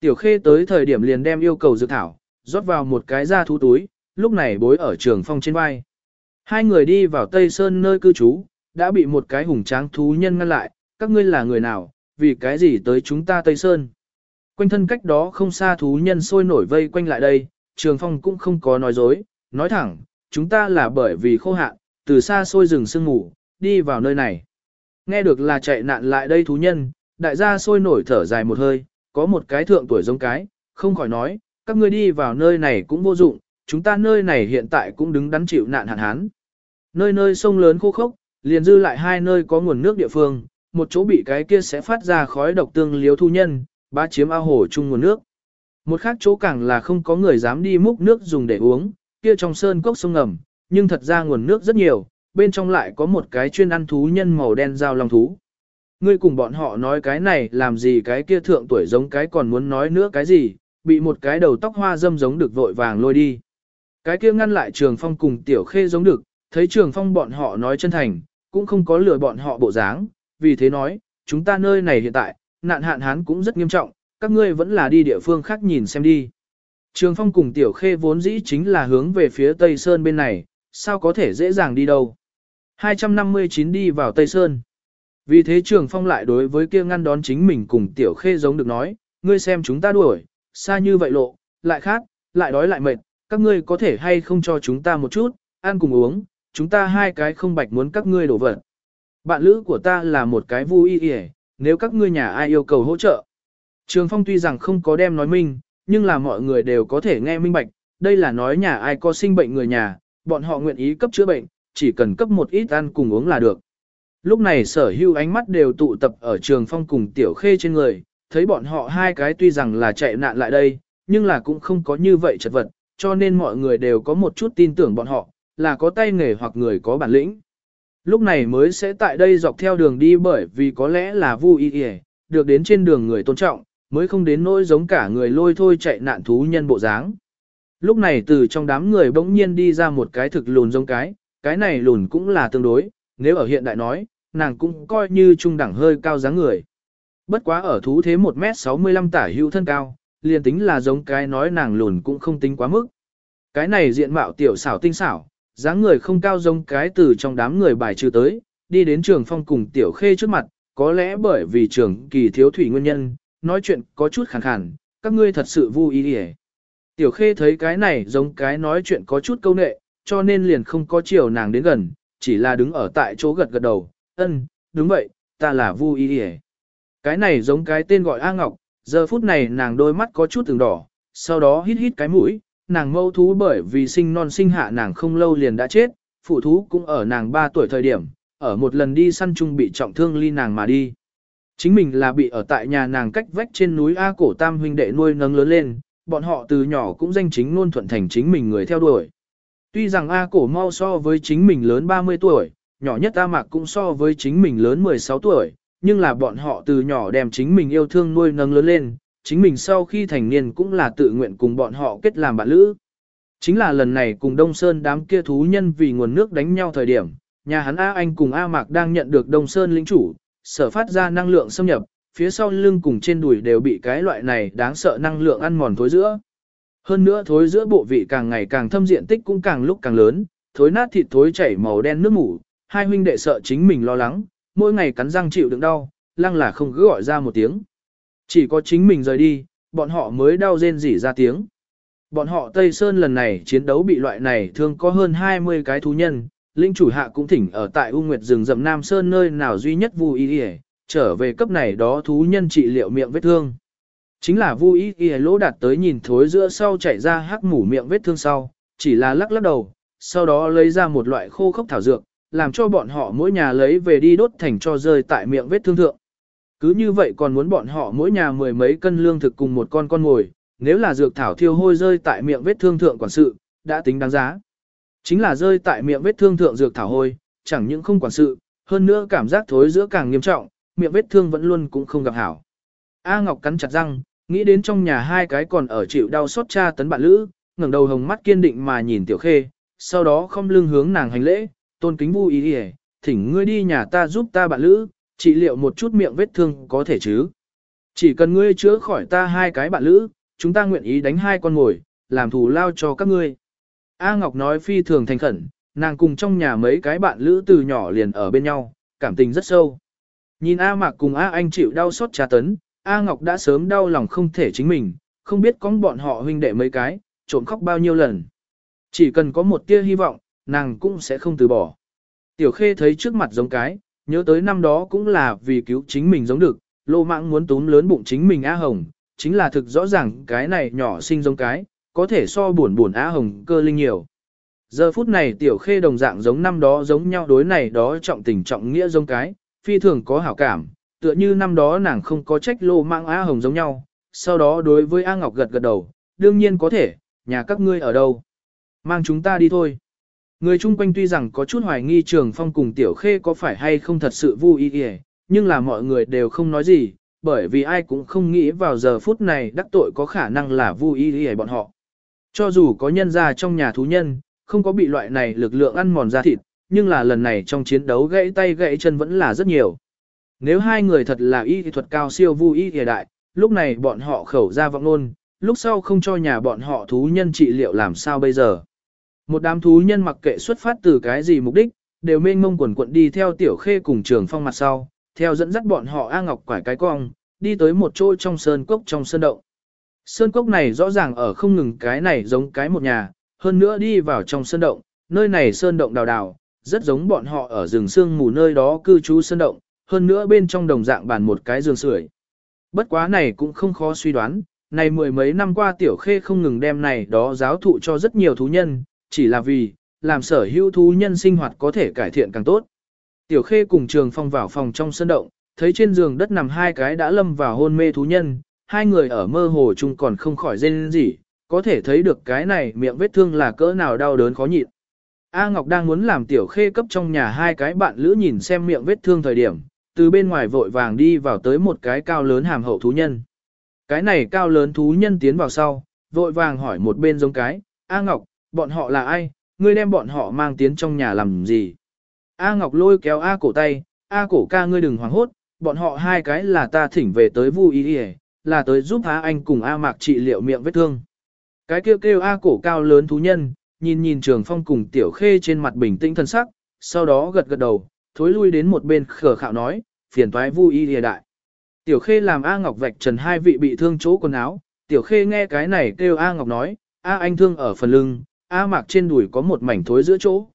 Tiểu khê tới thời điểm liền đem yêu cầu dược thảo, rót vào một cái da thú túi, lúc này bối ở trường phong trên vai. Hai người đi vào Tây Sơn nơi cư trú, đã bị một cái hùng tráng thú nhân ngăn lại, các ngươi là người nào, vì cái gì tới chúng ta Tây Sơn. Quanh thân cách đó không xa thú nhân sôi nổi vây quanh lại đây, trường phong cũng không có nói dối, nói thẳng, chúng ta là bởi vì khô hạn, từ xa xôi rừng sương ngủ, đi vào nơi này. Nghe được là chạy nạn lại đây thú nhân, đại gia sôi nổi thở dài một hơi, có một cái thượng tuổi giống cái, không khỏi nói, các ngươi đi vào nơi này cũng vô dụng, chúng ta nơi này hiện tại cũng đứng đắn chịu nạn hạn hán. Nơi nơi sông lớn khô khốc, liền dư lại hai nơi có nguồn nước địa phương, một chỗ bị cái kia sẽ phát ra khói độc tương liếu thu nhân, ba chiếm ao hồ chung nguồn nước. Một khác chỗ càng là không có người dám đi múc nước dùng để uống, kia trong sơn cốc sông ngầm, nhưng thật ra nguồn nước rất nhiều, bên trong lại có một cái chuyên ăn thú nhân màu đen giao long thú. Ngươi cùng bọn họ nói cái này làm gì cái kia thượng tuổi giống cái còn muốn nói nữa cái gì, bị một cái đầu tóc hoa dâm giống được vội vàng lôi đi. Cái kia ngăn lại trường phong cùng tiểu khê giống được, thấy trường phong bọn họ nói chân thành, cũng không có lừa bọn họ bộ dáng, vì thế nói, chúng ta nơi này hiện tại, nạn hạn hán cũng rất nghiêm trọng, các ngươi vẫn là đi địa phương khác nhìn xem đi. Trường phong cùng tiểu khê vốn dĩ chính là hướng về phía Tây Sơn bên này, sao có thể dễ dàng đi đâu. 259 đi vào Tây Sơn. Vì thế trường phong lại đối với kia ngăn đón chính mình cùng tiểu khê giống được nói, ngươi xem chúng ta đuổi, xa như vậy lộ, lại khát, lại đói lại mệt, các ngươi có thể hay không cho chúng ta một chút, ăn cùng uống, chúng ta hai cái không bạch muốn các ngươi đổ vật. Bạn lữ của ta là một cái vui y nếu các ngươi nhà ai yêu cầu hỗ trợ. Trường Phong tuy rằng không có đem nói minh, nhưng là mọi người đều có thể nghe minh bạch, đây là nói nhà ai có sinh bệnh người nhà, bọn họ nguyện ý cấp chữa bệnh, chỉ cần cấp một ít ăn cùng uống là được. Lúc này sở hưu ánh mắt đều tụ tập ở trường phong cùng tiểu khê trên người, thấy bọn họ hai cái tuy rằng là chạy nạn lại đây, nhưng là cũng không có như vậy chật vật, cho nên mọi người đều có một chút tin tưởng bọn họ, là có tay nghề hoặc người có bản lĩnh. Lúc này mới sẽ tại đây dọc theo đường đi bởi vì có lẽ là vui y được đến trên đường người tôn trọng, mới không đến nỗi giống cả người lôi thôi chạy nạn thú nhân bộ dáng. Lúc này từ trong đám người bỗng nhiên đi ra một cái thực lùn giống cái, cái này lùn cũng là tương đối, nếu ở hiện đại nói, nàng cũng coi như trung đẳng hơi cao dáng người. Bất quá ở thú thế 1m65 tả hữu thân cao, liền tính là giống cái nói nàng lùn cũng không tính quá mức. Cái này diện mạo tiểu xảo tinh xảo, dáng người không cao giống cái từ trong đám người bài trừ tới, đi đến trường phong cùng tiểu khê trước mặt, có lẽ bởi vì trường kỳ thiếu thủy nguyên nhân, nói chuyện có chút khàn khàn, các ngươi thật sự vui ý đi Tiểu khê thấy cái này giống cái nói chuyện có chút câu nệ, cho nên liền không có chiều nàng đến gần, chỉ là đứng ở tại chỗ gật gật đầu, ân, đúng vậy, ta là Vu Y Y. Cái này giống cái tên gọi A Ngọc, giờ phút này nàng đôi mắt có chút từng đỏ, sau đó hít hít cái mũi, nàng mâu thú bởi vì sinh non sinh hạ nàng không lâu liền đã chết, phụ thú cũng ở nàng 3 tuổi thời điểm, ở một lần đi săn chung bị trọng thương ly nàng mà đi. Chính mình là bị ở tại nhà nàng cách vách trên núi A cổ tam huynh đệ nuôi nấng lớn lên, bọn họ từ nhỏ cũng danh chính luôn thuận thành chính mình người theo đuổi. Tuy rằng A cổ mau so với chính mình lớn 30 tuổi, nhỏ nhất A mạc cũng so với chính mình lớn 16 tuổi, nhưng là bọn họ từ nhỏ đem chính mình yêu thương nuôi nấng lớn lên, chính mình sau khi thành niên cũng là tự nguyện cùng bọn họ kết làm bạn lữ. Chính là lần này cùng Đông Sơn đám kia thú nhân vì nguồn nước đánh nhau thời điểm, nhà hắn A Anh cùng A Mạc đang nhận được Đông Sơn lĩnh chủ, sở phát ra năng lượng xâm nhập, phía sau lưng cùng trên đùi đều bị cái loại này đáng sợ năng lượng ăn mòn thối giữa. Hơn nữa thối giữa bộ vị càng ngày càng thâm diện tích cũng càng lúc càng lớn, thối nát thịt thối chảy màu đen nước mủ, hai huynh đệ sợ chính mình lo lắng, mỗi ngày cắn răng chịu đựng đau, lăng là không cứ gọi ra một tiếng. Chỉ có chính mình rời đi, bọn họ mới đau rên rỉ ra tiếng. Bọn họ Tây Sơn lần này chiến đấu bị loại này thương có hơn 20 cái thú nhân, linh chủ hạ cũng thỉnh ở tại U Nguyệt rừng rậm Nam Sơn nơi nào duy nhất vui Y, trở về cấp này đó thú nhân trị liệu miệng vết thương. Chính là Vu ý Y lỗ đạt tới nhìn thối giữa sau chảy ra hắc mủ miệng vết thương sau, chỉ là lắc lắc đầu, sau đó lấy ra một loại khô khốc thảo dược, làm cho bọn họ mỗi nhà lấy về đi đốt thành cho rơi tại miệng vết thương thượng. Cứ như vậy còn muốn bọn họ mỗi nhà mười mấy cân lương thực cùng một con con ngồi, nếu là dược thảo thiêu hôi rơi tại miệng vết thương thượng quản sự, đã tính đáng giá. Chính là rơi tại miệng vết thương thượng dược thảo hôi, chẳng những không quản sự, hơn nữa cảm giác thối giữa càng nghiêm trọng, miệng vết thương vẫn luôn cũng không gặp hảo. A Ngọc cắn chặt răng, nghĩ đến trong nhà hai cái còn ở chịu đau xót cha tấn bạn lữ, ngẩng đầu hồng mắt kiên định mà nhìn Tiểu Khê, sau đó không lưng hướng nàng hành lễ, tôn kính vui ý đi thỉnh ngươi đi nhà ta giúp ta bạn lữ, trị liệu một chút miệng vết thương có thể chứ. Chỉ cần ngươi chữa khỏi ta hai cái bạn lữ, chúng ta nguyện ý đánh hai con ngồi, làm thù lao cho các ngươi. A Ngọc nói phi thường thành khẩn, nàng cùng trong nhà mấy cái bạn lữ từ nhỏ liền ở bên nhau, cảm tình rất sâu. Nhìn A Mạc cùng A Anh chịu đau xót trà tấn, A Ngọc đã sớm đau lòng không thể chính mình, không biết có bọn họ huynh đệ mấy cái, trộm khóc bao nhiêu lần. Chỉ cần có một tia hy vọng, nàng cũng sẽ không từ bỏ. Tiểu Khê thấy trước mặt giống cái, nhớ tới năm đó cũng là vì cứu chính mình giống được, lô mạng muốn túm lớn bụng chính mình A Hồng, chính là thực rõ ràng cái này nhỏ sinh giống cái, có thể so buồn buồn A Hồng cơ linh nhiều. Giờ phút này Tiểu Khê đồng dạng giống năm đó giống nhau đối này đó trọng tình trọng nghĩa giống cái, phi thường có hảo cảm, tựa như năm đó nàng không có trách lô mạng A Hồng giống nhau, sau đó đối với A Ngọc gật gật đầu, đương nhiên có thể, nhà các ngươi ở đâu? Mang chúng ta đi thôi. Người chung quanh tuy rằng có chút hoài nghi trường phong cùng tiểu khê có phải hay không thật sự vui ý nhưng là mọi người đều không nói gì, bởi vì ai cũng không nghĩ vào giờ phút này đắc tội có khả năng là vui ý bọn họ. Cho dù có nhân ra trong nhà thú nhân, không có bị loại này lực lượng ăn mòn da thịt, nhưng là lần này trong chiến đấu gãy tay gãy chân vẫn là rất nhiều. Nếu hai người thật là y thuật cao siêu vui y đại, lúc này bọn họ khẩu ra vọng luôn, lúc sau không cho nhà bọn họ thú nhân trị liệu làm sao bây giờ. Một đám thú nhân mặc kệ xuất phát từ cái gì mục đích, đều mênh mông quần quận đi theo tiểu khê cùng trường phong mặt sau, theo dẫn dắt bọn họ A Ngọc quải cái cong, đi tới một chỗ trong sơn cốc trong sơn động. Sơn cốc này rõ ràng ở không ngừng cái này giống cái một nhà, hơn nữa đi vào trong sơn động, nơi này sơn động đào đào, rất giống bọn họ ở rừng sương mù nơi đó cư trú sơn động, hơn nữa bên trong đồng dạng bàn một cái giường sưởi. Bất quá này cũng không khó suy đoán, này mười mấy năm qua tiểu khê không ngừng đem này đó giáo thụ cho rất nhiều thú nhân, chỉ là vì, làm sở hữu thú nhân sinh hoạt có thể cải thiện càng tốt. Tiểu khê cùng trường phong vào phòng trong sân động, thấy trên giường đất nằm hai cái đã lâm vào hôn mê thú nhân, hai người ở mơ hồ chung còn không khỏi rên gì, có thể thấy được cái này miệng vết thương là cỡ nào đau đớn khó nhịn. A Ngọc đang muốn làm tiểu khê cấp trong nhà hai cái bạn lữ nhìn xem miệng vết thương thời điểm, từ bên ngoài vội vàng đi vào tới một cái cao lớn hàm hậu thú nhân. Cái này cao lớn thú nhân tiến vào sau, vội vàng hỏi một bên giống cái, A Ngọc, bọn họ là ai, ngươi đem bọn họ mang tiến trong nhà làm gì? A Ngọc lôi kéo A cổ tay, A cổ ca ngươi đừng hoảng hốt, bọn họ hai cái là ta thỉnh về tới Vu Y Y, là tới giúp A Anh cùng A Mạc trị liệu miệng vết thương. Cái kêu kêu A cổ cao lớn thú nhân, nhìn nhìn Trường Phong cùng Tiểu Khê trên mặt bình tĩnh thân sắc, sau đó gật gật đầu, thối lui đến một bên khở khạo nói, phiền toái Vu Y lìa đại. Tiểu Khê làm A Ngọc vạch trần hai vị bị thương chỗ quần áo, Tiểu Khê nghe cái này kêu A Ngọc nói, A anh thương ở phần lưng, A Mạc trên đùi có một mảnh thối giữa chỗ.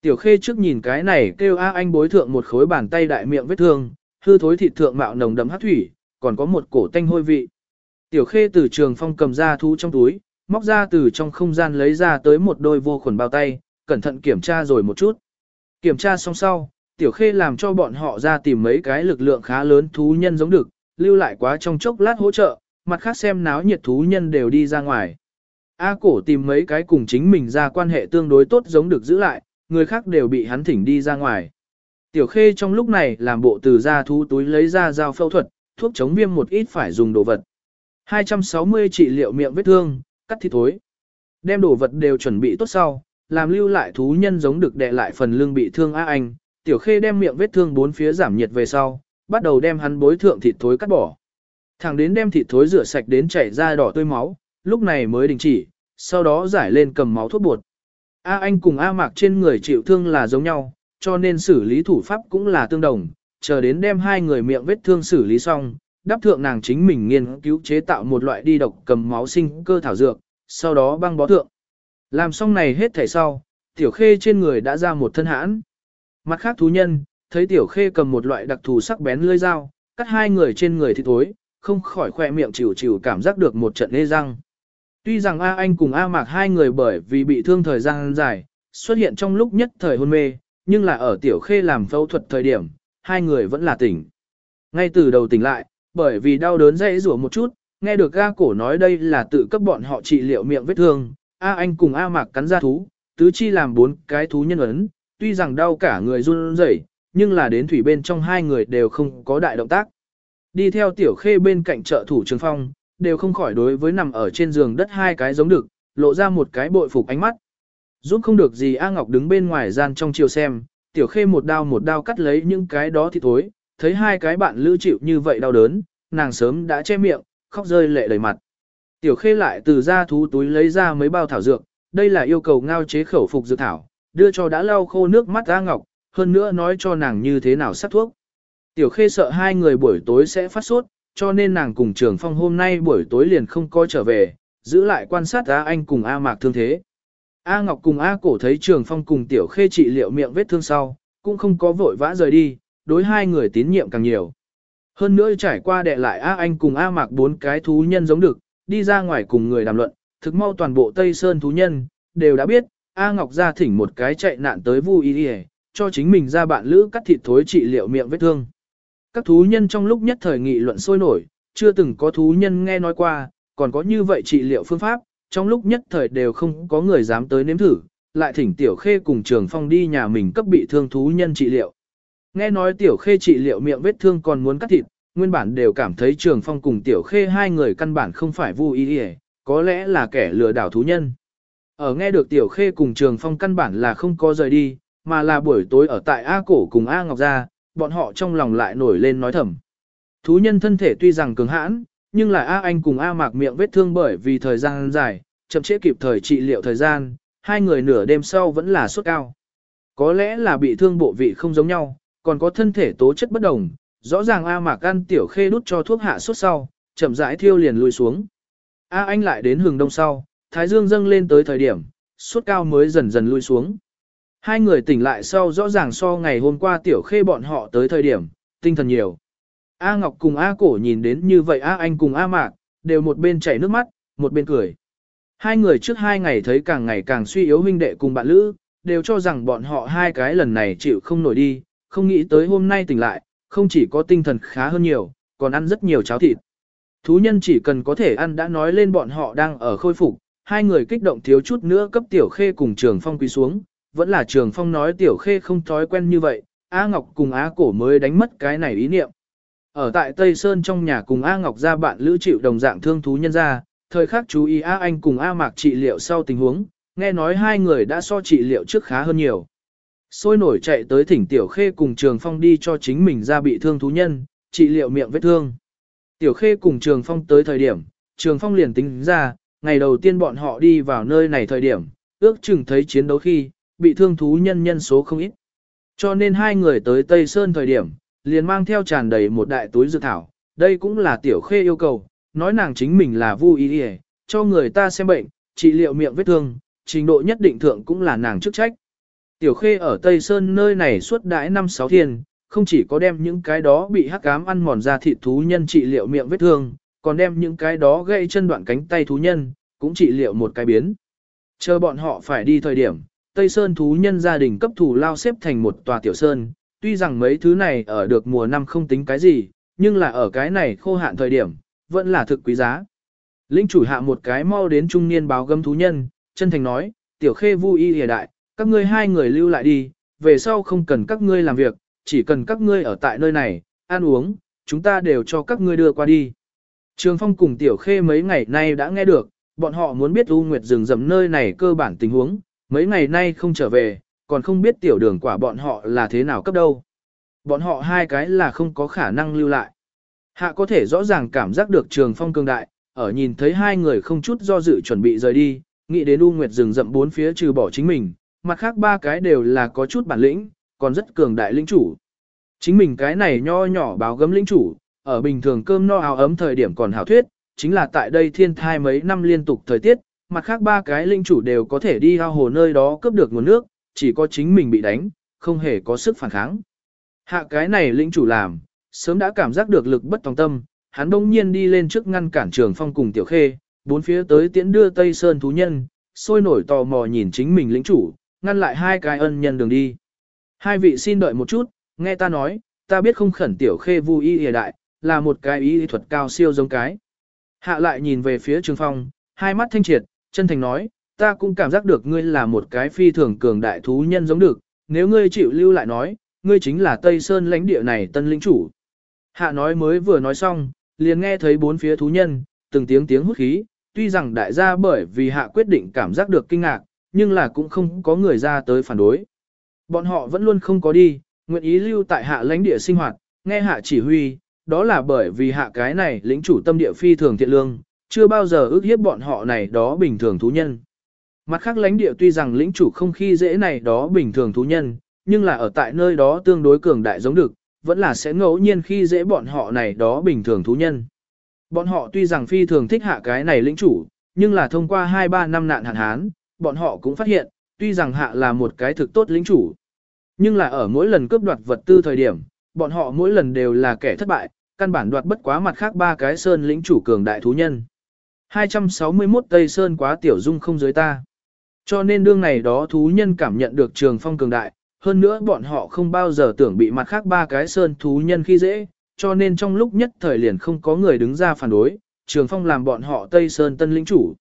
Tiểu Khê trước nhìn cái này kêu A anh bối thượng một khối bàn tay đại miệng vết thương, hư thối thịt thượng mạo nồng đậm hắc thủy, còn có một cổ tanh hôi vị. Tiểu Khê từ trường phong cầm ra thú trong túi, móc ra từ trong không gian lấy ra tới một đôi vô khuẩn bao tay, cẩn thận kiểm tra rồi một chút. Kiểm tra xong sau, Tiểu Khê làm cho bọn họ ra tìm mấy cái lực lượng khá lớn thú nhân giống được, lưu lại quá trong chốc lát hỗ trợ, mặt khác xem náo nhiệt thú nhân đều đi ra ngoài. A cổ tìm mấy cái cùng chính mình ra quan hệ tương đối tốt giống được giữ lại, người khác đều bị hắn thỉnh đi ra ngoài. Tiểu khê trong lúc này làm bộ từ ra thú túi lấy ra dao phẫu thuật, thuốc chống viêm một ít phải dùng đồ vật. 260 trị liệu miệng vết thương, cắt thịt thối. Đem đồ vật đều chuẩn bị tốt sau, làm lưu lại thú nhân giống được đè lại phần lương bị thương A Anh. Tiểu khê đem miệng vết thương bốn phía giảm nhiệt về sau, bắt đầu đem hắn bối thượng thịt thối cắt bỏ. Thẳng đến đem thịt thối rửa sạch đến chảy ra đỏ tươi máu, lúc này mới đình chỉ, sau đó giải lên cầm máu thuốc bột. A Anh cùng A Mạc trên người chịu thương là giống nhau, cho nên xử lý thủ pháp cũng là tương đồng, chờ đến đem hai người miệng vết thương xử lý xong, đáp thượng nàng chính mình nghiên cứu chế tạo một loại đi độc cầm máu sinh cơ thảo dược, sau đó băng bó thượng. Làm xong này hết thảy sau, tiểu khê trên người đã ra một thân hãn. Mặt khác thú nhân, thấy tiểu khê cầm một loại đặc thù sắc bén lưỡi dao, cắt hai người trên người thì thối, không khỏi khỏe miệng chịu chịu cảm giác được một trận lê răng. Tuy rằng A Anh cùng A Mạc hai người bởi vì bị thương thời gian dài, xuất hiện trong lúc nhất thời hôn mê, nhưng là ở tiểu khê làm phẫu thuật thời điểm, hai người vẫn là tỉnh. Ngay từ đầu tỉnh lại, bởi vì đau đớn dãy rủa một chút, nghe được A cổ nói đây là tự cấp bọn họ trị liệu miệng vết thương, A Anh cùng A Mạc cắn ra thú, tứ chi làm bốn cái thú nhân ấn, tuy rằng đau cả người run rẩy, nhưng là đến thủy bên trong hai người đều không có đại động tác. Đi theo tiểu khê bên cạnh trợ thủ trường phong, đều không khỏi đối với nằm ở trên giường đất hai cái giống được, lộ ra một cái bội phục ánh mắt. Giúp không được gì A Ngọc đứng bên ngoài gian trong chiều xem, tiểu khê một đao một đao cắt lấy những cái đó thì thối, thấy hai cái bạn lữ chịu như vậy đau đớn, nàng sớm đã che miệng, khóc rơi lệ đầy mặt. Tiểu khê lại từ ra thú túi lấy ra mấy bao thảo dược, đây là yêu cầu ngao chế khẩu phục dược thảo, đưa cho đã lau khô nước mắt A Ngọc, hơn nữa nói cho nàng như thế nào sắc thuốc. Tiểu khê sợ hai người buổi tối sẽ phát sốt, cho nên nàng cùng trường phong hôm nay buổi tối liền không coi trở về, giữ lại quan sát A Anh cùng A Mạc thương thế. A Ngọc cùng A Cổ thấy trường phong cùng tiểu khê trị liệu miệng vết thương sau, cũng không có vội vã rời đi, đối hai người tín nhiệm càng nhiều. Hơn nữa trải qua đệ lại A Anh cùng A Mạc bốn cái thú nhân giống được, đi ra ngoài cùng người đàm luận, thực mau toàn bộ Tây Sơn thú nhân, đều đã biết, A Ngọc ra thỉnh một cái chạy nạn tới Vu Y Y, cho chính mình ra bạn lữ cắt thịt thối trị liệu miệng vết thương. Các thú nhân trong lúc nhất thời nghị luận sôi nổi, chưa từng có thú nhân nghe nói qua, còn có như vậy trị liệu phương pháp, trong lúc nhất thời đều không có người dám tới nếm thử, lại thỉnh Tiểu Khê cùng Trường Phong đi nhà mình cấp bị thương thú nhân trị liệu. Nghe nói Tiểu Khê trị liệu miệng vết thương còn muốn cắt thịt, nguyên bản đều cảm thấy Trường Phong cùng Tiểu Khê hai người căn bản không phải vu Y Y, có lẽ là kẻ lừa đảo thú nhân. Ở nghe được Tiểu Khê cùng Trường Phong căn bản là không có rời đi, mà là buổi tối ở tại A Cổ cùng A Ngọc Gia, bọn họ trong lòng lại nổi lên nói thầm. Thú nhân thân thể tuy rằng cứng hãn, nhưng là A Anh cùng A Mạc miệng vết thương bởi vì thời gian dài, chậm chế kịp thời trị liệu thời gian, hai người nửa đêm sau vẫn là sốt cao. Có lẽ là bị thương bộ vị không giống nhau, còn có thân thể tố chất bất đồng, rõ ràng A Mạc ăn tiểu khê đút cho thuốc hạ sốt sau, chậm rãi thiêu liền lùi xuống. A Anh lại đến hừng đông sau, Thái Dương dâng lên tới thời điểm, sốt cao mới dần dần lui xuống. Hai người tỉnh lại sau rõ ràng so ngày hôm qua tiểu khê bọn họ tới thời điểm, tinh thần nhiều. A Ngọc cùng A Cổ nhìn đến như vậy A Anh cùng A Mạc, đều một bên chảy nước mắt, một bên cười. Hai người trước hai ngày thấy càng ngày càng suy yếu huynh đệ cùng bạn lữ, đều cho rằng bọn họ hai cái lần này chịu không nổi đi, không nghĩ tới hôm nay tỉnh lại, không chỉ có tinh thần khá hơn nhiều, còn ăn rất nhiều cháo thịt. Thú nhân chỉ cần có thể ăn đã nói lên bọn họ đang ở khôi phục, hai người kích động thiếu chút nữa cấp tiểu khê cùng trường phong quỳ xuống, vẫn là trường phong nói tiểu khê không thói quen như vậy, A Ngọc cùng A Cổ mới đánh mất cái này ý niệm. Ở tại Tây Sơn trong nhà cùng A Ngọc ra bạn lữ chịu đồng dạng thương thú nhân ra, thời khắc chú ý A Anh cùng A Mạc trị liệu sau tình huống, nghe nói hai người đã so trị liệu trước khá hơn nhiều. Sôi nổi chạy tới thỉnh Tiểu Khê cùng Trường Phong đi cho chính mình ra bị thương thú nhân, trị liệu miệng vết thương. Tiểu Khê cùng Trường Phong tới thời điểm, Trường Phong liền tính ra, ngày đầu tiên bọn họ đi vào nơi này thời điểm, ước chừng thấy chiến đấu khi, bị thương thú nhân nhân số không ít. Cho nên hai người tới Tây Sơn thời điểm, liền mang theo tràn đầy một đại túi dược thảo, đây cũng là Tiểu Khê yêu cầu, nói nàng chính mình là vu y đi cho người ta xem bệnh, trị liệu miệng vết thương, trình độ nhất định thượng cũng là nàng chức trách. Tiểu Khê ở Tây Sơn nơi này suốt đãi năm sáu thiên, không chỉ có đem những cái đó bị hắc ám ăn mòn ra thịt thú nhân trị liệu miệng vết thương, còn đem những cái đó gãy chân đoạn cánh tay thú nhân, cũng trị liệu một cái biến. Chờ bọn họ phải đi thời điểm, Tây Sơn thú nhân gia đình cấp thủ lao xếp thành một tòa tiểu sơn, tuy rằng mấy thứ này ở được mùa năm không tính cái gì, nhưng là ở cái này khô hạn thời điểm, vẫn là thực quý giá. Linh chủ hạ một cái mau đến trung niên báo gấm thú nhân, chân thành nói, tiểu khê vui y hề đại, các ngươi hai người lưu lại đi, về sau không cần các ngươi làm việc, chỉ cần các ngươi ở tại nơi này, ăn uống, chúng ta đều cho các ngươi đưa qua đi. Trường Phong cùng Tiểu Khê mấy ngày nay đã nghe được, bọn họ muốn biết U Nguyệt rừng rầm nơi này cơ bản tình huống, mấy ngày nay không trở về, còn không biết tiểu đường quả bọn họ là thế nào cấp đâu. Bọn họ hai cái là không có khả năng lưu lại. Hạ có thể rõ ràng cảm giác được Trường Phong cường đại, ở nhìn thấy hai người không chút do dự chuẩn bị rời đi, nghĩ đến U Nguyệt rừng rậm bốn phía trừ bỏ chính mình, mặt khác ba cái đều là có chút bản lĩnh, còn rất cường đại lĩnh chủ. Chính mình cái này nho nhỏ báo gấm lĩnh chủ, ở bình thường cơm no áo ấm thời điểm còn hảo thuyết, chính là tại đây thiên thai mấy năm liên tục thời tiết, mặt khác ba cái lĩnh chủ đều có thể đi ao hồ nơi đó cướp được nguồn nước, chỉ có chính mình bị đánh, không hề có sức phản kháng. Hạ cái này lĩnh chủ làm, sớm đã cảm giác được lực bất tòng tâm, hắn đông nhiên đi lên trước ngăn cản trường phong cùng tiểu khê, bốn phía tới tiễn đưa Tây Sơn thú nhân, sôi nổi tò mò nhìn chính mình lĩnh chủ, ngăn lại hai cái ân nhân đường đi. Hai vị xin đợi một chút, nghe ta nói, ta biết không khẩn tiểu khê vui y hề đại, là một cái ý thuật cao siêu giống cái. Hạ lại nhìn về phía trương phong, hai mắt thanh triệt, chân thành nói, ta cũng cảm giác được ngươi là một cái phi thường cường đại thú nhân giống được, nếu ngươi chịu lưu lại nói, ngươi chính là Tây Sơn lãnh địa này tân lĩnh chủ. Hạ nói mới vừa nói xong, liền nghe thấy bốn phía thú nhân, từng tiếng tiếng hút khí, tuy rằng đại gia bởi vì hạ quyết định cảm giác được kinh ngạc, nhưng là cũng không có người ra tới phản đối. Bọn họ vẫn luôn không có đi, nguyện ý lưu tại hạ lãnh địa sinh hoạt, nghe hạ chỉ huy, đó là bởi vì hạ cái này lĩnh chủ tâm địa phi thường thiện lương, chưa bao giờ ước hiếp bọn họ này đó bình thường thú nhân. Mặt khác lãnh địa tuy rằng lĩnh chủ không khi dễ này đó bình thường thú nhân, nhưng là ở tại nơi đó tương đối cường đại giống được, vẫn là sẽ ngẫu nhiên khi dễ bọn họ này đó bình thường thú nhân. Bọn họ tuy rằng phi thường thích hạ cái này lĩnh chủ, nhưng là thông qua 2-3 năm nạn hạn hán, bọn họ cũng phát hiện, tuy rằng hạ là một cái thực tốt lĩnh chủ. Nhưng là ở mỗi lần cướp đoạt vật tư thời điểm, bọn họ mỗi lần đều là kẻ thất bại, căn bản đoạt bất quá mặt khác ba cái sơn lĩnh chủ cường đại thú nhân. 261 Tây Sơn quá tiểu dung không dưới ta. Cho nên đương này đó thú nhân cảm nhận được trường phong cường đại, hơn nữa bọn họ không bao giờ tưởng bị mặt khác ba cái sơn thú nhân khi dễ, cho nên trong lúc nhất thời liền không có người đứng ra phản đối, trường phong làm bọn họ Tây Sơn tân lĩnh chủ.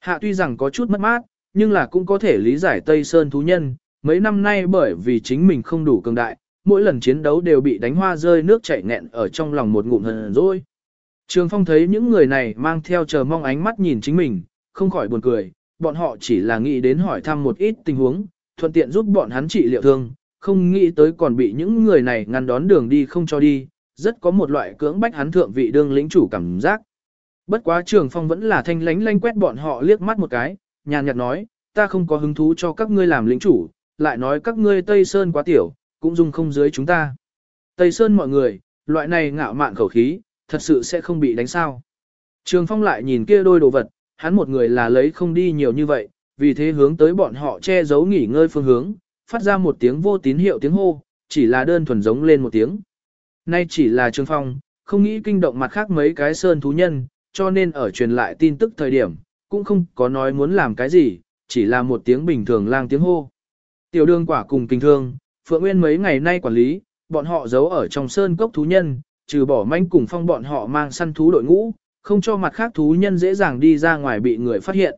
Hạ tuy rằng có chút mất mát, nhưng là cũng có thể lý giải Tây Sơn thú nhân, mấy năm nay bởi vì chính mình không đủ cường đại, mỗi lần chiến đấu đều bị đánh hoa rơi nước chảy nghẹn ở trong lòng một ngụm hờn rồi. Trường Phong thấy những người này mang theo chờ mong ánh mắt nhìn chính mình, không khỏi buồn cười, bọn họ chỉ là nghĩ đến hỏi thăm một ít tình huống, thuận tiện giúp bọn hắn trị liệu thương, không nghĩ tới còn bị những người này ngăn đón đường đi không cho đi, rất có một loại cưỡng bách hắn thượng vị đương lĩnh chủ cảm giác. Bất quá Trường Phong vẫn là thanh lánh lanh quét bọn họ liếc mắt một cái, nhàn nhạt nói, ta không có hứng thú cho các ngươi làm lĩnh chủ, lại nói các ngươi Tây Sơn quá tiểu, cũng dung không dưới chúng ta. Tây Sơn mọi người, loại này ngạo mạn khẩu khí, thật sự sẽ không bị đánh sao. Trường Phong lại nhìn kia đôi đồ vật, hắn một người là lấy không đi nhiều như vậy, vì thế hướng tới bọn họ che giấu nghỉ ngơi phương hướng, phát ra một tiếng vô tín hiệu tiếng hô, chỉ là đơn thuần giống lên một tiếng. Nay chỉ là Trường Phong, không nghĩ kinh động mặt khác mấy cái sơn thú nhân, cho nên ở truyền lại tin tức thời điểm, cũng không có nói muốn làm cái gì, chỉ là một tiếng bình thường lang tiếng hô. Tiểu đường quả cùng kinh thương, Phượng Nguyên mấy ngày nay quản lý, bọn họ giấu ở trong sơn cốc thú nhân, trừ bỏ manh cùng phong bọn họ mang săn thú đội ngũ, không cho mặt khác thú nhân dễ dàng đi ra ngoài bị người phát hiện.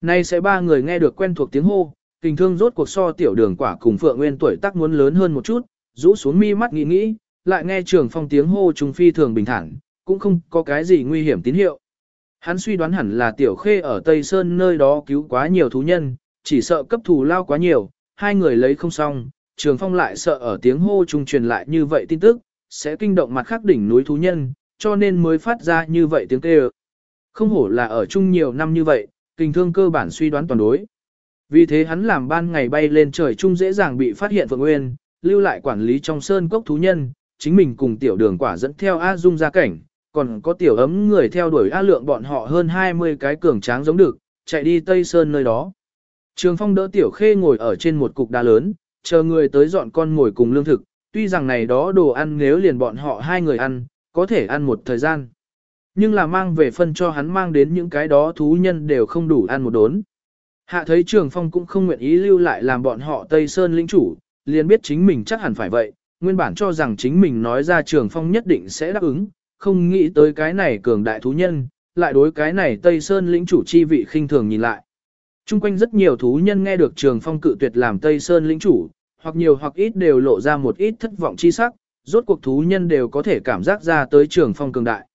Nay sẽ ba người nghe được quen thuộc tiếng hô, kinh thương rốt cuộc so tiểu đường quả cùng Phượng Nguyên tuổi tác muốn lớn hơn một chút, rũ xuống mi mắt nghĩ nghĩ, lại nghe trường phong tiếng hô trùng phi thường bình thản, cũng không có cái gì nguy hiểm tín hiệu. Hắn suy đoán hẳn là tiểu khê ở Tây Sơn nơi đó cứu quá nhiều thú nhân, chỉ sợ cấp thù lao quá nhiều, hai người lấy không xong, trường phong lại sợ ở tiếng hô trung truyền lại như vậy tin tức, sẽ kinh động mặt khác đỉnh núi thú nhân, cho nên mới phát ra như vậy tiếng kêu. Không hổ là ở chung nhiều năm như vậy, kinh thương cơ bản suy đoán toàn đối. Vì thế hắn làm ban ngày bay lên trời chung dễ dàng bị phát hiện Phượng Nguyên, lưu lại quản lý trong sơn cốc thú nhân, chính mình cùng tiểu đường quả dẫn theo A Dung ra cảnh, còn có tiểu ấm người theo đuổi A Lượng bọn họ hơn 20 cái cường tráng giống được, chạy đi Tây Sơn nơi đó. Trường Phong đỡ tiểu khê ngồi ở trên một cục đá lớn, chờ người tới dọn con ngồi cùng lương thực, tuy rằng này đó đồ ăn nếu liền bọn họ hai người ăn, có thể ăn một thời gian. Nhưng là mang về phân cho hắn mang đến những cái đó thú nhân đều không đủ ăn một đốn. Hạ thấy Trường Phong cũng không nguyện ý lưu lại làm bọn họ Tây Sơn lĩnh chủ, liền biết chính mình chắc hẳn phải vậy, nguyên bản cho rằng chính mình nói ra Trường Phong nhất định sẽ đáp ứng, không nghĩ tới cái này cường đại thú nhân, lại đối cái này Tây Sơn lĩnh chủ chi vị khinh thường nhìn lại. Trung quanh rất nhiều thú nhân nghe được Trường Phong cự tuyệt làm Tây Sơn lĩnh chủ, hoặc nhiều hoặc ít đều lộ ra một ít thất vọng chi sắc, rốt cuộc thú nhân đều có thể cảm giác ra tới Trường Phong cường đại.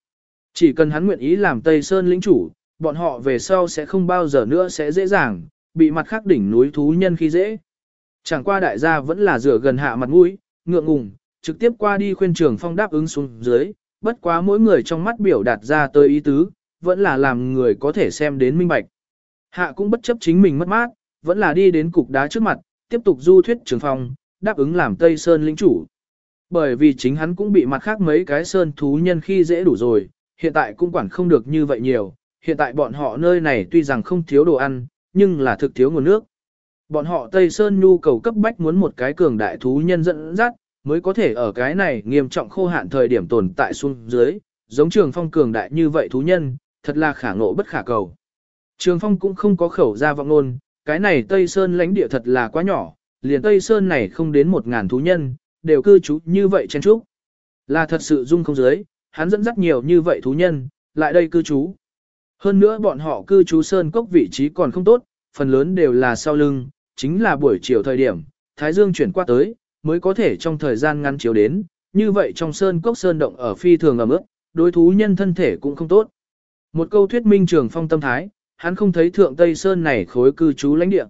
Chỉ cần hắn nguyện ý làm Tây Sơn lĩnh chủ, bọn họ về sau sẽ không bao giờ nữa sẽ dễ dàng, bị mặt khác đỉnh núi thú nhân khi dễ. Chẳng qua đại gia vẫn là rửa gần hạ mặt mũi, ngượng ngùng, trực tiếp qua đi khuyên Trường Phong đáp ứng xuống dưới, bất quá mỗi người trong mắt biểu đạt ra tới ý tứ, vẫn là làm người có thể xem đến minh bạch. Hạ cũng bất chấp chính mình mất mát, vẫn là đi đến cục đá trước mặt, tiếp tục du thuyết trường phong, đáp ứng làm Tây Sơn lĩnh chủ. Bởi vì chính hắn cũng bị mặt khác mấy cái sơn thú nhân khi dễ đủ rồi, hiện tại cũng quản không được như vậy nhiều, hiện tại bọn họ nơi này tuy rằng không thiếu đồ ăn, nhưng là thực thiếu nguồn nước. Bọn họ Tây Sơn nhu cầu cấp bách muốn một cái cường đại thú nhân dẫn dắt, mới có thể ở cái này nghiêm trọng khô hạn thời điểm tồn tại xuống dưới, giống trường phong cường đại như vậy thú nhân, thật là khả ngộ bất khả cầu. Trường phong cũng không có khẩu ra vọng ngôn, cái này Tây Sơn lãnh địa thật là quá nhỏ, liền Tây Sơn này không đến một ngàn thú nhân, đều cư trú như vậy chen trúc. Là thật sự dung không dưới, hắn dẫn dắt nhiều như vậy thú nhân, lại đây cư trú. Hơn nữa bọn họ cư trú Sơn cốc vị trí còn không tốt, phần lớn đều là sau lưng, chính là buổi chiều thời điểm, Thái Dương chuyển qua tới, mới có thể trong thời gian ngắn chiếu đến, như vậy trong Sơn cốc Sơn động ở phi thường ẩm ướt, đối thú nhân thân thể cũng không tốt. Một câu thuyết minh trường phong tâm thái, hắn không thấy thượng Tây Sơn này khối cư trú lãnh địa.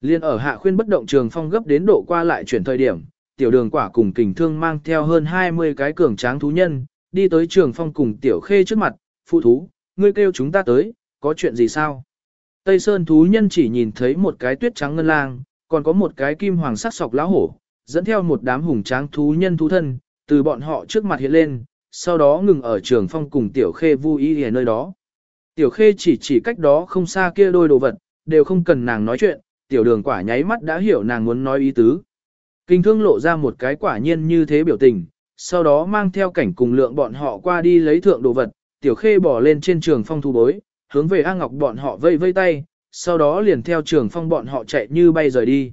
Liên ở hạ khuyên bất động trường phong gấp đến độ qua lại chuyển thời điểm, tiểu đường quả cùng kình thương mang theo hơn 20 cái cường tráng thú nhân, đi tới trường phong cùng tiểu khê trước mặt, phụ thú, ngươi kêu chúng ta tới, có chuyện gì sao? Tây Sơn thú nhân chỉ nhìn thấy một cái tuyết trắng ngân lang, còn có một cái kim hoàng sắc sọc lá hổ, dẫn theo một đám hùng tráng thú nhân thú thân, từ bọn họ trước mặt hiện lên, sau đó ngừng ở trường phong cùng tiểu khê vui y ở nơi đó. Tiểu khê chỉ chỉ cách đó không xa kia đôi đồ vật, đều không cần nàng nói chuyện, tiểu đường quả nháy mắt đã hiểu nàng muốn nói ý tứ. Kinh thương lộ ra một cái quả nhiên như thế biểu tình, sau đó mang theo cảnh cùng lượng bọn họ qua đi lấy thượng đồ vật, tiểu khê bỏ lên trên trường phong thu bối, hướng về A Ngọc bọn họ vây vây tay, sau đó liền theo trường phong bọn họ chạy như bay rời đi.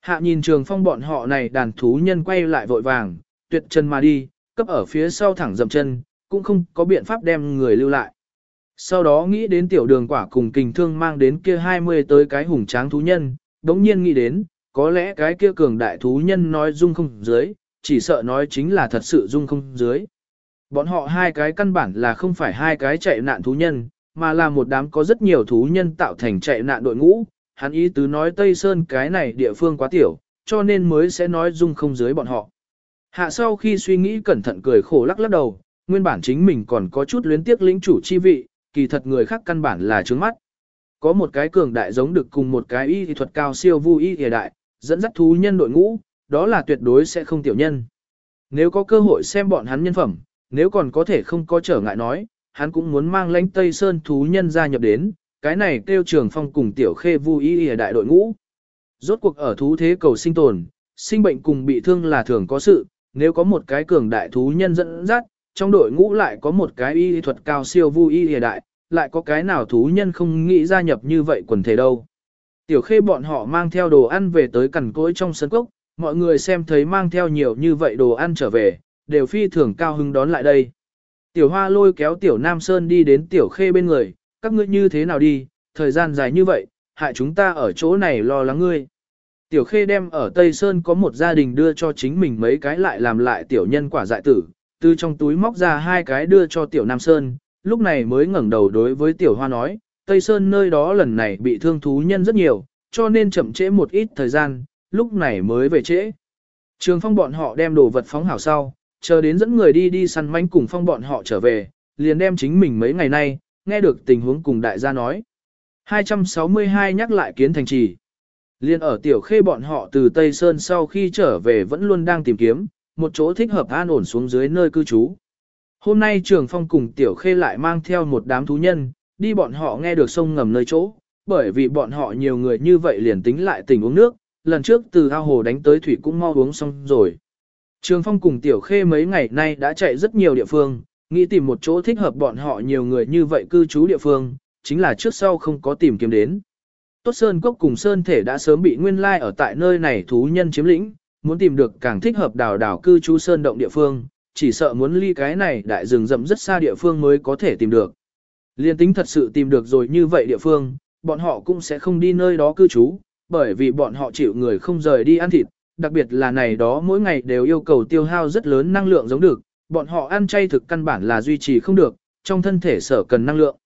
Hạ nhìn trường phong bọn họ này đàn thú nhân quay lại vội vàng, tuyệt chân mà đi, cấp ở phía sau thẳng dầm chân, cũng không có biện pháp đem người lưu lại. Sau đó nghĩ đến tiểu đường quả cùng kình thương mang đến kia 20 tới cái hùng tráng thú nhân, đống nhiên nghĩ đến, có lẽ cái kia cường đại thú nhân nói dung không dưới, chỉ sợ nói chính là thật sự dung không dưới. Bọn họ hai cái căn bản là không phải hai cái chạy nạn thú nhân, mà là một đám có rất nhiều thú nhân tạo thành chạy nạn đội ngũ. Hắn ý tứ nói Tây Sơn cái này địa phương quá tiểu, cho nên mới sẽ nói dung không dưới bọn họ. Hạ sau khi suy nghĩ cẩn thận cười khổ lắc lắc đầu, nguyên bản chính mình còn có chút luyến tiếc lĩnh chủ chi vị, kỳ thật người khác căn bản là trướng mắt. Có một cái cường đại giống được cùng một cái y thuật cao siêu vu y hiện đại, dẫn dắt thú nhân đội ngũ, đó là tuyệt đối sẽ không tiểu nhân. Nếu có cơ hội xem bọn hắn nhân phẩm, nếu còn có thể không có trở ngại nói, hắn cũng muốn mang lãnh Tây Sơn thú nhân gia nhập đến, cái này kêu trường phong cùng tiểu khê vu y ở đại đội ngũ. Rốt cuộc ở thú thế cầu sinh tồn, sinh bệnh cùng bị thương là thường có sự, nếu có một cái cường đại thú nhân dẫn dắt, trong đội ngũ lại có một cái y thuật cao siêu vu y hiện đại, lại có cái nào thú nhân không nghĩ gia nhập như vậy quần thể đâu. Tiểu khê bọn họ mang theo đồ ăn về tới cằn cối trong sân cốc, mọi người xem thấy mang theo nhiều như vậy đồ ăn trở về, đều phi thường cao hứng đón lại đây. Tiểu hoa lôi kéo tiểu nam sơn đi đến tiểu khê bên người, các ngươi như thế nào đi, thời gian dài như vậy, hại chúng ta ở chỗ này lo lắng ngươi. Tiểu khê đem ở Tây Sơn có một gia đình đưa cho chính mình mấy cái lại làm lại tiểu nhân quả dại tử, từ trong túi móc ra hai cái đưa cho tiểu nam sơn, lúc này mới ngẩng đầu đối với tiểu hoa nói, Tây Sơn nơi đó lần này bị thương thú nhân rất nhiều, cho nên chậm trễ một ít thời gian, lúc này mới về trễ. Trường phong bọn họ đem đồ vật phóng hảo sau, chờ đến dẫn người đi đi săn manh cùng phong bọn họ trở về, liền đem chính mình mấy ngày nay, nghe được tình huống cùng đại gia nói. 262 nhắc lại kiến thành trì. Liên ở tiểu khê bọn họ từ Tây Sơn sau khi trở về vẫn luôn đang tìm kiếm, một chỗ thích hợp an ổn xuống dưới nơi cư trú. Hôm nay trường phong cùng tiểu khê lại mang theo một đám thú nhân, đi bọn họ nghe được sông ngầm nơi chỗ, bởi vì bọn họ nhiều người như vậy liền tính lại tỉnh uống nước, lần trước từ ao hồ đánh tới thủy cũng mau uống xong rồi. Trường phong cùng tiểu khê mấy ngày nay đã chạy rất nhiều địa phương, nghĩ tìm một chỗ thích hợp bọn họ nhiều người như vậy cư trú địa phương, chính là trước sau không có tìm kiếm đến. Tốt Sơn Cốc cùng Sơn Thể đã sớm bị nguyên lai ở tại nơi này thú nhân chiếm lĩnh, muốn tìm được càng thích hợp đảo đảo cư trú Sơn Động địa phương, chỉ sợ muốn ly cái này đại rừng rậm rất xa địa phương mới có thể tìm được. Liên tính thật sự tìm được rồi như vậy địa phương, bọn họ cũng sẽ không đi nơi đó cư trú, bởi vì bọn họ chịu người không rời đi ăn thịt, đặc biệt là này đó mỗi ngày đều yêu cầu tiêu hao rất lớn năng lượng giống được, bọn họ ăn chay thực căn bản là duy trì không được, trong thân thể sở cần năng lượng.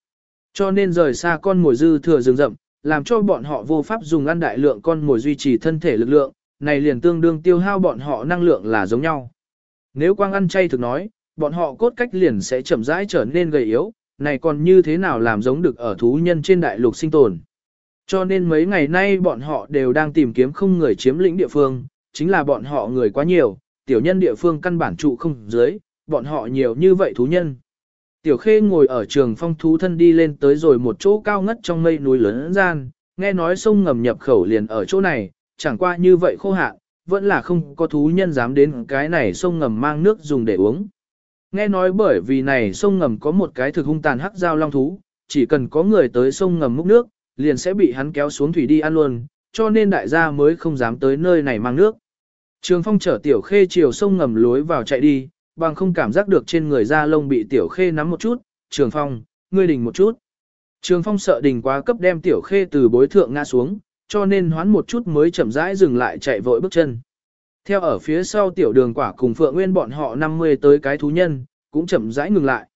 Cho nên rời xa con mồi dư thừa rừng rậm, làm cho bọn họ vô pháp dùng ăn đại lượng con mồi duy trì thân thể lực lượng, này liền tương đương tiêu hao bọn họ năng lượng là giống nhau. Nếu quang ăn chay thực nói, bọn họ cốt cách liền sẽ chậm rãi trở nên gầy yếu, này còn như thế nào làm giống được ở thú nhân trên đại lục sinh tồn. Cho nên mấy ngày nay bọn họ đều đang tìm kiếm không người chiếm lĩnh địa phương, chính là bọn họ người quá nhiều, tiểu nhân địa phương căn bản trụ không dưới, bọn họ nhiều như vậy thú nhân. Tiểu khê ngồi ở trường phong thú thân đi lên tới rồi một chỗ cao ngất trong mây núi lớn gian, nghe nói sông ngầm nhập khẩu liền ở chỗ này, chẳng qua như vậy khô hạn, vẫn là không có thú nhân dám đến cái này sông ngầm mang nước dùng để uống. Nghe nói bởi vì này sông ngầm có một cái thực hung tàn hắc giao long thú, chỉ cần có người tới sông ngầm múc nước, liền sẽ bị hắn kéo xuống thủy đi ăn luôn, cho nên đại gia mới không dám tới nơi này mang nước. Trường phong chở tiểu khê chiều sông ngầm lối vào chạy đi, bằng không cảm giác được trên người da lông bị tiểu khê nắm một chút, trường phong, ngươi đình một chút. Trường phong sợ đình quá cấp đem tiểu khê từ bối thượng ngã xuống, cho nên hoán một chút mới chậm rãi dừng lại chạy vội bước chân. Theo ở phía sau tiểu đường quả cùng Phượng Nguyên bọn họ 50 tới cái thú nhân, cũng chậm rãi ngừng lại.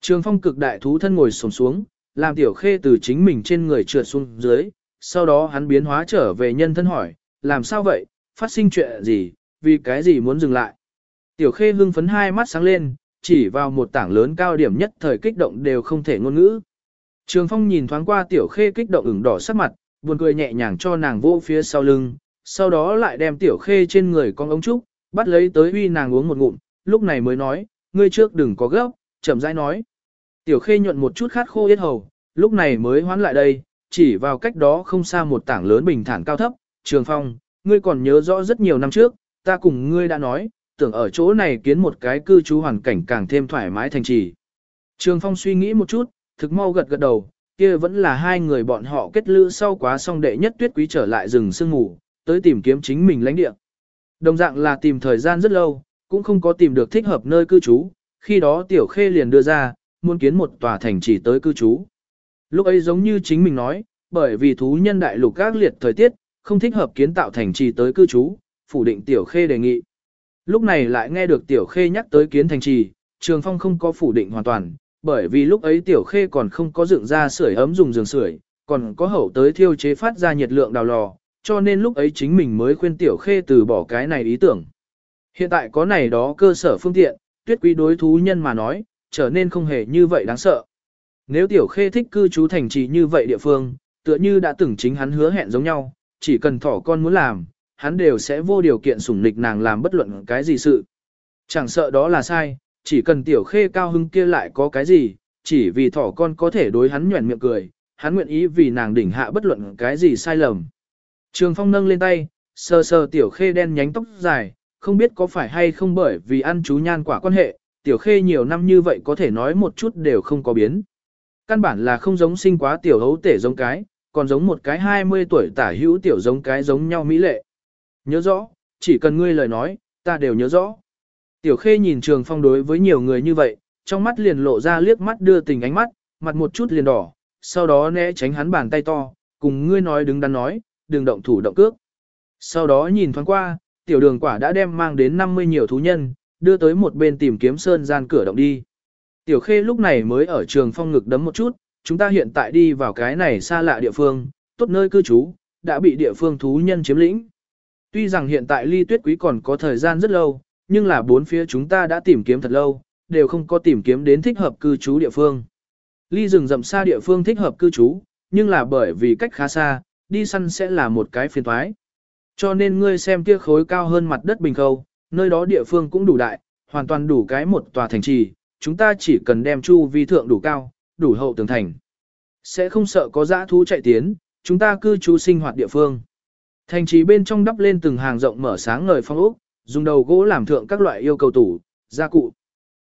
Trường phong cực đại thú thân ngồi sồm xuống, làm tiểu khê từ chính mình trên người trượt xuống dưới, sau đó hắn biến hóa trở về nhân thân hỏi, làm sao vậy, phát sinh chuyện gì, vì cái gì muốn dừng lại. Tiểu khê hưng phấn hai mắt sáng lên, chỉ vào một tảng lớn cao điểm nhất thời kích động đều không thể ngôn ngữ. Trường Phong nhìn thoáng qua Tiểu Khê kích động ửng đỏ sắc mặt, buồn cười nhẹ nhàng cho nàng vô phía sau lưng, sau đó lại đem Tiểu Khê trên người con ống trúc, bắt lấy tới uy nàng uống một ngụm, lúc này mới nói, ngươi trước đừng có gấp, chậm rãi nói. Tiểu Khê nhuận một chút khát khô yết hầu, lúc này mới hoán lại đây, chỉ vào cách đó không xa một tảng lớn bình thản cao thấp, Trường Phong, ngươi còn nhớ rõ rất nhiều năm trước, ta cùng ngươi đã nói, tưởng ở chỗ này kiến một cái cư trú hoàn cảnh càng thêm thoải mái thành trì. Trường Phong suy nghĩ một chút, thực mau gật gật đầu, kia vẫn là hai người bọn họ kết lữ sau quá xong đệ nhất tuyết quý trở lại rừng sương ngủ, tới tìm kiếm chính mình lãnh địa. Đồng dạng là tìm thời gian rất lâu, cũng không có tìm được thích hợp nơi cư trú, khi đó tiểu khê liền đưa ra, muốn kiến một tòa thành trì tới cư trú. Lúc ấy giống như chính mình nói, bởi vì thú nhân đại lục các liệt thời tiết, không thích hợp kiến tạo thành trì tới cư trú, phủ định tiểu khê đề nghị. Lúc này lại nghe được tiểu khê nhắc tới kiến thành trì, trường phong không có phủ định hoàn toàn, bởi vì lúc ấy tiểu khê còn không có dựng ra sưởi ấm dùng giường sưởi, còn có hậu tới thiêu chế phát ra nhiệt lượng đào lò, cho nên lúc ấy chính mình mới khuyên tiểu khê từ bỏ cái này ý tưởng. Hiện tại có này đó cơ sở phương tiện, tuyết quý đối thú nhân mà nói, trở nên không hề như vậy đáng sợ. Nếu tiểu khê thích cư trú thành trì như vậy địa phương, tựa như đã từng chính hắn hứa hẹn giống nhau, chỉ cần thỏ con muốn làm, hắn đều sẽ vô điều kiện sủng nịch nàng làm bất luận cái gì sự. Chẳng sợ đó là sai, chỉ cần tiểu khê cao hưng kia lại có cái gì, chỉ vì thỏ con có thể đối hắn nhuẩn miệng cười, hắn nguyện ý vì nàng đỉnh hạ bất luận cái gì sai lầm. Trường phong nâng lên tay, sờ sờ tiểu khê đen nhánh tóc dài, không biết có phải hay không bởi vì ăn chú nhan quả quan hệ, tiểu khê nhiều năm như vậy có thể nói một chút đều không có biến. Căn bản là không giống sinh quá tiểu hấu tể giống cái, còn giống một cái 20 tuổi tả hữu tiểu giống cái giống nhau mỹ lệ. Nhớ rõ, chỉ cần ngươi lời nói, ta đều nhớ rõ. Tiểu khê nhìn trường phong đối với nhiều người như vậy, trong mắt liền lộ ra liếc mắt đưa tình ánh mắt, mặt một chút liền đỏ, sau đó né tránh hắn bàn tay to, cùng ngươi nói đứng đắn nói, đừng động thủ động cước. Sau đó nhìn thoáng qua, tiểu đường quả đã đem mang đến 50 nhiều thú nhân, đưa tới một bên tìm kiếm sơn gian cửa động đi. Tiểu khê lúc này mới ở trường phong ngực đấm một chút, chúng ta hiện tại đi vào cái này xa lạ địa phương, tốt nơi cư trú, đã bị địa phương thú nhân chiếm lĩnh. Tuy rằng hiện tại ly tuyết quý còn có thời gian rất lâu, nhưng là bốn phía chúng ta đã tìm kiếm thật lâu, đều không có tìm kiếm đến thích hợp cư trú địa phương. Ly rừng rậm xa địa phương thích hợp cư trú, nhưng là bởi vì cách khá xa, đi săn sẽ là một cái phiền thoái. Cho nên ngươi xem kia khối cao hơn mặt đất bình khâu, nơi đó địa phương cũng đủ đại, hoàn toàn đủ cái một tòa thành trì, chúng ta chỉ cần đem chu vi thượng đủ cao, đủ hậu tường thành. Sẽ không sợ có dã thú chạy tiến, chúng ta cư trú sinh hoạt địa phương. Thành trì bên trong đắp lên từng hàng rộng mở sáng ngời phong ốc, dùng đầu gỗ làm thượng các loại yêu cầu tủ, gia cụ.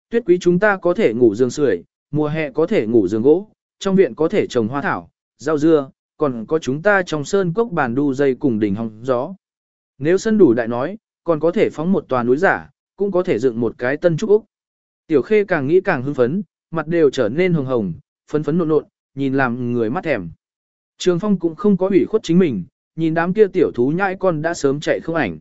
Tuyết quý chúng ta có thể ngủ giường sưởi, mùa hè có thể ngủ giường gỗ, trong viện có thể trồng hoa thảo, rau dưa, còn có chúng ta trong sơn cốc bàn đu dây cùng đỉnh hóng gió. Nếu sân đủ đại nói, còn có thể phóng một tòa núi giả, cũng có thể dựng một cái tân trúc úc. Tiểu khê càng nghĩ càng hưng phấn, mặt đều trở nên hồng hồng, phấn phấn nộn nộn, nhìn làm người mắt thèm. Trường phong cũng không có ủy khuất chính mình, nhìn đám kia tiểu thú nhãi con đã sớm chạy không ảnh.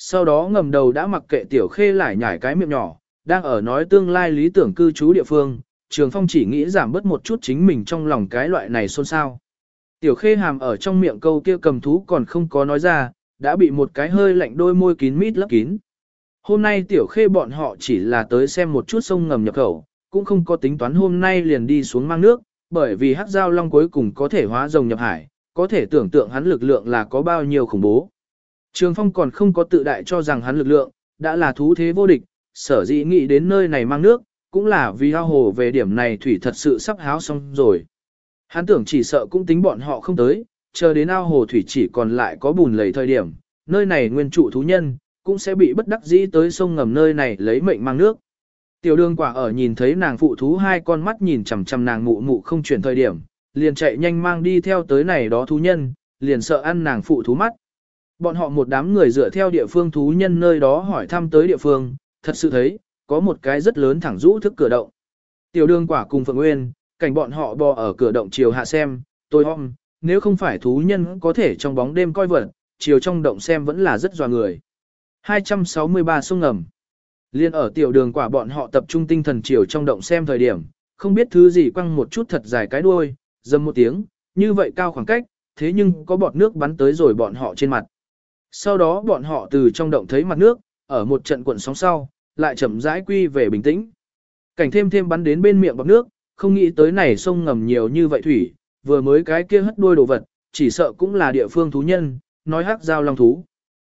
Sau đó ngầm đầu đã mặc kệ tiểu khê lại nhảy cái miệng nhỏ, đang ở nói tương lai lý tưởng cư trú địa phương, trường phong chỉ nghĩ giảm bớt một chút chính mình trong lòng cái loại này xôn xao. Tiểu khê hàm ở trong miệng câu kia cầm thú còn không có nói ra, đã bị một cái hơi lạnh đôi môi kín mít lấp kín. Hôm nay tiểu khê bọn họ chỉ là tới xem một chút sông ngầm nhập khẩu, cũng không có tính toán hôm nay liền đi xuống mang nước, bởi vì hắc giao long cuối cùng có thể hóa rồng nhập hải, có thể tưởng tượng hắn lực lượng là có bao nhiêu khủng bố. Trường Phong còn không có tự đại cho rằng hắn lực lượng, đã là thú thế vô địch, sở dĩ nghĩ đến nơi này mang nước, cũng là vì ao hồ về điểm này thủy thật sự sắp háo xong rồi. Hắn tưởng chỉ sợ cũng tính bọn họ không tới, chờ đến ao hồ thủy chỉ còn lại có bùn lầy thời điểm, nơi này nguyên trụ thú nhân, cũng sẽ bị bất đắc dĩ tới sông ngầm nơi này lấy mệnh mang nước. Tiểu đường quả ở nhìn thấy nàng phụ thú hai con mắt nhìn chằm chằm nàng mụ mụ không chuyển thời điểm, liền chạy nhanh mang đi theo tới này đó thú nhân, liền sợ ăn nàng phụ thú mắt. Bọn họ một đám người dựa theo địa phương thú nhân nơi đó hỏi thăm tới địa phương, thật sự thấy, có một cái rất lớn thẳng rũ thức cửa động. Tiểu đường quả cùng Phượng Nguyên, cảnh bọn họ bò ở cửa động chiều hạ xem, tôi hôm, nếu không phải thú nhân có thể trong bóng đêm coi vật, chiều trong động xem vẫn là rất dò người. 263 sông ngầm. Liên ở tiểu đường quả bọn họ tập trung tinh thần chiều trong động xem thời điểm, không biết thứ gì quăng một chút thật dài cái đuôi, dầm một tiếng, như vậy cao khoảng cách, thế nhưng có bọt nước bắn tới rồi bọn họ trên mặt. Sau đó bọn họ từ trong động thấy mặt nước, ở một trận cuộn sóng sau, lại chậm rãi quy về bình tĩnh. Cảnh thêm thêm bắn đến bên miệng bọc nước, không nghĩ tới này sông ngầm nhiều như vậy thủy, vừa mới cái kia hất đuôi đồ vật, chỉ sợ cũng là địa phương thú nhân, nói hắc giao long thú.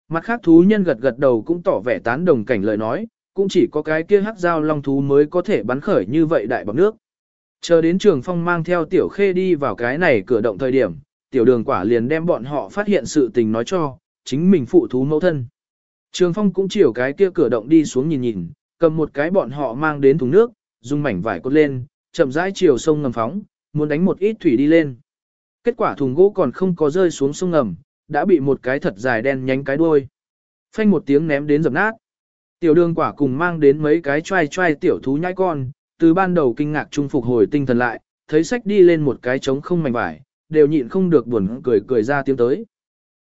Mặt khác thú nhân gật gật đầu cũng tỏ vẻ tán đồng cảnh lời nói, cũng chỉ có cái kia hắc giao long thú mới có thể bắn khởi như vậy đại bọc nước. Chờ đến trường phong mang theo tiểu khê đi vào cái này cửa động thời điểm, tiểu đường quả liền đem bọn họ phát hiện sự tình nói cho, chính mình phụ thú mẫu thân. Trường phong cũng chiều cái kia cửa động đi xuống nhìn nhìn, cầm một cái bọn họ mang đến thùng nước, dùng mảnh vải cốt lên, chậm rãi chiều sông ngầm phóng, muốn đánh một ít thủy đi lên. Kết quả thùng gỗ còn không có rơi xuống sông ngầm, đã bị một cái thật dài đen nhánh cái đuôi. Phanh một tiếng ném đến dập nát. Tiểu đường quả cùng mang đến mấy cái trai trai tiểu thú nhãi con, từ ban đầu kinh ngạc trung phục hồi tinh thần lại, thấy sách đi lên một cái trống không mảnh vải, đều nhịn không được buồn cười cười ra tiếng tới.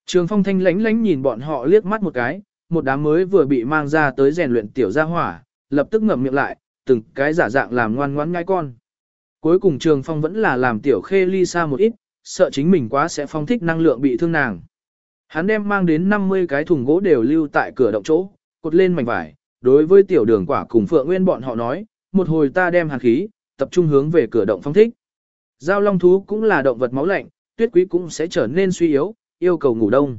Trường phong thanh lánh lánh nhìn bọn họ liếc mắt một cái, một đám mới vừa bị mang ra tới rèn luyện tiểu gia hỏa, lập tức ngậm miệng lại, từng cái giả dạng làm ngoan ngoãn ngai con. Cuối cùng trường phong vẫn là làm tiểu khê ly xa một ít, sợ chính mình quá sẽ phong thích năng lượng bị thương nàng. Hắn đem mang đến 50 cái thùng gỗ đều lưu tại cửa động chỗ, cột lên mảnh vải, đối với tiểu đường quả cùng Phượng Nguyên bọn họ nói, một hồi ta đem hàn khí, tập trung hướng về cửa động phong thích. Giao long thú cũng là động vật máu lạnh, tuyết quý cũng sẽ trở nên suy yếu, yêu cầu ngủ đông.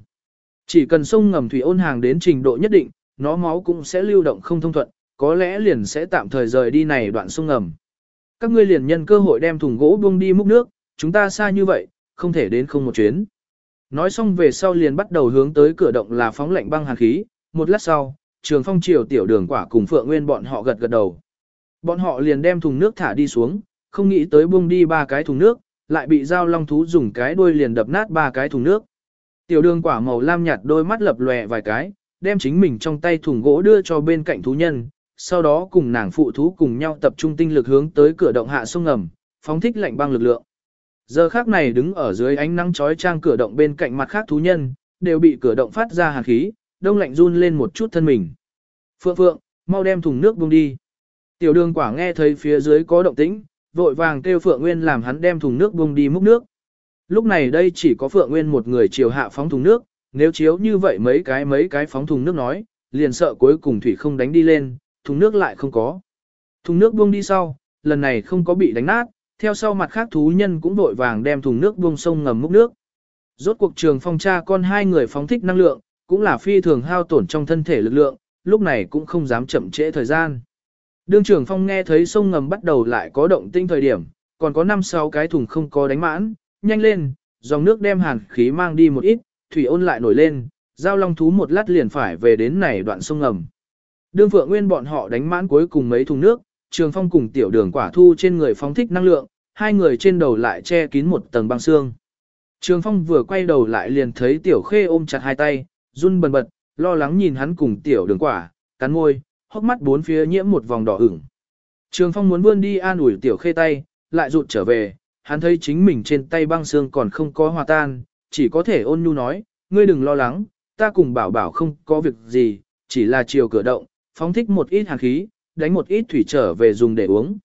Chỉ cần sông ngầm thủy ôn hàng đến trình độ nhất định, nó máu cũng sẽ lưu động không thông thuận, có lẽ liền sẽ tạm thời rời đi này đoạn sông ngầm. Các ngươi liền nhân cơ hội đem thùng gỗ buông đi múc nước, chúng ta xa như vậy, không thể đến không một chuyến. Nói xong về sau liền bắt đầu hướng tới cửa động là phóng lạnh băng hàn khí, một lát sau, trường phong triều tiểu đường quả cùng Phượng Nguyên bọn họ gật gật đầu. Bọn họ liền đem thùng nước thả đi xuống, không nghĩ tới buông đi ba cái thùng nước, lại bị dao long thú dùng cái đuôi liền đập nát ba cái thùng nước. Tiểu đường quả màu lam nhạt đôi mắt lập lòe vài cái, đem chính mình trong tay thùng gỗ đưa cho bên cạnh thú nhân, sau đó cùng nàng phụ thú cùng nhau tập trung tinh lực hướng tới cửa động hạ sông ngầm, phóng thích lạnh băng lực lượng. Giờ khác này đứng ở dưới ánh nắng chói trang cửa động bên cạnh mặt khác thú nhân, đều bị cửa động phát ra hàn khí, đông lạnh run lên một chút thân mình. Phượng Phượng, mau đem thùng nước buông đi. Tiểu đường quả nghe thấy phía dưới có động tĩnh, vội vàng kêu Phượng Nguyên làm hắn đem thùng nước buông đi múc nước. Lúc này đây chỉ có Phượng Nguyên một người chiều hạ phóng thùng nước, nếu chiếu như vậy mấy cái mấy cái phóng thùng nước nói, liền sợ cuối cùng thủy không đánh đi lên, thùng nước lại không có. Thùng nước buông đi sau, lần này không có bị đánh nát, theo sau mặt khác thú nhân cũng vội vàng đem thùng nước buông sông ngầm múc nước. Rốt cuộc trường phong cha con hai người phóng thích năng lượng, cũng là phi thường hao tổn trong thân thể lực lượng, lúc này cũng không dám chậm trễ thời gian. Đương trường phong nghe thấy sông ngầm bắt đầu lại có động tinh thời điểm, còn có 5-6 cái thùng không có đánh mãn, nhanh lên, dòng nước đem hàn khí mang đi một ít, thủy ôn lại nổi lên, giao long thú một lát liền phải về đến này đoạn sông ngầm. Đương Phượng Nguyên bọn họ đánh mãn cuối cùng mấy thùng nước, Trường Phong cùng tiểu đường quả thu trên người phóng thích năng lượng, hai người trên đầu lại che kín một tầng băng xương. Trường Phong vừa quay đầu lại liền thấy tiểu khê ôm chặt hai tay, run bần bật, lo lắng nhìn hắn cùng tiểu đường quả, cắn môi, hốc mắt bốn phía nhiễm một vòng đỏ ửng. Trường Phong muốn vươn đi an ủi tiểu khê tay, lại rụt trở về, hắn thấy chính mình trên tay băng xương còn không có hòa tan, chỉ có thể ôn nhu nói, ngươi đừng lo lắng, ta cùng bảo bảo không có việc gì, chỉ là chiều cửa động, phóng thích một ít hàn khí, đánh một ít thủy trở về dùng để uống.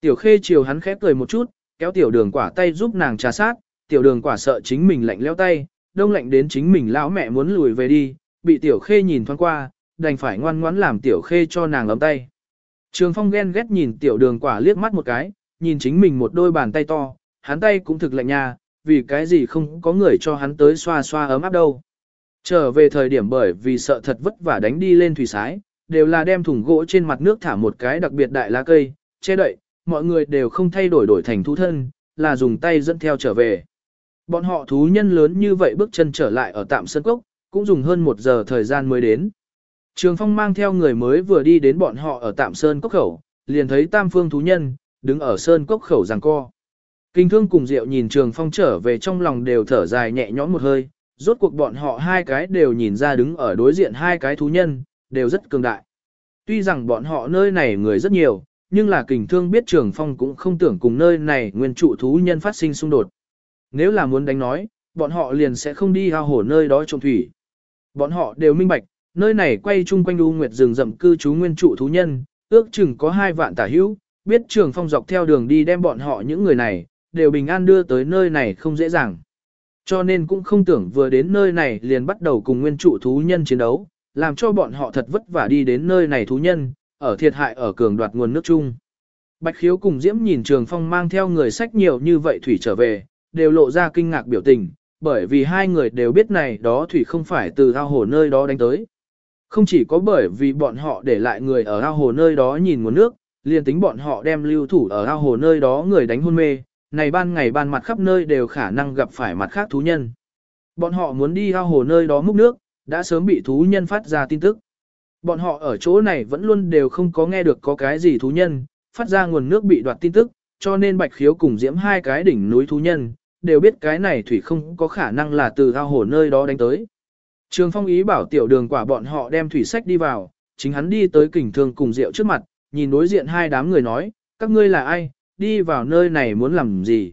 Tiểu khê chiều hắn khép cười một chút, kéo tiểu đường quả tay giúp nàng trà sát, tiểu đường quả sợ chính mình lạnh leo tay, đông lạnh đến chính mình lão mẹ muốn lùi về đi, bị tiểu khê nhìn thoáng qua, đành phải ngoan ngoãn làm tiểu khê cho nàng ấm tay. Trường phong ghen ghét nhìn tiểu đường quả liếc mắt một cái, nhìn chính mình một đôi bàn tay to, hắn tay cũng thực lạnh nha, vì cái gì không có người cho hắn tới xoa xoa ấm áp đâu. Trở về thời điểm bởi vì sợ thật vất vả đánh đi lên thủy sái, đều là đem thùng gỗ trên mặt nước thả một cái đặc biệt đại lá cây, che đậy, mọi người đều không thay đổi đổi thành thú thân, là dùng tay dẫn theo trở về. Bọn họ thú nhân lớn như vậy bước chân trở lại ở tạm sân cốc, cũng dùng hơn một giờ thời gian mới đến. Trường Phong mang theo người mới vừa đi đến bọn họ ở tạm sơn cốc khẩu, liền thấy tam phương thú nhân, đứng ở sơn cốc khẩu giằng co. Kinh thương cùng Diệu nhìn Trường Phong trở về trong lòng đều thở dài nhẹ nhõm một hơi, rốt cuộc bọn họ hai cái đều nhìn ra đứng ở đối diện hai cái thú nhân, đều rất cường đại. Tuy rằng bọn họ nơi này người rất nhiều, nhưng là kình thương biết Trường Phong cũng không tưởng cùng nơi này nguyên trụ thú nhân phát sinh xung đột. Nếu là muốn đánh nói, bọn họ liền sẽ không đi hao hổ nơi đó trộm thủy. Bọn họ đều minh bạch, nơi này quay chung quanh u nguyệt rừng rậm cư trú nguyên trụ thú nhân, ước chừng có hai vạn tả hữu, biết Trường Phong dọc theo đường đi đem bọn họ những người này, đều bình an đưa tới nơi này không dễ dàng. Cho nên cũng không tưởng vừa đến nơi này liền bắt đầu cùng nguyên trụ thú nhân chiến đấu, làm cho bọn họ thật vất vả đi đến nơi này thú nhân, ở thiệt hại ở cường đoạt nguồn nước chung. Bạch khiếu cùng Diễm nhìn Trường Phong mang theo người sách nhiều như vậy thủy trở về, đều lộ ra kinh ngạc biểu tình, bởi vì hai người đều biết này đó thủy không phải từ ao hồ nơi đó đánh tới. Không chỉ có bởi vì bọn họ để lại người ở ao hồ nơi đó nhìn nguồn nước, liền tính bọn họ đem lưu thủ ở ao hồ nơi đó người đánh hôn mê, này ban ngày ban mặt khắp nơi đều khả năng gặp phải mặt khác thú nhân. Bọn họ muốn đi ao hồ nơi đó múc nước, đã sớm bị thú nhân phát ra tin tức. Bọn họ ở chỗ này vẫn luôn đều không có nghe được có cái gì thú nhân, phát ra nguồn nước bị đoạt tin tức, cho nên Bạch Khiếu cùng Diễm hai cái đỉnh núi thú nhân, đều biết cái này thủy không có khả năng là từ ao hồ nơi đó đánh tới. Trường Phong ý bảo tiểu đường quả bọn họ đem thủy sách đi vào, chính hắn đi tới kình thương cùng rượu trước mặt, nhìn đối diện hai đám người nói, các ngươi là ai, đi vào nơi này muốn làm gì.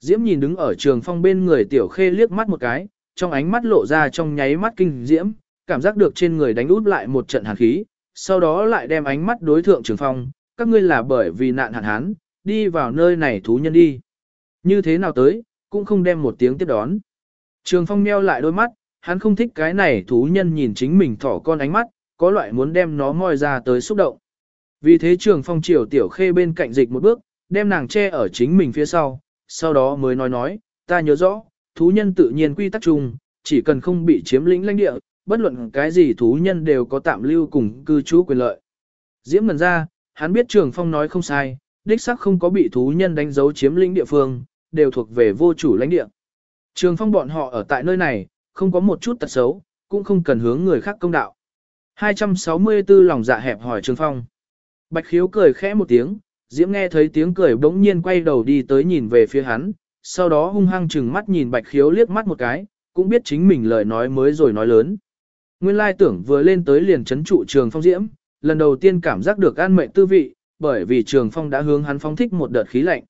Diễm nhìn đứng ở trường phong bên người tiểu khê liếc mắt một cái, trong ánh mắt lộ ra trong nháy mắt kinh diễm, cảm giác được trên người đánh út lại một trận hàn khí, sau đó lại đem ánh mắt đối thượng trường phong, các ngươi là bởi vì nạn hạn hán, đi vào nơi này thú nhân đi. Như thế nào tới, cũng không đem một tiếng tiếp đón. Trường phong meo lại đôi mắt, hắn không thích cái này thú nhân nhìn chính mình thỏ con ánh mắt, có loại muốn đem nó moi ra tới xúc động. Vì thế trường phong chiều tiểu khê bên cạnh dịch một bước, đem nàng che ở chính mình phía sau, sau đó mới nói nói, ta nhớ rõ, thú nhân tự nhiên quy tắc chung, chỉ cần không bị chiếm lĩnh lãnh địa, bất luận cái gì thú nhân đều có tạm lưu cùng cư trú quyền lợi. Diễm ngần ra, hắn biết trường phong nói không sai, đích xác không có bị thú nhân đánh dấu chiếm lĩnh địa phương, đều thuộc về vô chủ lãnh địa. Trường phong bọn họ ở tại nơi này, không có một chút tật xấu, cũng không cần hướng người khác công đạo. 264 lòng dạ hẹp hỏi Trường Phong. Bạch khiếu cười khẽ một tiếng, Diễm nghe thấy tiếng cười bỗng nhiên quay đầu đi tới nhìn về phía hắn, sau đó hung hăng chừng mắt nhìn bạch khiếu liếc mắt một cái, cũng biết chính mình lời nói mới rồi nói lớn. Nguyên lai tưởng vừa lên tới liền chấn trụ trường phong Diễm, lần đầu tiên cảm giác được an mệnh tư vị, bởi vì trường phong đã hướng hắn phóng thích một đợt khí lạnh.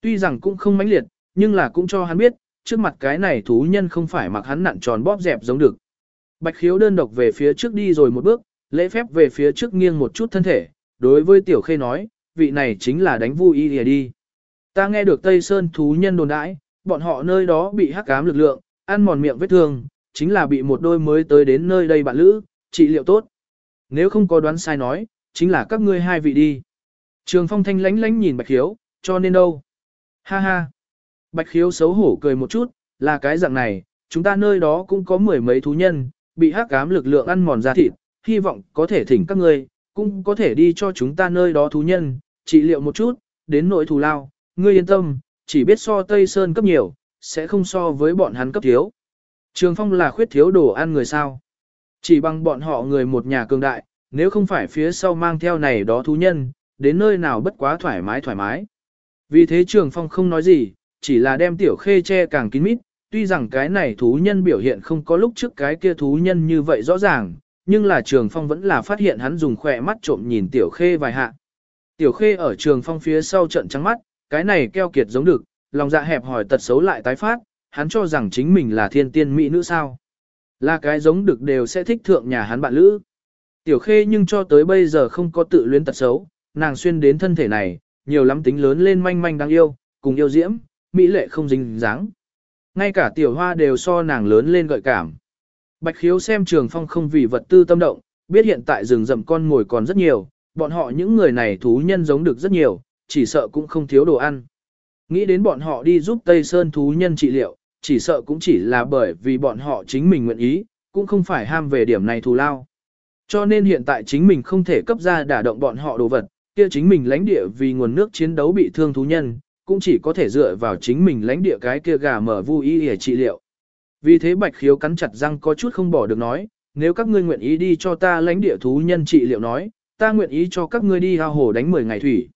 Tuy rằng cũng không mãnh liệt, nhưng là cũng cho hắn biết, trước mặt cái này thú nhân không phải mặc hắn nặn tròn bóp dẹp giống được. Bạch khiếu đơn độc về phía trước đi rồi một bước, lễ phép về phía trước nghiêng một chút thân thể, đối với tiểu khê nói, vị này chính là đánh vui y đi. Ta nghe được Tây Sơn thú nhân đồn đãi, bọn họ nơi đó bị hắc ám lực lượng, ăn mòn miệng vết thương, chính là bị một đôi mới tới đến nơi đây bạn lữ, trị liệu tốt. Nếu không có đoán sai nói, chính là các ngươi hai vị đi. Trường phong thanh lánh lánh nhìn bạch khiếu, cho nên đâu? Ha ha! Bạch khiếu xấu hổ cười một chút, là cái dạng này, chúng ta nơi đó cũng có mười mấy thú nhân, bị hắc ám lực lượng ăn mòn ra thịt, hy vọng có thể thỉnh các ngươi, cũng có thể đi cho chúng ta nơi đó thú nhân, trị liệu một chút, đến nội thù lao, ngươi yên tâm, chỉ biết so Tây Sơn cấp nhiều, sẽ không so với bọn hắn cấp thiếu. Trường Phong là khuyết thiếu đồ ăn người sao. Chỉ bằng bọn họ người một nhà cường đại, nếu không phải phía sau mang theo này đó thú nhân, đến nơi nào bất quá thoải mái thoải mái. Vì thế Trường Phong không nói gì, chỉ là đem tiểu khê che càng kín mít, tuy rằng cái này thú nhân biểu hiện không có lúc trước cái kia thú nhân như vậy rõ ràng, nhưng là Trường Phong vẫn là phát hiện hắn dùng khỏe mắt trộm nhìn tiểu khê vài hạ. Tiểu khê ở Trường Phong phía sau trận trắng mắt, cái này keo kiệt giống được, lòng dạ hẹp hỏi tật xấu lại tái phát, hắn cho rằng chính mình là thiên tiên mỹ nữ sao. Là cái giống được đều sẽ thích thượng nhà hắn bạn lữ. Tiểu khê nhưng cho tới bây giờ không có tự luyến tật xấu, nàng xuyên đến thân thể này, nhiều lắm tính lớn lên manh manh đáng yêu, cùng yêu diễm, mỹ lệ không dính dáng. Ngay cả tiểu hoa đều so nàng lớn lên gợi cảm. Bạch khiếu xem trường phong không vì vật tư tâm động, biết hiện tại rừng rậm con ngồi còn rất nhiều, bọn họ những người này thú nhân giống được rất nhiều, chỉ sợ cũng không thiếu đồ ăn. Nghĩ đến bọn họ đi giúp Tây Sơn thú nhân trị liệu, chỉ sợ cũng chỉ là bởi vì bọn họ chính mình nguyện ý, cũng không phải ham về điểm này thù lao. Cho nên hiện tại chính mình không thể cấp ra đả động bọn họ đồ vật, kia chính mình lãnh địa vì nguồn nước chiến đấu bị thương thú nhân, cũng chỉ có thể dựa vào chính mình lãnh địa cái kia gà mở vui ý để trị liệu. Vì thế bạch khiếu cắn chặt răng có chút không bỏ được nói, nếu các ngươi nguyện ý đi cho ta lãnh địa thú nhân trị liệu nói, ta nguyện ý cho các ngươi đi hao hồ đánh 10 ngày thủy.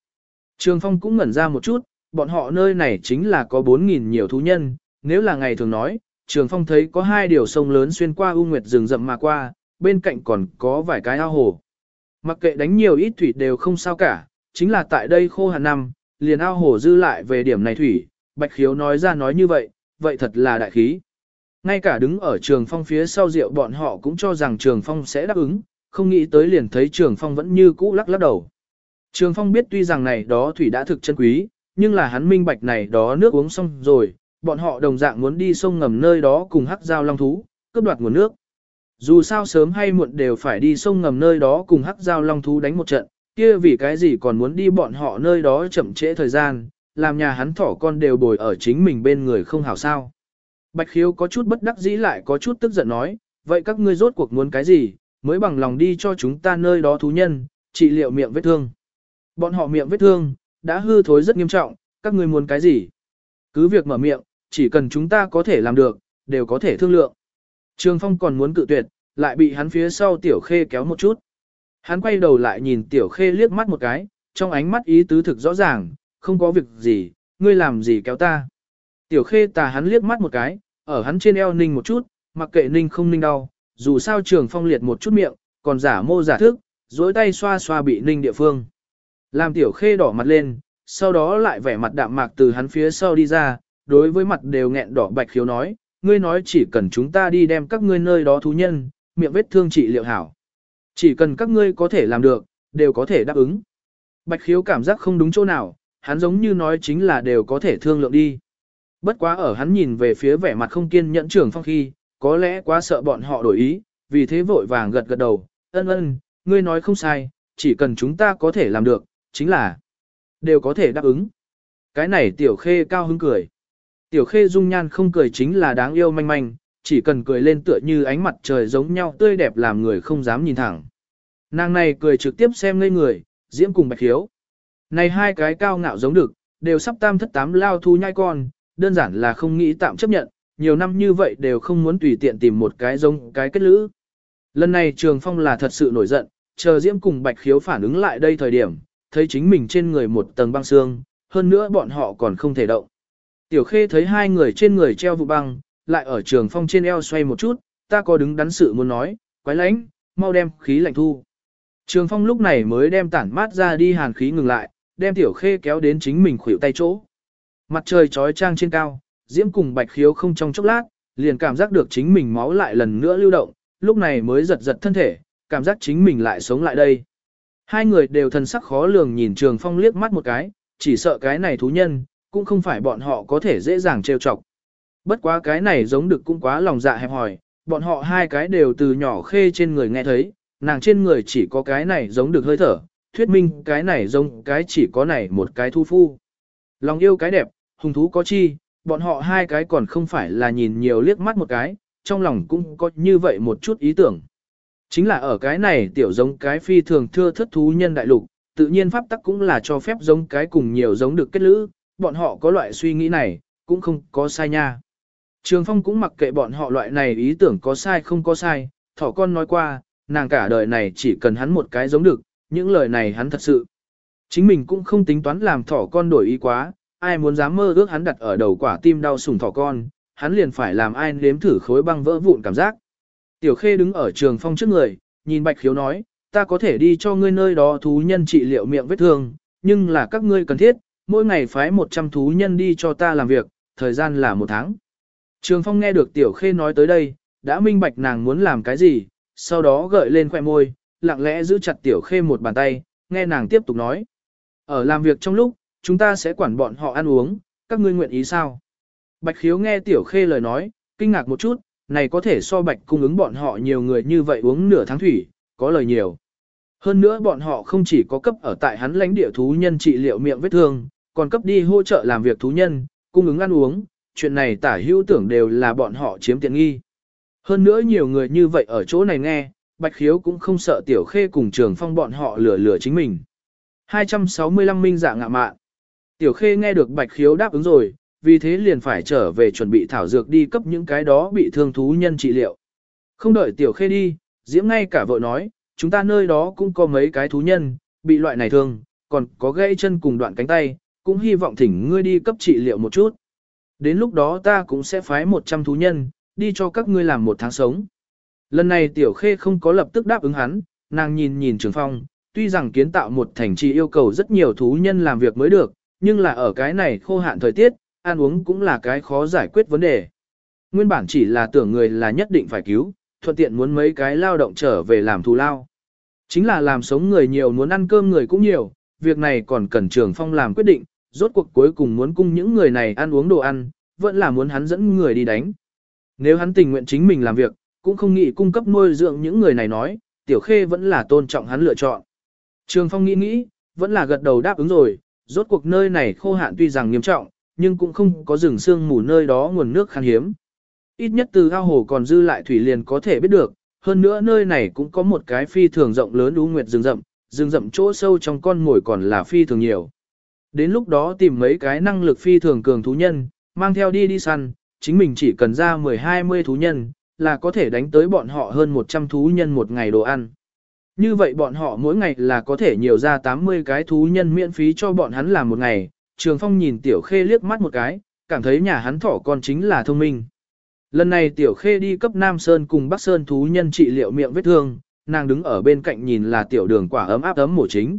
Trường Phong cũng ngẩn ra một chút, bọn họ nơi này chính là có 4.000 nhiều thú nhân, nếu là ngày thường nói, Trường Phong thấy có hai điều sông lớn xuyên qua u nguyệt rừng rậm mà qua, bên cạnh còn có vài cái ao hồ. Mặc kệ đánh nhiều ít thủy đều không sao cả, chính là tại đây khô hạn năm, liền ao hồ dư lại về điểm này thủy, Bạch Khiếu nói ra nói như vậy, vậy thật là đại khí. Ngay cả đứng ở Trường Phong phía sau rượu bọn họ cũng cho rằng Trường Phong sẽ đáp ứng, không nghĩ tới liền thấy Trường Phong vẫn như cũ lắc lắc đầu. Trường Phong biết tuy rằng này đó thủy đã thực chân quý, nhưng là hắn minh bạch này đó nước uống xong rồi, bọn họ đồng dạng muốn đi sông ngầm nơi đó cùng hắc giao long thú, cướp đoạt nguồn nước. Dù sao sớm hay muộn đều phải đi sông ngầm nơi đó cùng hắc giao long thú đánh một trận, kia vì cái gì còn muốn đi bọn họ nơi đó chậm trễ thời gian, làm nhà hắn thỏ con đều bồi ở chính mình bên người không hảo sao. Bạch khiếu có chút bất đắc dĩ lại có chút tức giận nói, vậy các ngươi rốt cuộc muốn cái gì, mới bằng lòng đi cho chúng ta nơi đó thú nhân, trị liệu miệng vết thương. Bọn họ miệng vết thương, đã hư thối rất nghiêm trọng, các ngươi muốn cái gì? Cứ việc mở miệng, chỉ cần chúng ta có thể làm được, đều có thể thương lượng. Trường Phong còn muốn cự tuyệt, lại bị hắn phía sau Tiểu Khê kéo một chút. Hắn quay đầu lại nhìn Tiểu Khê liếc mắt một cái, trong ánh mắt ý tứ thực rõ ràng, không có việc gì, ngươi làm gì kéo ta. Tiểu Khê tà hắn liếc mắt một cái, ở hắn trên eo ninh một chút, mặc kệ ninh không ninh đau, dù sao Trường Phong liệt một chút miệng, còn giả mô giả thức, dối tay xoa xoa bị ninh địa phương. Làm Tiểu Khê đỏ mặt lên, sau đó lại vẻ mặt đạm mạc từ hắn phía sau đi ra, đối với mặt đều nghẹn đỏ bạch khiếu nói, ngươi nói chỉ cần chúng ta đi đem các ngươi nơi đó thú nhân, miệng vết thương trị liệu hảo. Chỉ cần các ngươi có thể làm được, đều có thể đáp ứng. Bạch khiếu cảm giác không đúng chỗ nào, hắn giống như nói chính là đều có thể thương lượng đi. Bất quá ở hắn nhìn về phía vẻ mặt không kiên nhẫn trưởng phong khi, có lẽ quá sợ bọn họ đổi ý, vì thế vội vàng gật gật đầu, ân ân, ngươi nói không sai, chỉ cần chúng ta có thể làm được, chính là đều có thể đáp ứng. Cái này tiểu khê cao hứng cười. Tiểu khê dung nhan không cười chính là đáng yêu manh manh, chỉ cần cười lên tựa như ánh mặt trời giống nhau tươi đẹp làm người không dám nhìn thẳng. Nàng này cười trực tiếp xem ngây người, diễm cùng bạch hiếu, Này hai cái cao ngạo giống được, đều sắp tam thất tám lao thu nhai con, đơn giản là không nghĩ tạm chấp nhận, nhiều năm như vậy đều không muốn tùy tiện tìm một cái giống cái kết lữ. Lần này Trường Phong là thật sự nổi giận, chờ Diễm cùng Bạch Khiếu phản ứng lại đây thời điểm, thấy chính mình trên người một tầng băng xương, hơn nữa bọn họ còn không thể động. Tiểu Khê thấy hai người trên người treo vụ băng, lại ở Trường Phong trên eo xoay một chút, ta có đứng đắn sự muốn nói, quái lãnh, mau đem khí lạnh thu. Trường Phong lúc này mới đem tản mát ra đi hàn khí ngừng lại, đem Tiểu Khê kéo đến chính mình khuỷu tay chỗ. Mặt trời trói trang trên cao, Diễm cùng Bạch Khiếu không trong chốc lát, liền cảm giác được chính mình máu lại lần nữa lưu động, lúc này mới giật giật thân thể, cảm giác chính mình lại sống lại đây. Hai người đều thần sắc khó lường nhìn Trường Phong liếc mắt một cái, chỉ sợ cái này thú nhân, cũng không phải bọn họ có thể dễ dàng trêu chọc. Bất quá cái này giống được cũng quá lòng dạ hẹp hòi, bọn họ hai cái đều từ nhỏ khê trên người nghe thấy, nàng trên người chỉ có cái này giống được hơi thở, thuyết minh cái này giống cái chỉ có này một cái thu phu. Lòng yêu cái đẹp, hùng thú có chi, bọn họ hai cái còn không phải là nhìn nhiều liếc mắt một cái, trong lòng cũng có như vậy một chút ý tưởng. Chính là ở cái này tiểu giống cái phi thường thưa thất thú nhân đại lục, tự nhiên pháp tắc cũng là cho phép giống cái cùng nhiều giống được kết lữ, bọn họ có loại suy nghĩ này, cũng không có sai nha. Trường Phong cũng mặc kệ bọn họ loại này ý tưởng có sai không có sai, thỏ con nói qua, nàng cả đời này chỉ cần hắn một cái giống được, những lời này hắn thật sự. Chính mình cũng không tính toán làm thỏ con đổi ý quá, ai muốn dám mơ ước hắn đặt ở đầu quả tim đau sùng thỏ con, hắn liền phải làm ai nếm thử khối băng vỡ vụn cảm giác. Tiểu Khê đứng ở trường phong trước người, nhìn Bạch Khiếu nói, ta có thể đi cho ngươi nơi đó thú nhân trị liệu miệng vết thương, nhưng là các ngươi cần thiết, mỗi ngày phái 100 thú nhân đi cho ta làm việc, thời gian là một tháng. Trường Phong nghe được Tiểu Khê nói tới đây, đã minh bạch nàng muốn làm cái gì, sau đó gợi lên khoẻ môi, lặng lẽ giữ chặt Tiểu Khê một bàn tay, nghe nàng tiếp tục nói. Ở làm việc trong lúc, chúng ta sẽ quản bọn họ ăn uống, các ngươi nguyện ý sao? Bạch Khiếu nghe Tiểu Khê lời nói, kinh ngạc một chút, này có thể so Bạch cung ứng bọn họ nhiều người như vậy uống nửa tháng thủy, có lời nhiều. Hơn nữa bọn họ không chỉ có cấp ở tại hắn lãnh địa thú nhân trị liệu miệng vết thương, còn cấp đi hỗ trợ làm việc thú nhân, cung ứng ăn uống, chuyện này tả hữu tưởng đều là bọn họ chiếm tiện nghi. Hơn nữa nhiều người như vậy ở chỗ này nghe, Bạch Khiếu cũng không sợ Tiểu Khê cùng Trường Phong bọn họ lừa lừa chính mình. 265 minh dạ ngạ mạn. Tiểu Khê nghe được Bạch Khiếu đáp ứng rồi, vì thế liền phải trở về chuẩn bị thảo dược đi cấp những cái đó bị thương thú nhân trị liệu. Không đợi Tiểu Khê đi, Diễm ngay cả vợ nói, chúng ta nơi đó cũng có mấy cái thú nhân, bị loại này thương, còn có gãy chân cùng đoạn cánh tay, cũng hy vọng thỉnh ngươi đi cấp trị liệu một chút. Đến lúc đó ta cũng sẽ phái 100 thú nhân, đi cho các ngươi làm một tháng sống. Lần này Tiểu Khê không có lập tức đáp ứng hắn, nàng nhìn nhìn Trường Phong, tuy rằng kiến tạo một thành trì yêu cầu rất nhiều thú nhân làm việc mới được, nhưng là ở cái này khô hạn thời tiết, ăn uống cũng là cái khó giải quyết vấn đề. Nguyên bản chỉ là tưởng người là nhất định phải cứu, thuận tiện muốn mấy cái lao động trở về làm thù lao. Chính là làm sống người nhiều muốn ăn cơm người cũng nhiều, việc này còn cần trường phong làm quyết định, rốt cuộc cuối cùng muốn cung những người này ăn uống đồ ăn, vẫn là muốn hắn dẫn người đi đánh. Nếu hắn tình nguyện chính mình làm việc, cũng không nghĩ cung cấp nuôi dưỡng những người này nói, tiểu khê vẫn là tôn trọng hắn lựa chọn. Trường Phong nghĩ nghĩ, vẫn là gật đầu đáp ứng rồi, rốt cuộc nơi này khô hạn tuy rằng nghiêm trọng, nhưng cũng không có rừng sương mù nơi đó nguồn nước khan hiếm. Ít nhất từ ao hồ còn dư lại thủy liền có thể biết được, hơn nữa nơi này cũng có một cái phi thường rộng lớn u nguyệt rừng rậm, rừng rậm chỗ sâu trong con ngồi còn là phi thường nhiều. Đến lúc đó tìm mấy cái năng lực phi thường cường thú nhân, mang theo đi đi săn, chính mình chỉ cần ra 10-20 thú nhân, là có thể đánh tới bọn họ hơn 100 thú nhân một ngày đồ ăn. Như vậy bọn họ mỗi ngày là có thể nhiều ra 80 cái thú nhân miễn phí cho bọn hắn làm một ngày. Trường Phong nhìn Tiểu Khê liếc mắt một cái, cảm thấy nhà hắn thỏ con chính là thông minh. Lần này Tiểu Khê đi cấp Nam Sơn cùng Bắc Sơn thú nhân trị liệu miệng vết thương, nàng đứng ở bên cạnh nhìn là Tiểu Đường quả ấm áp ấm mổ chính.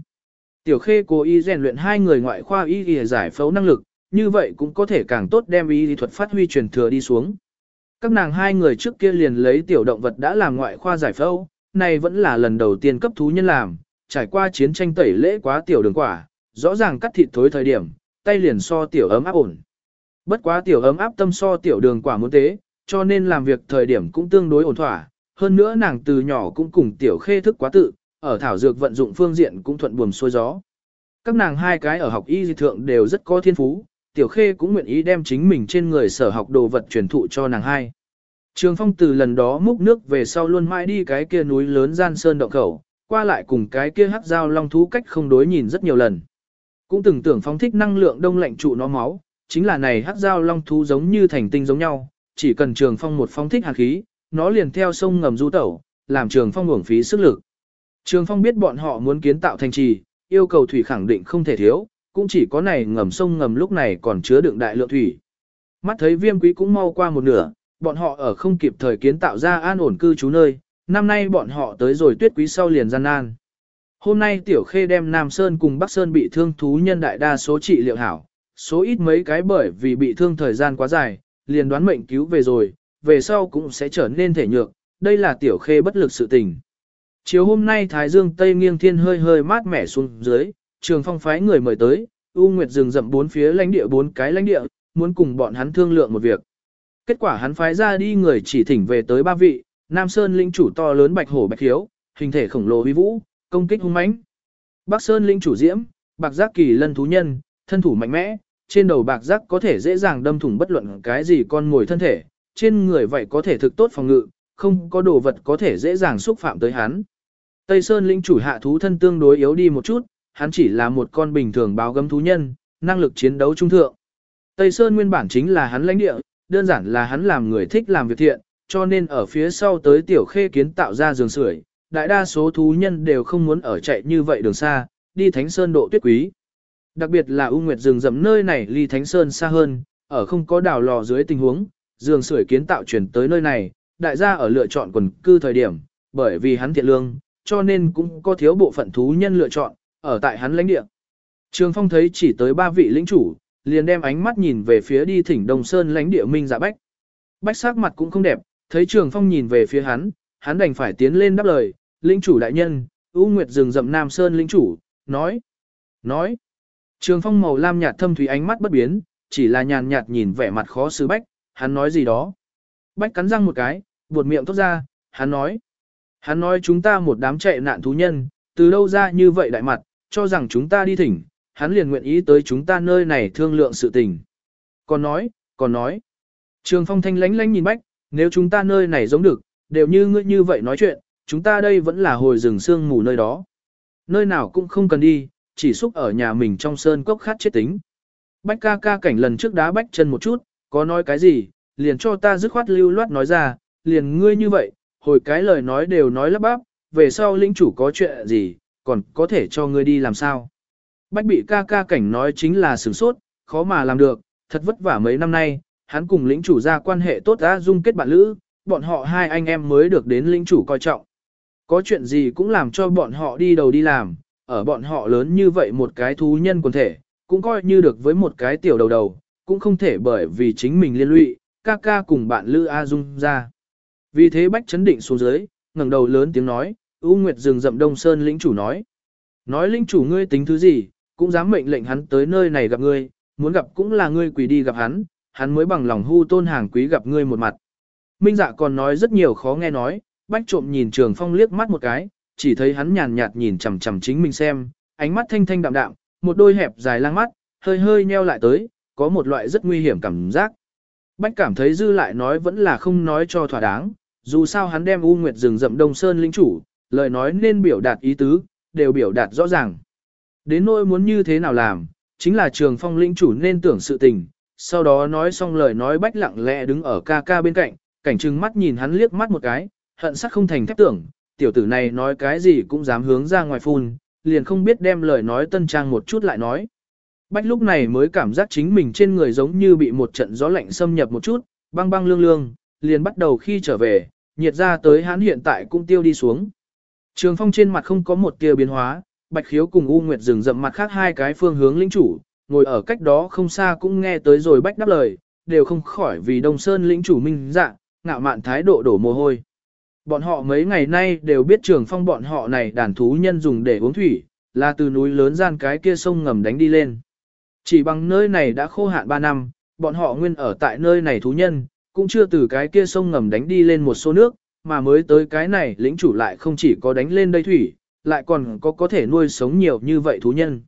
Tiểu Khê cố ý rèn luyện hai người ngoại khoa y y giải phẫu năng lực, như vậy cũng có thể càng tốt đem y lý thuật phát huy truyền thừa đi xuống. Các nàng hai người trước kia liền lấy tiểu động vật đã làm ngoại khoa giải phẫu, này vẫn là lần đầu tiên cấp thú nhân làm, trải qua chiến tranh tẩy lễ quá tiểu đường quả, rõ ràng cắt thịt thối thời điểm, tay liền so tiểu ấm áp ổn. Bất quá tiểu ấm áp tâm so tiểu đường quả muốn tế, cho nên làm việc thời điểm cũng tương đối ổn thỏa, hơn nữa nàng từ nhỏ cũng cùng tiểu khê thức quá tự, ở thảo dược vận dụng phương diện cũng thuận buồm xuôi gió. Các nàng hai cái ở học y di thượng đều rất có thiên phú, tiểu khê cũng nguyện ý đem chính mình trên người sở học đồ vật truyền thụ cho nàng hai. Trường phong từ lần đó múc nước về sau luôn mãi đi cái kia núi lớn gian sơn động khẩu, qua lại cùng cái kia hắc dao long thú cách không đối nhìn rất nhiều lần. Cũng từng tưởng phong thích năng lượng đông lạnh trụ nó máu, chính là này hắc dao long thú giống như thành tinh giống nhau, chỉ cần trường phong một phong thích hạt khí, nó liền theo sông ngầm du tẩu, làm trường phong uổng phí sức lực. Trường phong biết bọn họ muốn kiến tạo thành trì, yêu cầu thủy khẳng định không thể thiếu, cũng chỉ có này ngầm sông ngầm lúc này còn chứa đựng đại lượng thủy. Mắt thấy viêm quý cũng mau qua một nửa, bọn họ ở không kịp thời kiến tạo ra an ổn cư trú nơi, năm nay bọn họ tới rồi tuyết quý sau liền gian nan. Hôm nay Tiểu Khê đem Nam Sơn cùng Bắc Sơn bị thương thú nhân đại đa số trị liệu hảo, số ít mấy cái bởi vì bị thương thời gian quá dài, liền đoán mệnh cứu về rồi, về sau cũng sẽ trở nên thể nhược, đây là Tiểu Khê bất lực sự tình. Chiều hôm nay Thái Dương Tây nghiêng thiên hơi hơi mát mẻ xuống dưới, trường phong phái người mời tới, U Nguyệt rừng rậm bốn phía lãnh địa bốn cái lãnh địa, muốn cùng bọn hắn thương lượng một việc. Kết quả hắn phái ra đi người chỉ thỉnh về tới ba vị, Nam Sơn lĩnh chủ to lớn bạch hổ bạch hiếu, hình thể khổng lồ uy vũ, công kích hung mãnh. Bắc Sơn lĩnh chủ diễm, bạc giác kỳ lân thú nhân, thân thủ mạnh mẽ, trên đầu bạc giác có thể dễ dàng đâm thủng bất luận cái gì con ngồi thân thể, trên người vậy có thể thực tốt phòng ngự, không có đồ vật có thể dễ dàng xúc phạm tới hắn. Tây Sơn lĩnh chủ hạ thú thân tương đối yếu đi một chút, hắn chỉ là một con bình thường báo gấm thú nhân, năng lực chiến đấu trung thượng. Tây Sơn nguyên bản chính là hắn lãnh địa, đơn giản là hắn làm người thích làm việc thiện, cho nên ở phía sau tới tiểu khê kiến tạo ra giường sưởi, đại đa số thú nhân đều không muốn ở chạy như vậy đường xa, đi Thánh Sơn độ tuyết quý. Đặc biệt là U Nguyệt rừng rậm nơi này ly Thánh Sơn xa hơn, ở không có đào lò dưới tình huống, giường sưởi kiến tạo chuyển tới nơi này, đại gia ở lựa chọn quần cư thời điểm, bởi vì hắn thiện lương, cho nên cũng có thiếu bộ phận thú nhân lựa chọn, ở tại hắn lãnh địa. Trường Phong thấy chỉ tới ba vị lĩnh chủ, liền đem ánh mắt nhìn về phía đi thỉnh Đông Sơn lãnh địa Minh Dạ Bách. Bách sắc mặt cũng không đẹp, thấy Trường Phong nhìn về phía hắn, hắn đành phải tiến lên đáp lời, lĩnh chủ đại nhân, U Nguyệt rừng rậm Nam Sơn lĩnh chủ, nói, nói. Trường Phong màu lam nhạt thâm thủy ánh mắt bất biến, chỉ là nhàn nhạt nhìn vẻ mặt khó xử Bách, hắn nói gì đó. Bách cắn răng một cái, buột miệng tốt ra, hắn nói. Hắn nói chúng ta một đám chạy nạn thú nhân, từ đâu ra như vậy đại mặt, cho rằng chúng ta đi thỉnh, hắn liền nguyện ý tới chúng ta nơi này thương lượng sự tình. Còn nói, còn nói. Trường phong thanh lánh lánh nhìn bách, nếu chúng ta nơi này giống được, đều như ngươi như vậy nói chuyện, chúng ta đây vẫn là hồi rừng sương mù nơi đó. Nơi nào cũng không cần đi, chỉ xúc ở nhà mình trong sơn cốc khát chết tính. Bách ca ca cảnh lần trước đá bách chân một chút, có nói cái gì, liền cho ta dứt khoát lưu loát nói ra, liền ngươi như vậy, hồi cái lời nói đều nói lắp bắp, về sau lĩnh chủ có chuyện gì, còn có thể cho ngươi đi làm sao. Bách bị ca ca cảnh nói chính là sửng sốt, khó mà làm được, thật vất vả mấy năm nay, hắn cùng lĩnh chủ ra quan hệ tốt đã dung kết bạn lữ, bọn họ hai anh em mới được đến lĩnh chủ coi trọng. Có chuyện gì cũng làm cho bọn họ đi đầu đi làm, ở bọn họ lớn như vậy một cái thú nhân quần thể, cũng coi như được với một cái tiểu đầu đầu, cũng không thể bởi vì chính mình liên lụy, ca ca cùng bạn lữ A Dung ra. Vì thế Bách chấn định xuống dưới, ngẩng đầu lớn tiếng nói, U Nguyệt rừng rậm Đông Sơn lĩnh chủ nói. Nói lĩnh chủ ngươi tính thứ gì, cũng dám mệnh lệnh hắn tới nơi này gặp ngươi, muốn gặp cũng là ngươi quỳ đi gặp hắn, hắn mới bằng lòng hu tôn hàng quý gặp ngươi một mặt. Minh dạ còn nói rất nhiều khó nghe nói, bách trộm nhìn trường phong liếc mắt một cái, chỉ thấy hắn nhàn nhạt nhìn chằm chằm chính mình xem, ánh mắt thanh thanh đạm đạm, một đôi hẹp dài lang mắt, hơi hơi nheo lại tới, có một loại rất nguy hiểm cảm giác. Bách cảm thấy dư lại nói vẫn là không nói cho thỏa đáng, dù sao hắn đem U Nguyệt rừng rậm Đông Sơn Lĩnh chủ, lời nói nên biểu đạt ý tứ, đều biểu đạt rõ ràng. Đến nỗi muốn như thế nào làm, chính là trường phong linh chủ nên tưởng sự tình, sau đó nói xong lời nói bách lặng lẽ đứng ở ca ca bên cạnh, cảnh trừng mắt nhìn hắn liếc mắt một cái, hận sắc không thành thép tưởng, tiểu tử này nói cái gì cũng dám hướng ra ngoài phun, liền không biết đem lời nói tân trang một chút lại nói. Bách lúc này mới cảm giác chính mình trên người giống như bị một trận gió lạnh xâm nhập một chút, băng băng lương lương, liền bắt đầu khi trở về, nhiệt ra tới hắn hiện tại cũng tiêu đi xuống. Trường phong trên mặt không có một tia biến hóa, bạch khiếu cùng U Nguyệt dừng rậm mặt khác hai cái phương hướng lĩnh chủ, ngồi ở cách đó không xa cũng nghe tới rồi bách đáp lời, đều không khỏi vì Đông Sơn lĩnh chủ minh dạ, ngạo mạn thái độ đổ mồ hôi. Bọn họ mấy ngày nay đều biết trường phong bọn họ này đàn thú nhân dùng để uống thủy, là từ núi lớn gian cái kia sông ngầm đánh đi lên. Chỉ bằng nơi này đã khô hạn 3 năm, bọn họ nguyên ở tại nơi này thú nhân, cũng chưa từ cái kia sông ngầm đánh đi lên một số nước, mà mới tới cái này lĩnh chủ lại không chỉ có đánh lên đây thủy, lại còn có có thể nuôi sống nhiều như vậy thú nhân.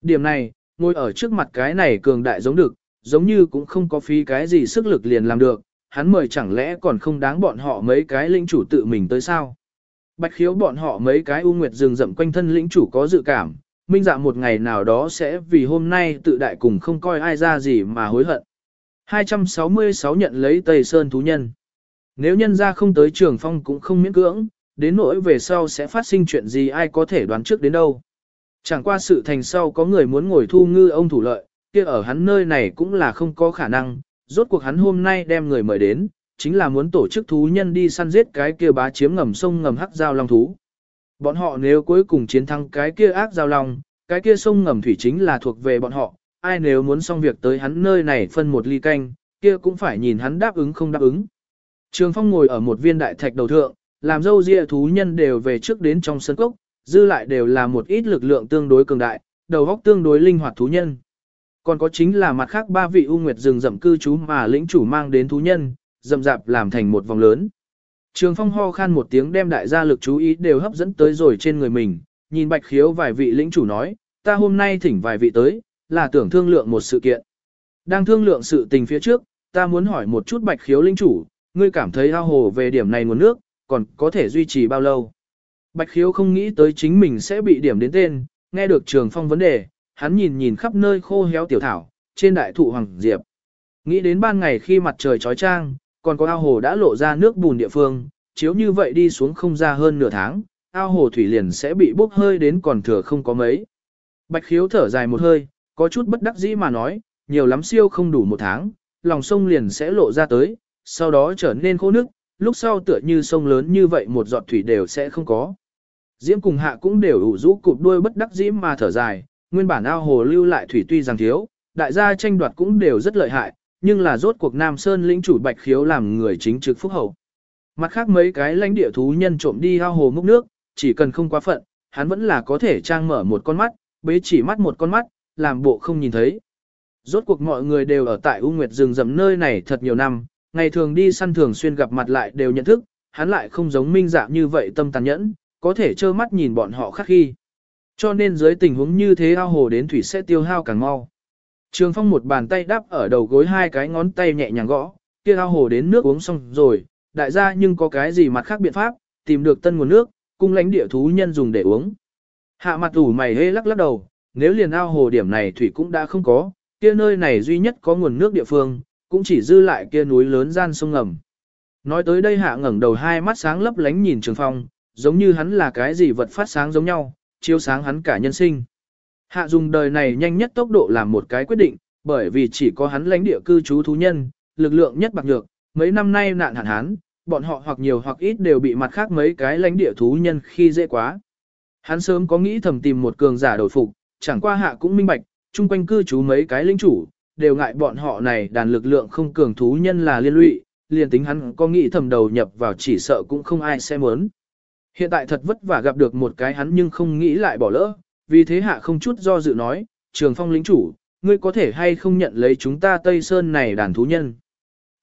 Điểm này, ngồi ở trước mặt cái này cường đại giống được, giống như cũng không có phí cái gì sức lực liền làm được, hắn mời chẳng lẽ còn không đáng bọn họ mấy cái lĩnh chủ tự mình tới sao. Bạch khiếu bọn họ mấy cái u nguyệt rừng rậm quanh thân lĩnh chủ có dự cảm, minh dạ một ngày nào đó sẽ vì hôm nay tự đại cùng không coi ai ra gì mà hối hận. 266 nhận lấy Tây Sơn thú nhân. Nếu nhân ra không tới trường phong cũng không miễn cưỡng, đến nỗi về sau sẽ phát sinh chuyện gì ai có thể đoán trước đến đâu. Chẳng qua sự thành sau có người muốn ngồi thu ngư ông thủ lợi, kia ở hắn nơi này cũng là không có khả năng, rốt cuộc hắn hôm nay đem người mời đến, chính là muốn tổ chức thú nhân đi săn giết cái kia bá chiếm ngầm sông ngầm hắc giao long thú. Bọn họ nếu cuối cùng chiến thắng cái kia ác giao long, cái kia sông ngầm thủy chính là thuộc về bọn họ, ai nếu muốn xong việc tới hắn nơi này phân một ly canh, kia cũng phải nhìn hắn đáp ứng không đáp ứng. Trường Phong ngồi ở một viên đại thạch đầu thượng, làm dâu ria thú nhân đều về trước đến trong sân cốc, dư lại đều là một ít lực lượng tương đối cường đại, đầu óc tương đối linh hoạt thú nhân. Còn có chính là mặt khác ba vị U Nguyệt rừng rậm cư trú mà lĩnh chủ mang đến thú nhân, rậm rạp làm thành một vòng lớn. Trường Phong ho khan một tiếng đem đại gia lực chú ý đều hấp dẫn tới rồi trên người mình, nhìn Bạch Khiếu vài vị lĩnh chủ nói, ta hôm nay thỉnh vài vị tới, là tưởng thương lượng một sự kiện. Đang thương lượng sự tình phía trước, ta muốn hỏi một chút Bạch Khiếu lĩnh chủ, ngươi cảm thấy ao hồ về điểm này nguồn nước, còn có thể duy trì bao lâu? Bạch Khiếu không nghĩ tới chính mình sẽ bị điểm đến tên, nghe được Trường Phong vấn đề, hắn nhìn nhìn khắp nơi khô héo tiểu thảo, trên đại thụ hoàng diệp. Nghĩ đến ban ngày khi mặt trời trói trang, còn có ao hồ đã lộ ra nước bùn địa phương, chiếu như vậy đi xuống không ra hơn nửa tháng, ao hồ thủy liền sẽ bị bốc hơi đến còn thừa không có mấy. Bạch khiếu thở dài một hơi, có chút bất đắc dĩ mà nói, nhiều lắm siêu không đủ một tháng, lòng sông liền sẽ lộ ra tới, sau đó trở nên khô nước, lúc sau tựa như sông lớn như vậy một giọt thủy đều sẽ không có. Diễm cùng hạ cũng đều ủ rũ cụp đuôi bất đắc dĩ mà thở dài, nguyên bản ao hồ lưu lại thủy tuy rằng thiếu, đại gia tranh đoạt cũng đều rất lợi hại, nhưng là rốt cuộc Nam Sơn lĩnh chủ Bạch Khiếu làm người chính trực phúc hậu. Mặt khác mấy cái lãnh địa thú nhân trộm đi ao hồ múc nước, chỉ cần không quá phận, hắn vẫn là có thể trang mở một con mắt, bế chỉ mắt một con mắt, làm bộ không nhìn thấy. Rốt cuộc mọi người đều ở tại U Nguyệt rừng rậm nơi này thật nhiều năm, ngày thường đi săn thường xuyên gặp mặt lại đều nhận thức, hắn lại không giống minh dạ như vậy tâm tàn nhẫn, có thể trơ mắt nhìn bọn họ khác khi. Cho nên dưới tình huống như thế ao hồ đến thủy sẽ tiêu hao càng mau. Trường Phong một bàn tay đắp ở đầu gối hai cái ngón tay nhẹ nhàng gõ, kia ao hồ đến nước uống xong rồi, đại gia nhưng có cái gì mặt khác biện pháp, tìm được tân nguồn nước, cung lãnh địa thú nhân dùng để uống. Hạ mặt ủ mày hê lắc lắc đầu, nếu liền ao hồ điểm này thủy cũng đã không có, kia nơi này duy nhất có nguồn nước địa phương, cũng chỉ dư lại kia núi lớn gian sông ngầm. Nói tới đây hạ ngẩng đầu hai mắt sáng lấp lánh nhìn Trường Phong, giống như hắn là cái gì vật phát sáng giống nhau, chiếu sáng hắn cả nhân sinh. Hạ dùng đời này nhanh nhất tốc độ làm một cái quyết định, bởi vì chỉ có hắn lãnh địa cư trú thú nhân, lực lượng nhất bạc nhược, mấy năm nay nạn hạn hán, bọn họ hoặc nhiều hoặc ít đều bị mặt khác mấy cái lãnh địa thú nhân khi dễ quá. Hắn sớm có nghĩ thầm tìm một cường giả đổi phục, chẳng qua hạ cũng minh bạch, chung quanh cư trú mấy cái linh chủ, đều ngại bọn họ này đàn lực lượng không cường thú nhân là liên lụy, liền tính hắn có nghĩ thầm đầu nhập vào chỉ sợ cũng không ai sẽ muốn. Hiện tại thật vất vả gặp được một cái hắn nhưng không nghĩ lại bỏ lỡ, vì thế hạ không chút do dự nói, trường phong lĩnh chủ, ngươi có thể hay không nhận lấy chúng ta Tây Sơn này đàn thú nhân.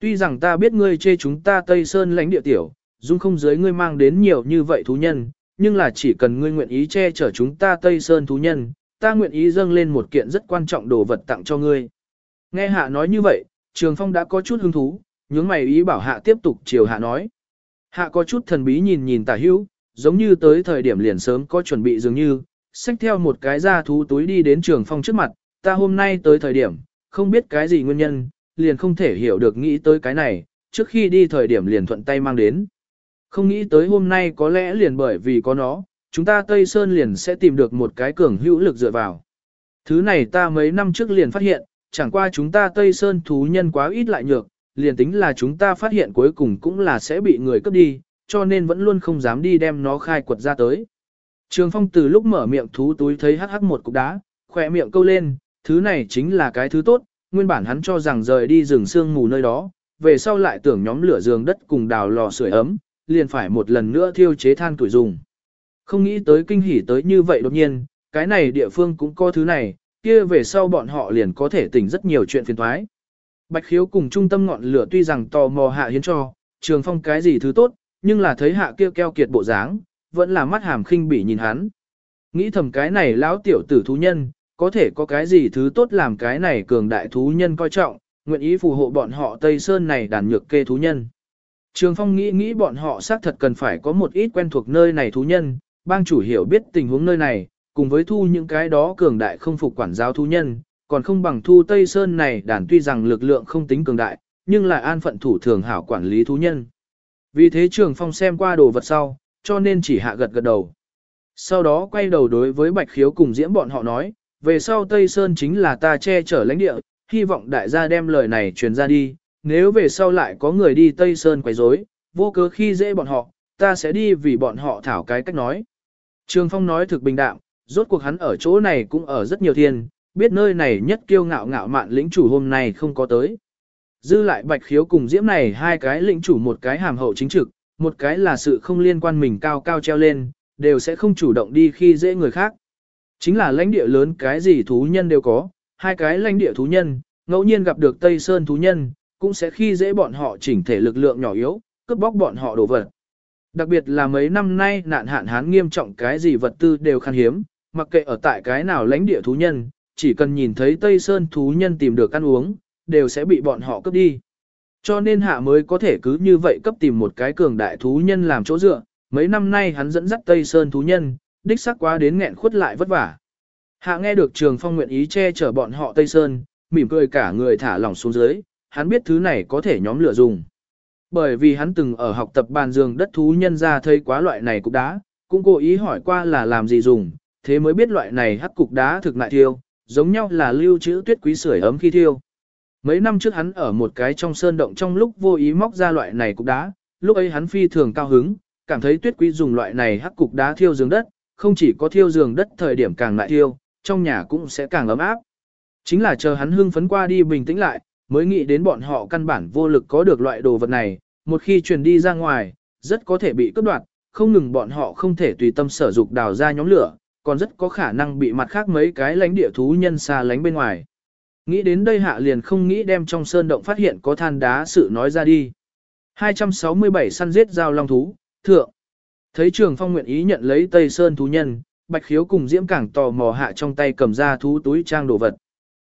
Tuy rằng ta biết ngươi chê chúng ta Tây Sơn lãnh địa tiểu, dung không giới ngươi mang đến nhiều như vậy thú nhân, nhưng là chỉ cần ngươi nguyện ý che chở chúng ta Tây Sơn thú nhân, ta nguyện ý dâng lên một kiện rất quan trọng đồ vật tặng cho ngươi. Nghe hạ nói như vậy, Trường Phong đã có chút hứng thú, nhướng mày ý bảo hạ tiếp tục chiều hạ nói. Hạ có chút thần bí nhìn nhìn tả hữu, giống như tới thời điểm liền sớm có chuẩn bị dường như, xách theo một cái da thú túi đi đến Trường Phong trước mặt, ta hôm nay tới thời điểm, không biết cái gì nguyên nhân, liền không thể hiểu được nghĩ tới cái này, trước khi đi thời điểm liền thuận tay mang đến. Không nghĩ tới hôm nay có lẽ liền bởi vì có nó, chúng ta Tây Sơn liền sẽ tìm được một cái cường hữu lực dựa vào. Thứ này ta mấy năm trước liền phát hiện, chẳng qua chúng ta Tây Sơn thú nhân quá ít lại nhược, liền tính là chúng ta phát hiện cuối cùng cũng là sẽ bị người cướp đi, cho nên vẫn luôn không dám đi đem nó khai quật ra tới. Trường Phong từ lúc mở miệng thú túi thấy hắc hắc một cục đá, khỏe miệng câu lên, thứ này chính là cái thứ tốt, nguyên bản hắn cho rằng rời đi rừng sương mù nơi đó, về sau lại tưởng nhóm lửa giường đất cùng đào lò sưởi ấm, liền phải một lần nữa thiêu chế than tuổi dùng. Không nghĩ tới kinh hỉ tới như vậy đột nhiên, cái này địa phương cũng có thứ này, kia về sau bọn họ liền có thể tỉnh rất nhiều chuyện phiền thoái. Bạch khiếu cùng trung tâm ngọn lửa tuy rằng tò mò hạ hiến cho, trường phong cái gì thứ tốt, nhưng là thấy hạ kia keo kiệt bộ dáng, vẫn là mắt hàm khinh bỉ nhìn hắn. Nghĩ thầm cái này lão tiểu tử thú nhân, có thể có cái gì thứ tốt làm cái này cường đại thú nhân coi trọng, nguyện ý phù hộ bọn họ Tây Sơn này đàn nhược kê thú nhân. Trường Phong nghĩ nghĩ bọn họ xác thật cần phải có một ít quen thuộc nơi này thú nhân, bang chủ hiểu biết tình huống nơi này, cùng với thu những cái đó cường đại không phục quản giáo thú nhân, còn không bằng thu Tây Sơn này đàn tuy rằng lực lượng không tính cường đại, nhưng lại an phận thủ thường hảo quản lý thú nhân. Vì thế Trường Phong xem qua đồ vật sau, cho nên chỉ hạ gật gật đầu. Sau đó quay đầu đối với Bạch Khiếu cùng diễm bọn họ nói, về sau Tây Sơn chính là ta che chở lãnh địa, hy vọng đại gia đem lời này truyền ra đi, nếu về sau lại có người đi Tây Sơn quấy rối, vô cớ khi dễ bọn họ, ta sẽ đi vì bọn họ thảo cái cách nói. Trường Phong nói thực bình đạm, rốt cuộc hắn ở chỗ này cũng ở rất nhiều thiên, biết nơi này nhất kiêu ngạo ngạo mạn lĩnh chủ hôm nay không có tới. Dư lại bạch khiếu cùng diễm này hai cái lĩnh chủ một cái hàm hậu chính trực, một cái là sự không liên quan mình cao cao treo lên, đều sẽ không chủ động đi khi dễ người khác. Chính là lãnh địa lớn cái gì thú nhân đều có, hai cái lãnh địa thú nhân, ngẫu nhiên gặp được Tây Sơn thú nhân, cũng sẽ khi dễ bọn họ chỉnh thể lực lượng nhỏ yếu, cướp bóc bọn họ đồ vật. Đặc biệt là mấy năm nay nạn hạn hán nghiêm trọng cái gì vật tư đều khan hiếm, mặc kệ ở tại cái nào lãnh địa thú nhân, chỉ cần nhìn thấy Tây Sơn thú nhân tìm được ăn uống, đều sẽ bị bọn họ cướp đi. Cho nên hạ mới có thể cứ như vậy cấp tìm một cái cường đại thú nhân làm chỗ dựa, mấy năm nay hắn dẫn dắt Tây Sơn thú nhân, đích xác quá đến nghẹn khuất lại vất vả. Hạ nghe được Trường Phong nguyện ý che chở bọn họ Tây Sơn, mỉm cười cả người thả lỏng xuống dưới, hắn biết thứ này có thể nhóm lửa dùng. Bởi vì hắn từng ở học tập bàn giường đất thú nhân ra thấy quá loại này cục đá, cũng cố ý hỏi qua là làm gì dùng, thế mới biết loại này hắc cục đá thực lại thiêu, giống nhau là lưu trữ tuyết quý sưởi ấm khi thiêu. Mấy năm trước hắn ở một cái trong sơn động trong lúc vô ý móc ra loại này cục đá, lúc ấy hắn phi thường cao hứng, cảm thấy tuyết quý dùng loại này hắc cục đá thiêu giường đất, không chỉ có thiêu giường đất thời điểm càng lại thiêu, trong nhà cũng sẽ càng ấm áp. Chính là chờ hắn hưng phấn qua đi bình tĩnh lại, mới nghĩ đến bọn họ căn bản vô lực có được loại đồ vật này, một khi truyền đi ra ngoài, rất có thể bị cướp đoạt, không ngừng bọn họ không thể tùy tâm sở dục đào ra nhóm lửa, còn rất có khả năng bị mặt khác mấy cái lãnh địa thú nhân xa lánh bên ngoài. Nghĩ đến đây hạ liền không nghĩ đem trong sơn động phát hiện có than đá sự nói ra đi. 267 săn giết giao long thú, thượng. Thấy trường phong nguyện ý nhận lấy Tây Sơn thú nhân, Bạch Khiếu cùng Diễm Cảng tò mò hạ trong tay cầm ra thú túi trang đồ vật.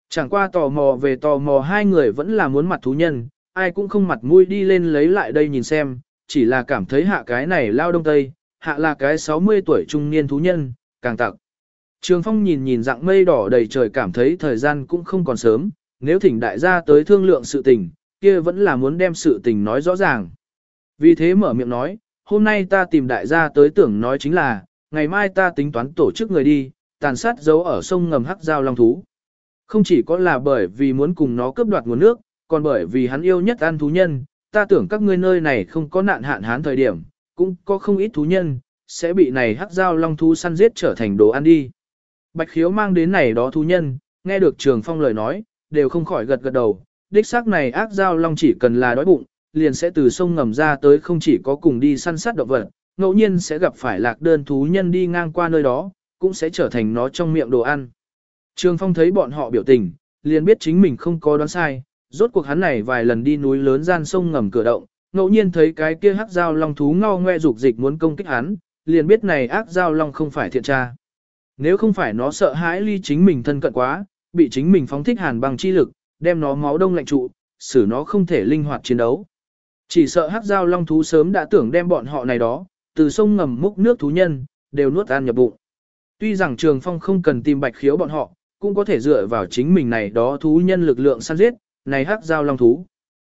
Chẳng qua tò mò về tò mò hai người vẫn là muốn mặt thú nhân, ai cũng không mặt mũi đi lên lấy lại đây nhìn xem, chỉ là cảm thấy hạ cái này lao đông tây, hạ là cái 60 tuổi trung niên thú nhân, càng tặc. Trường Phong nhìn nhìn dạng mây đỏ đầy trời cảm thấy thời gian cũng không còn sớm, nếu thỉnh đại gia tới thương lượng sự tình, kia vẫn là muốn đem sự tình nói rõ ràng. Vì thế mở miệng nói, hôm nay ta tìm đại gia tới tưởng nói chính là, ngày mai ta tính toán tổ chức người đi, tàn sát giấu ở sông ngầm hắc giao long thú. Không chỉ có là bởi vì muốn cùng nó cướp đoạt nguồn nước, còn bởi vì hắn yêu nhất ăn thú nhân, ta tưởng các ngươi nơi này không có nạn hạn hán thời điểm, cũng có không ít thú nhân, sẽ bị này hắc giao long thú săn giết trở thành đồ ăn đi. Bạch khiếu mang đến này đó thú nhân, nghe được trường phong lời nói, đều không khỏi gật gật đầu, đích xác này ác giao long chỉ cần là đói bụng, liền sẽ từ sông ngầm ra tới không chỉ có cùng đi săn sát động vật, ngẫu nhiên sẽ gặp phải lạc đơn thú nhân đi ngang qua nơi đó, cũng sẽ trở thành nó trong miệng đồ ăn. Trường Phong thấy bọn họ biểu tình, liền biết chính mình không có đoán sai, rốt cuộc hắn này vài lần đi núi lớn gian sông ngầm cửa động, ngẫu nhiên thấy cái kia hắc giao long thú ngao ngoe dục dịch muốn công kích hắn, liền biết này ác giao long không phải thiện tra. Nếu không phải nó sợ hãi ly chính mình thân cận quá, bị chính mình phóng thích hàn bằng chi lực, đem nó máu đông lạnh trụ, xử nó không thể linh hoạt chiến đấu. Chỉ sợ hắc giao long thú sớm đã tưởng đem bọn họ này đó, từ sông ngầm múc nước thú nhân, đều nuốt ăn nhập bụng. Tuy rằng Trường Phong không cần tìm bạch khiếu bọn họ, cũng có thể dựa vào chính mình này đó thú nhân lực lượng săn giết, này hắc giao long thú.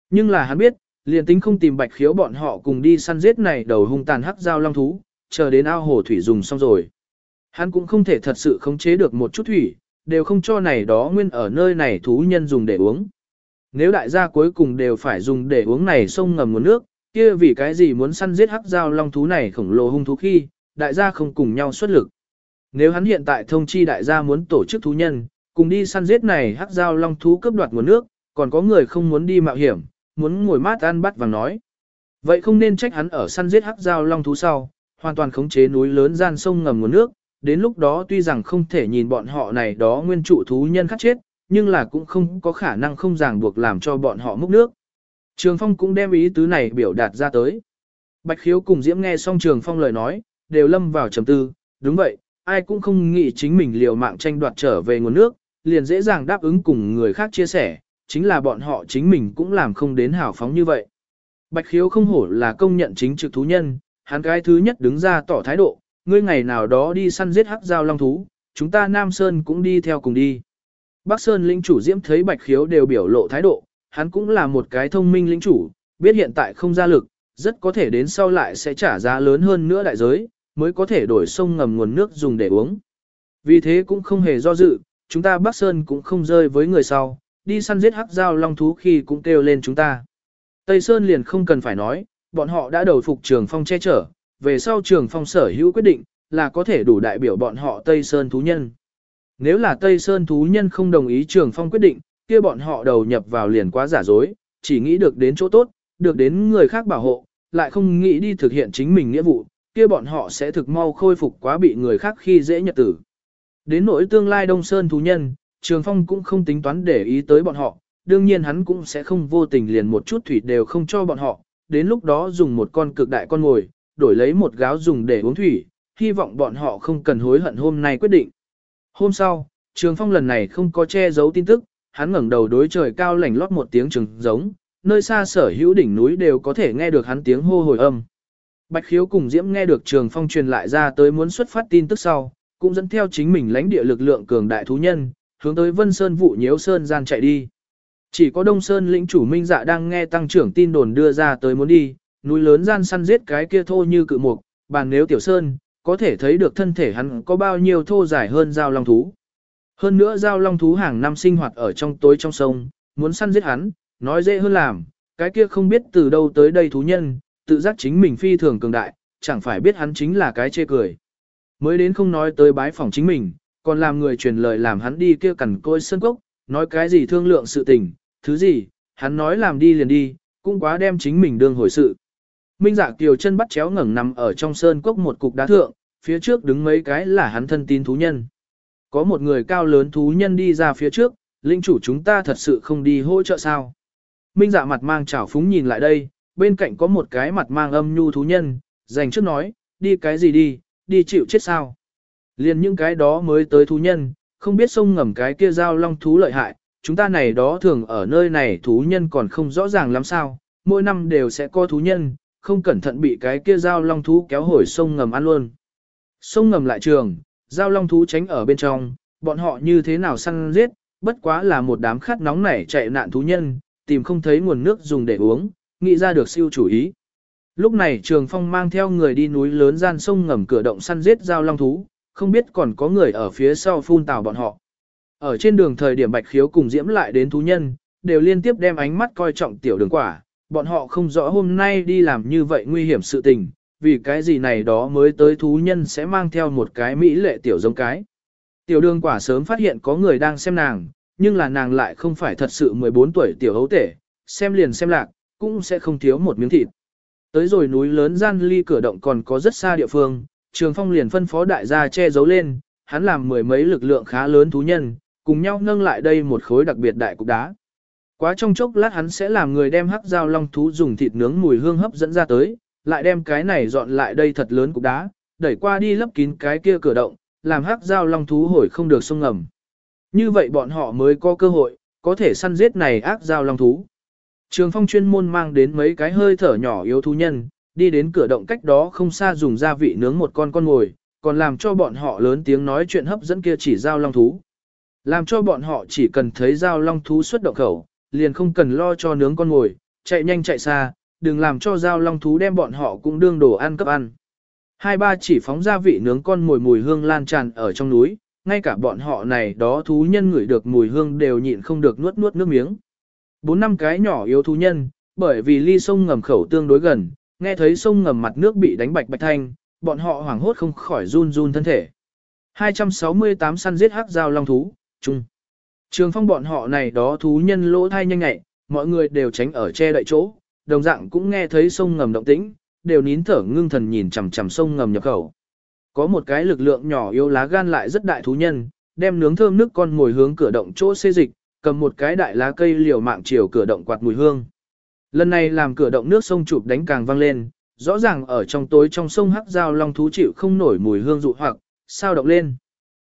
Nhưng là hắn biết, liền tính không tìm bạch khiếu bọn họ cùng đi săn giết này đầu hung tàn hắc giao long thú, chờ đến ao hồ thủy dùng xong rồi. Hắn cũng không thể thật sự khống chế được một chút thủy, đều không cho này đó nguyên ở nơi này thú nhân dùng để uống. Nếu đại gia cuối cùng đều phải dùng để uống này sông ngầm nguồn nước, kia vì cái gì muốn săn giết hắc giao long thú này khổng lồ hung thú khi, đại gia không cùng nhau xuất lực. Nếu hắn hiện tại thông chi đại gia muốn tổ chức thú nhân, cùng đi săn giết này hắc giao long thú cướp đoạt nguồn nước, còn có người không muốn đi mạo hiểm, muốn ngồi mát ăn bắt vàng nói. Vậy không nên trách hắn ở săn giết hắc giao long thú sau, hoàn toàn khống chế núi lớn gian sông ngầm nguồn nước, đến lúc đó tuy rằng không thể nhìn bọn họ này đó nguyên trụ thú nhân khát chết, nhưng là cũng không có khả năng không ràng buộc làm cho bọn họ múc nước. Trường Phong cũng đem ý tứ này biểu đạt ra tới. Bạch Khiếu cùng Diễm nghe xong Trường Phong lời nói, đều lâm vào trầm tư, đúng vậy, ai cũng không nghĩ chính mình liều mạng tranh đoạt trở về nguồn nước, liền dễ dàng đáp ứng cùng người khác chia sẻ, chính là bọn họ chính mình cũng làm không đến hảo phóng như vậy. Bạch Khiếu không hổ là công nhận chính trực thú nhân, hắn cái thứ nhất đứng ra tỏ thái độ, ngươi ngày nào đó đi săn giết hắc giao long thú, chúng ta Nam Sơn cũng đi theo cùng đi. Bắc Sơn lĩnh chủ Diễm thấy Bạch Khiếu đều biểu lộ thái độ, hắn cũng là một cái thông minh lĩnh chủ, biết hiện tại không ra lực, rất có thể đến sau lại sẽ trả giá lớn hơn nữa đại giới, mới có thể đổi sông ngầm nguồn nước dùng để uống. Vì thế cũng không hề do dự, chúng ta Bắc Sơn cũng không rơi với người sau, đi săn giết hắc giao long thú khi cũng kêu lên chúng ta. Tây Sơn liền không cần phải nói, bọn họ đã đầu phục trường phong che chở, về sau trường phong sở hữu quyết định, là có thể đủ đại biểu bọn họ Tây Sơn thú nhân. Nếu là Tây Sơn thú nhân không đồng ý trường phong quyết định, kia bọn họ đầu nhập vào liền quá giả dối, chỉ nghĩ được đến chỗ tốt, được đến người khác bảo hộ, lại không nghĩ đi thực hiện chính mình nghĩa vụ, kia bọn họ sẽ thực mau khôi phục quá bị người khác khi dễ nhật tử. Đến nỗi tương lai Đông Sơn thú nhân, Trường Phong cũng không tính toán để ý tới bọn họ, đương nhiên hắn cũng sẽ không vô tình liền một chút thủy đều không cho bọn họ, đến lúc đó dùng một con cực đại con ngồi, đổi lấy một gáo dùng để uống thủy, hy vọng bọn họ không cần hối hận hôm nay quyết định. Hôm sau, Trường Phong lần này không có che giấu tin tức, hắn ngẩng đầu đối trời cao lảnh lót một tiếng trừng giống, nơi xa sở hữu đỉnh núi đều có thể nghe được hắn tiếng hô hồi âm. Bạch Khiếu cùng Diễm nghe được Trường Phong truyền lại ra tới muốn xuất phát tin tức sau, cũng dẫn theo chính mình lãnh địa lực lượng cường đại thú nhân, hướng tới Vân Sơn vụ nhiễu sơn gian chạy đi. Chỉ có Đông Sơn lĩnh chủ Minh Dạ đang nghe tăng trưởng tin đồn đưa ra tới muốn đi, núi lớn gian săn giết cái kia thô như cự mục, bàn nếu tiểu sơn, có thể thấy được thân thể hắn có bao nhiêu thô dài hơn giao long thú. Hơn nữa giao long thú hàng năm sinh hoạt ở trong tối trong sông, muốn săn giết hắn, nói dễ hơn làm, cái kia không biết từ đâu tới đây thú nhân, tự giác chính mình phi thường cường đại, chẳng phải biết hắn chính là cái chê cười. Mới đến không nói tới bái phỏng chính mình, còn làm người truyền lời làm hắn đi kia cẩn côi sơn cốc, nói cái gì thương lượng sự tình, thứ gì, hắn nói làm đi liền đi, cũng quá đem chính mình đương hồi sự. Minh dạ kiều chân bắt chéo ngẩng nằm ở trong sơn cốc một cục đá thượng, phía trước đứng mấy cái là hắn thân tín thú nhân. Có một người cao lớn thú nhân đi ra phía trước, linh chủ chúng ta thật sự không đi hỗ trợ sao. Minh dạ mặt mang trào phúng nhìn lại đây, bên cạnh có một cái mặt mang âm nhu thú nhân, dành trước nói, đi cái gì đi, đi chịu chết sao. Liền những cái đó mới tới thú nhân, không biết sông ngầm cái kia giao long thú lợi hại, chúng ta này đó thường ở nơi này thú nhân còn không rõ ràng lắm sao, mỗi năm đều sẽ có thú nhân, không cẩn thận bị cái kia giao long thú kéo hồi sông ngầm ăn luôn. Sông ngầm lại trường, giao long thú tránh ở bên trong, bọn họ như thế nào săn giết, bất quá là một đám khát nóng nảy chạy nạn thú nhân, tìm không thấy nguồn nước dùng để uống, nghĩ ra được siêu chủ ý. Lúc này Trường Phong mang theo người đi núi lớn gian sông ngầm cửa động săn giết giao long thú, không biết còn có người ở phía sau phun tào bọn họ. Ở trên đường thời điểm Bạch Khiếu cùng Diễm lại đến thú nhân, đều liên tiếp đem ánh mắt coi trọng tiểu đường quả, bọn họ không rõ hôm nay đi làm như vậy nguy hiểm sự tình, vì cái gì này đó mới tới thú nhân sẽ mang theo một cái mỹ lệ tiểu giống cái. Tiểu đường quả sớm phát hiện có người đang xem nàng, nhưng là nàng lại không phải thật sự 14 tuổi tiểu hấu tể, xem liền xem lạc, cũng sẽ không thiếu một miếng thịt. Tới rồi núi lớn gian ly cửa động còn có rất xa địa phương, Trường Phong liền phân phó đại gia che giấu lên, hắn làm mười mấy lực lượng khá lớn thú nhân, cùng nhau nâng lại đây một khối đặc biệt đại cục đá. Quá trong chốc lát hắn sẽ làm người đem hắc dao long thú dùng thịt nướng mùi hương hấp dẫn ra tới, lại đem cái này dọn lại đây thật lớn cục đá, đẩy qua đi lấp kín cái kia cửa động, làm hắc dao long thú hồi không được sông ngầm. Như vậy bọn họ mới có cơ hội, có thể săn giết này ác dao long thú. Trường phong chuyên môn mang đến mấy cái hơi thở nhỏ yếu thú nhân, đi đến cửa động cách đó không xa dùng gia vị nướng một con con ngồi, còn làm cho bọn họ lớn tiếng nói chuyện hấp dẫn kia chỉ dao long thú. Làm cho bọn họ chỉ cần thấy dao long thú xuất động khẩu, liền không cần lo cho nướng con ngồi, chạy nhanh chạy xa, đừng làm cho dao long thú đem bọn họ cũng đương đồ ăn cấp ăn. Hai ba chỉ phóng gia vị nướng con mồi mùi hương lan tràn ở trong núi, ngay cả bọn họ này đó thú nhân ngửi được mùi hương đều nhịn không được nuốt nuốt nước miếng. Bốn năm cái nhỏ yếu thú nhân, bởi vì ly sông ngầm khẩu tương đối gần, nghe thấy sông ngầm mặt nước bị đánh bạch bạch thanh, bọn họ hoảng hốt không khỏi run run thân thể. 268 săn giết hắc giao long thú, chung. Trường phong bọn họ này đó thú nhân lỗ thai nhanh nhẹ, mọi người đều tránh ở che đậy chỗ, đồng dạng cũng nghe thấy sông ngầm động tĩnh, đều nín thở ngưng thần nhìn chằm chằm sông ngầm nhập khẩu. Có một cái lực lượng nhỏ yếu lá gan lại rất đại thú nhân, đem nướng thơm nước con ngồi hướng cửa động chỗ xê dịch, cầm một cái đại lá cây liều mạng chiều cửa động quạt mùi hương. Lần này làm cửa động nước sông chụp đánh càng vang lên, rõ ràng ở trong tối trong sông hắc giao long thú chịu không nổi mùi hương dụ hoặc, sao động lên.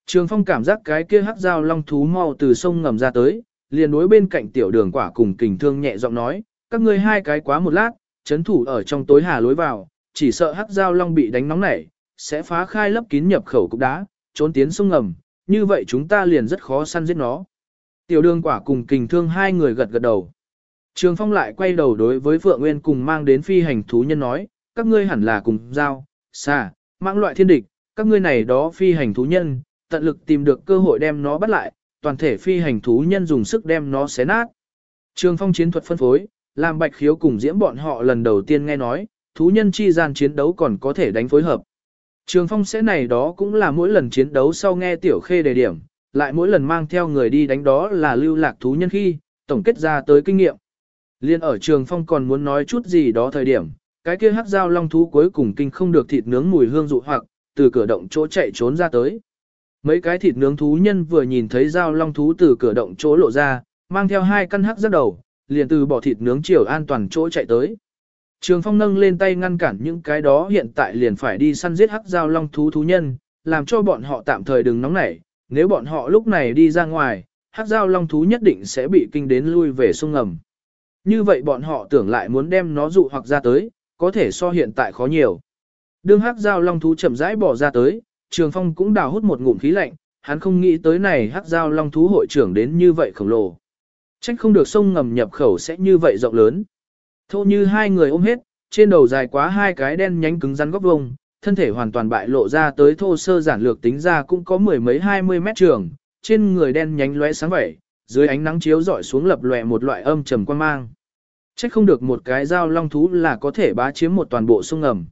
Trường phong cảm giác cái kia hắc giao long thú mau từ sông ngầm ra tới, liền đối bên cạnh tiểu đường quả cùng kình thương nhẹ giọng nói, các ngươi hai cái quá một lát, chấn thủ ở trong tối hà lối vào, chỉ sợ hắc giao long bị đánh nóng nảy, sẽ phá khai lấp kín nhập khẩu cục đá, trốn tiến sông ngầm, như vậy chúng ta liền rất khó săn giết nó. Tiểu đường quả cùng kình thương hai người gật gật đầu. Trường phong lại quay đầu đối với Phượng Nguyên cùng mang đến phi hành thú nhân nói, các ngươi hẳn là cùng giao, xà, mạng loại thiên địch, các ngươi này đó phi hành thú nhân, tận lực tìm được cơ hội đem nó bắt lại, toàn thể phi hành thú nhân dùng sức đem nó xé nát. Trường phong chiến thuật phân phối, làm bạch khiếu cùng diễm bọn họ lần đầu tiên nghe nói, thú nhân chi gian chiến đấu còn có thể đánh phối hợp. Trường phong sẽ này đó cũng là mỗi lần chiến đấu sau nghe tiểu khê đề điểm, lại mỗi lần mang theo người đi đánh đó là lưu lạc thú nhân khi, tổng kết ra tới kinh nghiệm. Liên ở trường phong còn muốn nói chút gì đó thời điểm, cái kia hắc dao long thú cuối cùng kinh không được thịt nướng mùi hương dụ hoặc, từ cửa động chỗ chạy trốn ra tới. Mấy cái thịt nướng thú nhân vừa nhìn thấy dao long thú từ cửa động chỗ lộ ra, mang theo hai căn hắc rất đầu, liền từ bỏ thịt nướng chiều an toàn chỗ chạy tới. Trường phong nâng lên tay ngăn cản những cái đó hiện tại liền phải đi săn giết hắc dao long thú thú nhân, làm cho bọn họ tạm thời đừng nóng nảy, nếu bọn họ lúc này đi ra ngoài, hắc dao long thú nhất định sẽ bị kinh đến lui về sông ngầm. Như vậy bọn họ tưởng lại muốn đem nó dụ hoặc ra tới, có thể so hiện tại khó nhiều. Đương hắc dao long thú chậm rãi bỏ ra tới, Trường Phong cũng đào hút một ngụm khí lạnh, hắn không nghĩ tới này hắc dao long thú hội trưởng đến như vậy khổng lồ. Trách không được sông ngầm nhập khẩu sẽ như vậy rộng lớn. Thô như hai người ôm hết, trên đầu dài quá hai cái đen nhánh cứng rắn góc vông, thân thể hoàn toàn bại lộ ra tới thô sơ giản lược tính ra cũng có mười mấy hai mươi mét trường, trên người đen nhánh lóe sáng vẩy, dưới ánh nắng chiếu rọi xuống lập lòe một loại âm trầm quan mang. Trách không được một cái dao long thú là có thể bá chiếm một toàn bộ sông ngầm.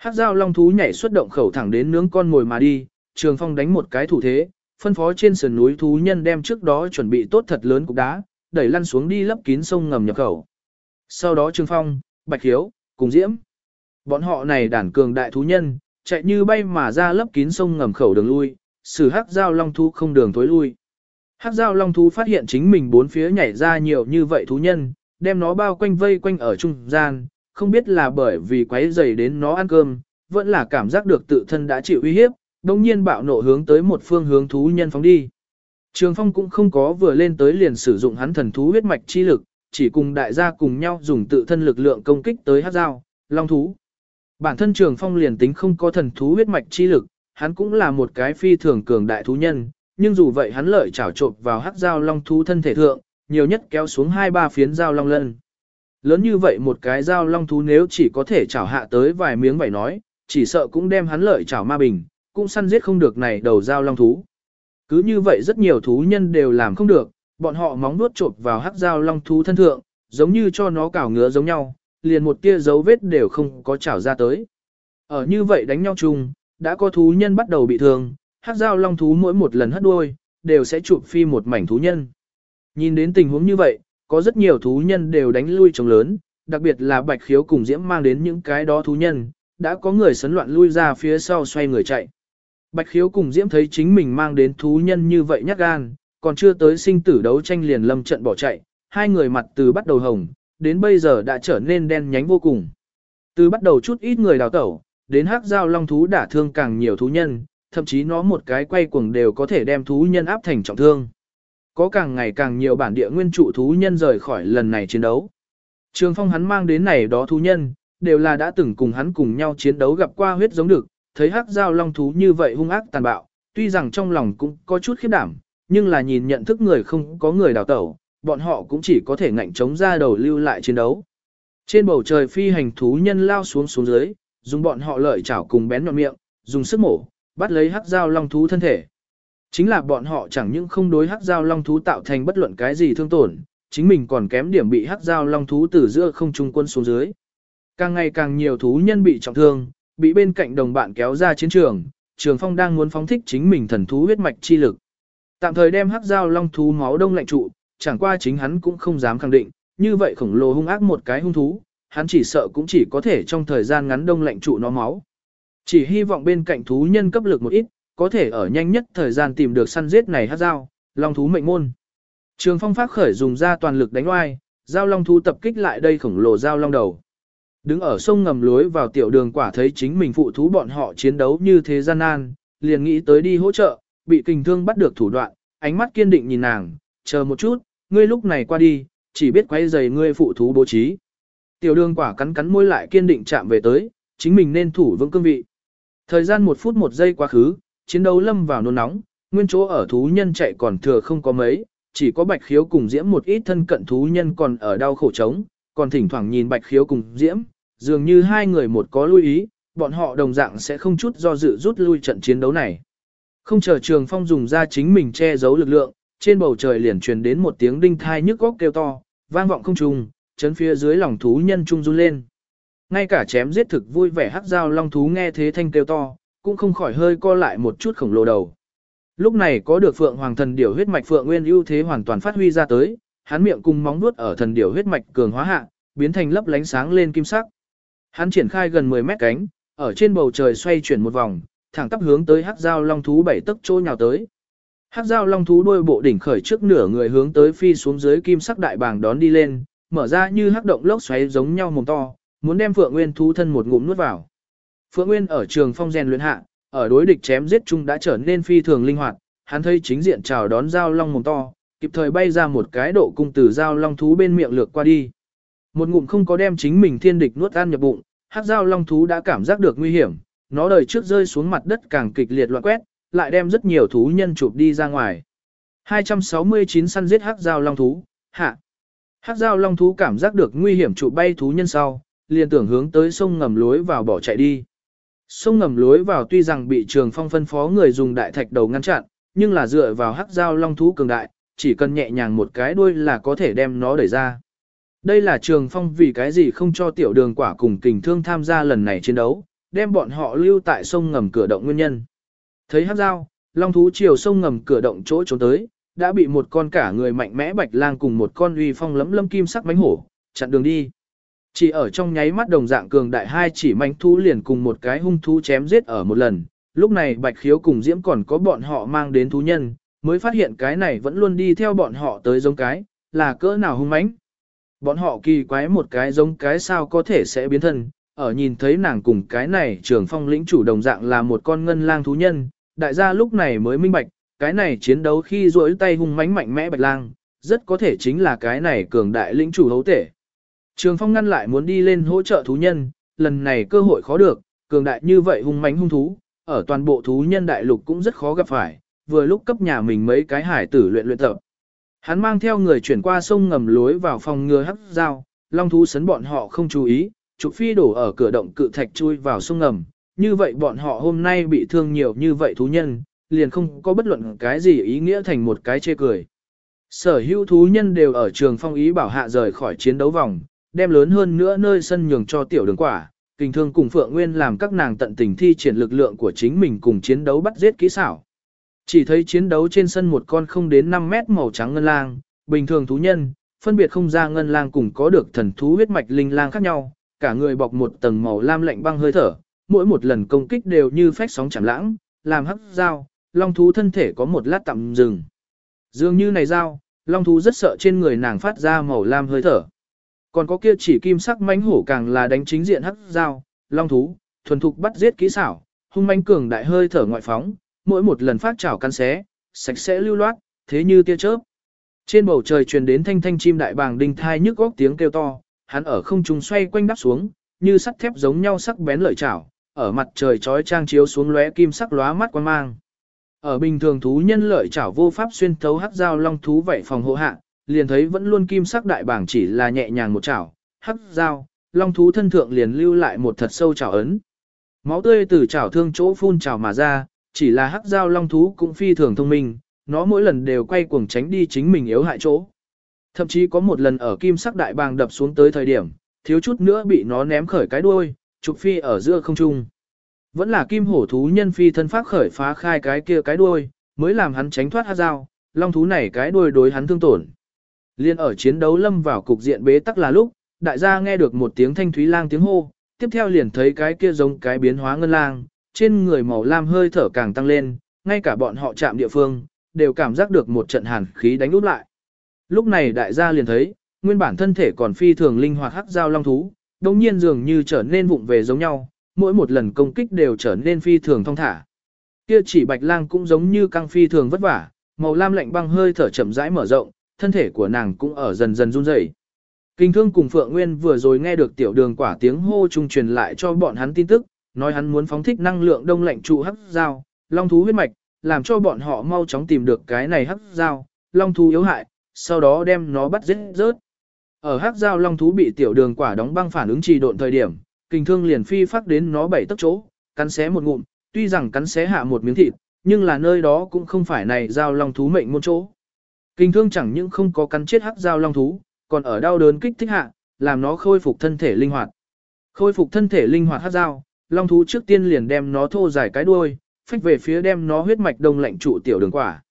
Hát dao long thú nhảy xuất động khẩu thẳng đến nướng con ngồi mà đi, Trường Phong đánh một cái thủ thế, phân phó trên sườn núi thú nhân đem trước đó chuẩn bị tốt thật lớn cục đá, đẩy lăn xuống đi lấp kín sông ngầm nhập khẩu. Sau đó Trường Phong, Bạch Hiếu, cùng Diễm. Bọn họ này đàn cường đại thú nhân, chạy như bay mà ra lấp kín sông ngầm khẩu đường lui, xử hắc dao long thú không đường tối lui. Hắc dao long thú phát hiện chính mình bốn phía nhảy ra nhiều như vậy thú nhân, đem nó bao quanh vây quanh ở trung gian, không biết là bởi vì quấy dày đến nó ăn cơm, vẫn là cảm giác được tự thân đã chịu uy hiếp, đồng nhiên bạo nộ hướng tới một phương hướng thú nhân phóng đi. Trường Phong cũng không có vừa lên tới liền sử dụng hắn thần thú huyết mạch chi lực, chỉ cùng đại gia cùng nhau dùng tự thân lực lượng công kích tới hát dao, long thú. Bản thân Trường Phong liền tính không có thần thú huyết mạch chi lực, hắn cũng là một cái phi thường cường đại thú nhân, nhưng dù vậy hắn lợi chảo trộn vào hát dao long thú thân thể thượng, nhiều nhất kéo xuống hai ba phiến dao long lân. Lớn như vậy một cái dao long thú nếu chỉ có thể chảo hạ tới vài miếng vảy nói, chỉ sợ cũng đem hắn lợi chảo ma bình, cũng săn giết không được này đầu dao long thú. Cứ như vậy rất nhiều thú nhân đều làm không được, bọn họ móng nuốt chộp vào hắc dao long thú thân thượng, giống như cho nó cào ngứa giống nhau, liền một tia dấu vết đều không có chảo ra tới. Ở như vậy đánh nhau chung, đã có thú nhân bắt đầu bị thương, hắc dao long thú mỗi một lần hất đuôi, đều sẽ chụp phi một mảnh thú nhân. Nhìn đến tình huống như vậy, có rất nhiều thú nhân đều đánh lui trống lớn, đặc biệt là bạch khiếu cùng diễm mang đến những cái đó thú nhân, đã có người sấn loạn lui ra phía sau xoay người chạy. Bạch khiếu cùng diễm thấy chính mình mang đến thú nhân như vậy nhát gan, còn chưa tới sinh tử đấu tranh liền lâm trận bỏ chạy, hai người mặt từ bắt đầu hồng, đến bây giờ đã trở nên đen nhánh vô cùng. Từ bắt đầu chút ít người đào tẩu, đến hắc giao long thú đả thương càng nhiều thú nhân, thậm chí nó một cái quay cuồng đều có thể đem thú nhân áp thành trọng thương. Có càng ngày càng nhiều bản địa nguyên trụ thú nhân rời khỏi lần này chiến đấu. Trường phong hắn mang đến này đó thú nhân, đều là đã từng cùng hắn cùng nhau chiến đấu gặp qua huyết giống được, thấy hắc giao long thú như vậy hung ác tàn bạo, tuy rằng trong lòng cũng có chút khiếp đảm, nhưng là nhìn nhận thức người không có người đào tẩu, bọn họ cũng chỉ có thể ngạnh chống ra đầu lưu lại chiến đấu. Trên bầu trời phi hành thú nhân lao xuống xuống dưới, dùng bọn họ lợi chảo cùng bén nhọn miệng, dùng sức mổ, bắt lấy hắc giao long thú thân thể. Chính là bọn họ chẳng những không đối hắc giao long thú tạo thành bất luận cái gì thương tổn, chính mình còn kém điểm bị hắc giao long thú từ giữa không trung quân xuống dưới. Càng ngày càng nhiều thú nhân bị trọng thương, bị bên cạnh đồng bạn kéo ra chiến trường, Trường Phong đang muốn phóng thích chính mình thần thú huyết mạch chi lực. Tạm thời đem hắc giao long thú máu đông lạnh trụ, chẳng qua chính hắn cũng không dám khẳng định, như vậy khổng lồ hung ác một cái hung thú, hắn chỉ sợ cũng chỉ có thể trong thời gian ngắn đông lạnh trụ nó máu. Chỉ hy vọng bên cạnh thú nhân cấp lực một ít, có thể ở nhanh nhất thời gian tìm được săn giết này hát dao, long thú mệnh môn. Trường phong phát khởi dùng ra toàn lực đánh oai, giao long thú tập kích lại đây khổng lồ giao long đầu. Đứng ở sông ngầm lối vào tiểu đường quả thấy chính mình phụ thú bọn họ chiến đấu như thế gian nan, liền nghĩ tới đi hỗ trợ, bị kình thương bắt được thủ đoạn, ánh mắt kiên định nhìn nàng, chờ một chút, ngươi lúc này qua đi, chỉ biết quay giày ngươi phụ thú bố trí. Tiểu đường quả cắn cắn môi lại kiên định chạm về tới, chính mình nên thủ vững cương vị. Thời gian một phút một giây quá khứ, chiến đấu lâm vào nôn nóng, nguyên chỗ ở thú nhân chạy còn thừa không có mấy, chỉ có bạch khiếu cùng diễm một ít thân cận thú nhân còn ở đau khổ trống, còn thỉnh thoảng nhìn bạch khiếu cùng diễm, dường như hai người một có lưu ý, bọn họ đồng dạng sẽ không chút do dự rút lui trận chiến đấu này. Không chờ trường phong dùng ra chính mình che giấu lực lượng, trên bầu trời liền truyền đến một tiếng đinh thai nhức góc kêu to, vang vọng không trùng, chấn phía dưới lòng thú nhân trung run lên. Ngay cả chém giết thực vui vẻ hắc dao long thú nghe thế thanh kêu to, cũng không khỏi hơi co lại một chút khổng lồ đầu. Lúc này có được phượng hoàng thần điểu huyết mạch phượng nguyên ưu thế hoàn toàn phát huy ra tới, hắn miệng cùng móng vuốt ở thần điểu huyết mạch cường hóa hạ, biến thành lấp lánh sáng lên kim sắc. Hắn triển khai gần 10 mét cánh, ở trên bầu trời xoay chuyển một vòng, thẳng tắp hướng tới hắc dao long thú bảy tấc trôi nhào tới. Hắc dao long thú đuôi bộ đỉnh khởi trước nửa người hướng tới phi xuống dưới kim sắc đại bàng đón đi lên, mở ra như hắc động lốc xoáy giống nhau mồm to, muốn đem Phượng Nguyên thú thân một ngụm nuốt vào. Phượng Nguyên ở trường phong rèn luyện hạ, ở đối địch chém giết chung đã trở nên phi thường linh hoạt, hắn thấy chính diện chào đón giao long mồm to, kịp thời bay ra một cái độ cung từ giao long thú bên miệng lược qua đi. Một ngụm không có đem chính mình thiên địch nuốt ăn nhập bụng, hắc giao long thú đã cảm giác được nguy hiểm, nó đời trước rơi xuống mặt đất càng kịch liệt loạn quét, lại đem rất nhiều thú nhân chụp đi ra ngoài. 269 săn giết hắc giao long thú, hạ. Hắc giao long thú cảm giác được nguy hiểm trụ bay thú nhân sau, liền tưởng hướng tới sông ngầm lối vào bỏ chạy đi. Sông ngầm lối vào tuy rằng bị trường phong phân phó người dùng đại thạch đầu ngăn chặn, nhưng là dựa vào hắc dao long thú cường đại, chỉ cần nhẹ nhàng một cái đuôi là có thể đem nó đẩy ra. Đây là trường phong vì cái gì không cho tiểu đường quả cùng kình thương tham gia lần này chiến đấu, đem bọn họ lưu tại sông ngầm cửa động nguyên nhân. Thấy hắc dao long thú chiều sông ngầm cửa động chỗ trốn tới, đã bị một con cả người mạnh mẽ bạch lang cùng một con uy phong lấm lâm kim sắc bánh hổ, chặn đường đi. Chỉ ở trong nháy mắt đồng dạng cường đại hai chỉ manh thú liền cùng một cái hung thú chém giết ở một lần, lúc này bạch khiếu cùng diễm còn có bọn họ mang đến thú nhân, mới phát hiện cái này vẫn luôn đi theo bọn họ tới giống cái, là cỡ nào hung mãnh. Bọn họ kỳ quái một cái giống cái sao có thể sẽ biến thân, ở nhìn thấy nàng cùng cái này trường phong lĩnh chủ đồng dạng là một con ngân lang thú nhân, đại gia lúc này mới minh bạch, cái này chiến đấu khi rỗi tay hung mãnh mạnh mẽ bạch lang, rất có thể chính là cái này cường đại lĩnh chủ hấu tể. Trường phong ngăn lại muốn đi lên hỗ trợ thú nhân, lần này cơ hội khó được, cường đại như vậy hung mãnh hung thú, ở toàn bộ thú nhân đại lục cũng rất khó gặp phải, vừa lúc cấp nhà mình mấy cái hải tử luyện luyện tập. Hắn mang theo người chuyển qua sông ngầm lối vào phòng ngừa hắc dao, long thú sấn bọn họ không chú ý, trục phi đổ ở cửa động cự thạch chui vào sông ngầm, như vậy bọn họ hôm nay bị thương nhiều như vậy thú nhân, liền không có bất luận cái gì ý nghĩa thành một cái chê cười. Sở hữu thú nhân đều ở trường phong ý bảo hạ rời khỏi chiến đấu vòng, đem lớn hơn nữa nơi sân nhường cho tiểu đường quả, kinh thương cùng Phượng Nguyên làm các nàng tận tình thi triển lực lượng của chính mình cùng chiến đấu bắt giết kỹ xảo. Chỉ thấy chiến đấu trên sân một con không đến 5 mét màu trắng ngân lang, bình thường thú nhân, phân biệt không ra ngân lang cùng có được thần thú huyết mạch linh lang khác nhau, cả người bọc một tầng màu lam lạnh băng hơi thở, mỗi một lần công kích đều như phách sóng chạm lãng, làm hắc dao, long thú thân thể có một lát tạm dừng. Dường như này dao, long thú rất sợ trên người nàng phát ra màu lam hơi thở. Còn có kia chỉ kim sắc mãnh hổ càng là đánh chính diện hắc dao, long thú, thuần thục bắt giết kỹ xảo, hung manh cường đại hơi thở ngoại phóng, mỗi một lần phát chảo căn xé, sạch sẽ lưu loát, thế như tia chớp. Trên bầu trời truyền đến thanh thanh chim đại bàng đinh thai nhức góc tiếng kêu to, hắn ở không trung xoay quanh đắp xuống, như sắt thép giống nhau sắc bén lợi chảo, ở mặt trời chói trang chiếu xuống lóe kim sắc lóa mắt quan mang. Ở bình thường thú nhân lợi chảo vô pháp xuyên thấu hắc dao long thú vậy phòng hộ hạ, liền thấy vẫn luôn kim sắc đại bảng chỉ là nhẹ nhàng một chảo, hắc dao, long thú thân thượng liền lưu lại một thật sâu chảo ấn. Máu tươi từ chảo thương chỗ phun trào mà ra, chỉ là hắc dao long thú cũng phi thường thông minh, nó mỗi lần đều quay cuồng tránh đi chính mình yếu hại chỗ. Thậm chí có một lần ở kim sắc đại bàng đập xuống tới thời điểm, thiếu chút nữa bị nó ném khởi cái đuôi, trục phi ở giữa không trung. Vẫn là kim hổ thú nhân phi thân pháp khởi phá khai cái kia cái đuôi, mới làm hắn tránh thoát hát dao, long thú này cái đuôi đối hắn thương tổn. Liên ở chiến đấu lâm vào cục diện bế tắc là lúc, đại gia nghe được một tiếng thanh thúy lang tiếng hô, tiếp theo liền thấy cái kia giống cái biến hóa ngân lang, trên người màu lam hơi thở càng tăng lên, ngay cả bọn họ chạm địa phương, đều cảm giác được một trận hàn khí đánh úp lại. Lúc này đại gia liền thấy, nguyên bản thân thể còn phi thường linh hoạt hắc giao long thú, đồng nhiên dường như trở nên vụng về giống nhau, mỗi một lần công kích đều trở nên phi thường thong thả. Kia chỉ bạch lang cũng giống như căng phi thường vất vả, màu lam lạnh băng hơi thở chậm rãi mở rộng, thân thể của nàng cũng ở dần dần run rẩy. Kinh thương cùng Phượng Nguyên vừa rồi nghe được tiểu đường quả tiếng hô trung truyền lại cho bọn hắn tin tức, nói hắn muốn phóng thích năng lượng đông lạnh trụ hắc dao, long thú huyết mạch, làm cho bọn họ mau chóng tìm được cái này hắc dao, long thú yếu hại, sau đó đem nó bắt giết rớt. Ở hắc dao long thú bị tiểu đường quả đóng băng phản ứng trì độn thời điểm, kinh thương liền phi phát đến nó bảy tấc chỗ, cắn xé một ngụm, tuy rằng cắn xé hạ một miếng thịt, nhưng là nơi đó cũng không phải này dao long thú mệnh môn chỗ. Kinh thương chẳng những không có cắn chết hắc giao long thú, còn ở đau đớn kích thích hạ, làm nó khôi phục thân thể linh hoạt. Khôi phục thân thể linh hoạt hắc giao long thú trước tiên liền đem nó thô dài cái đuôi, phách về phía đem nó huyết mạch đông lạnh trụ tiểu đường quả.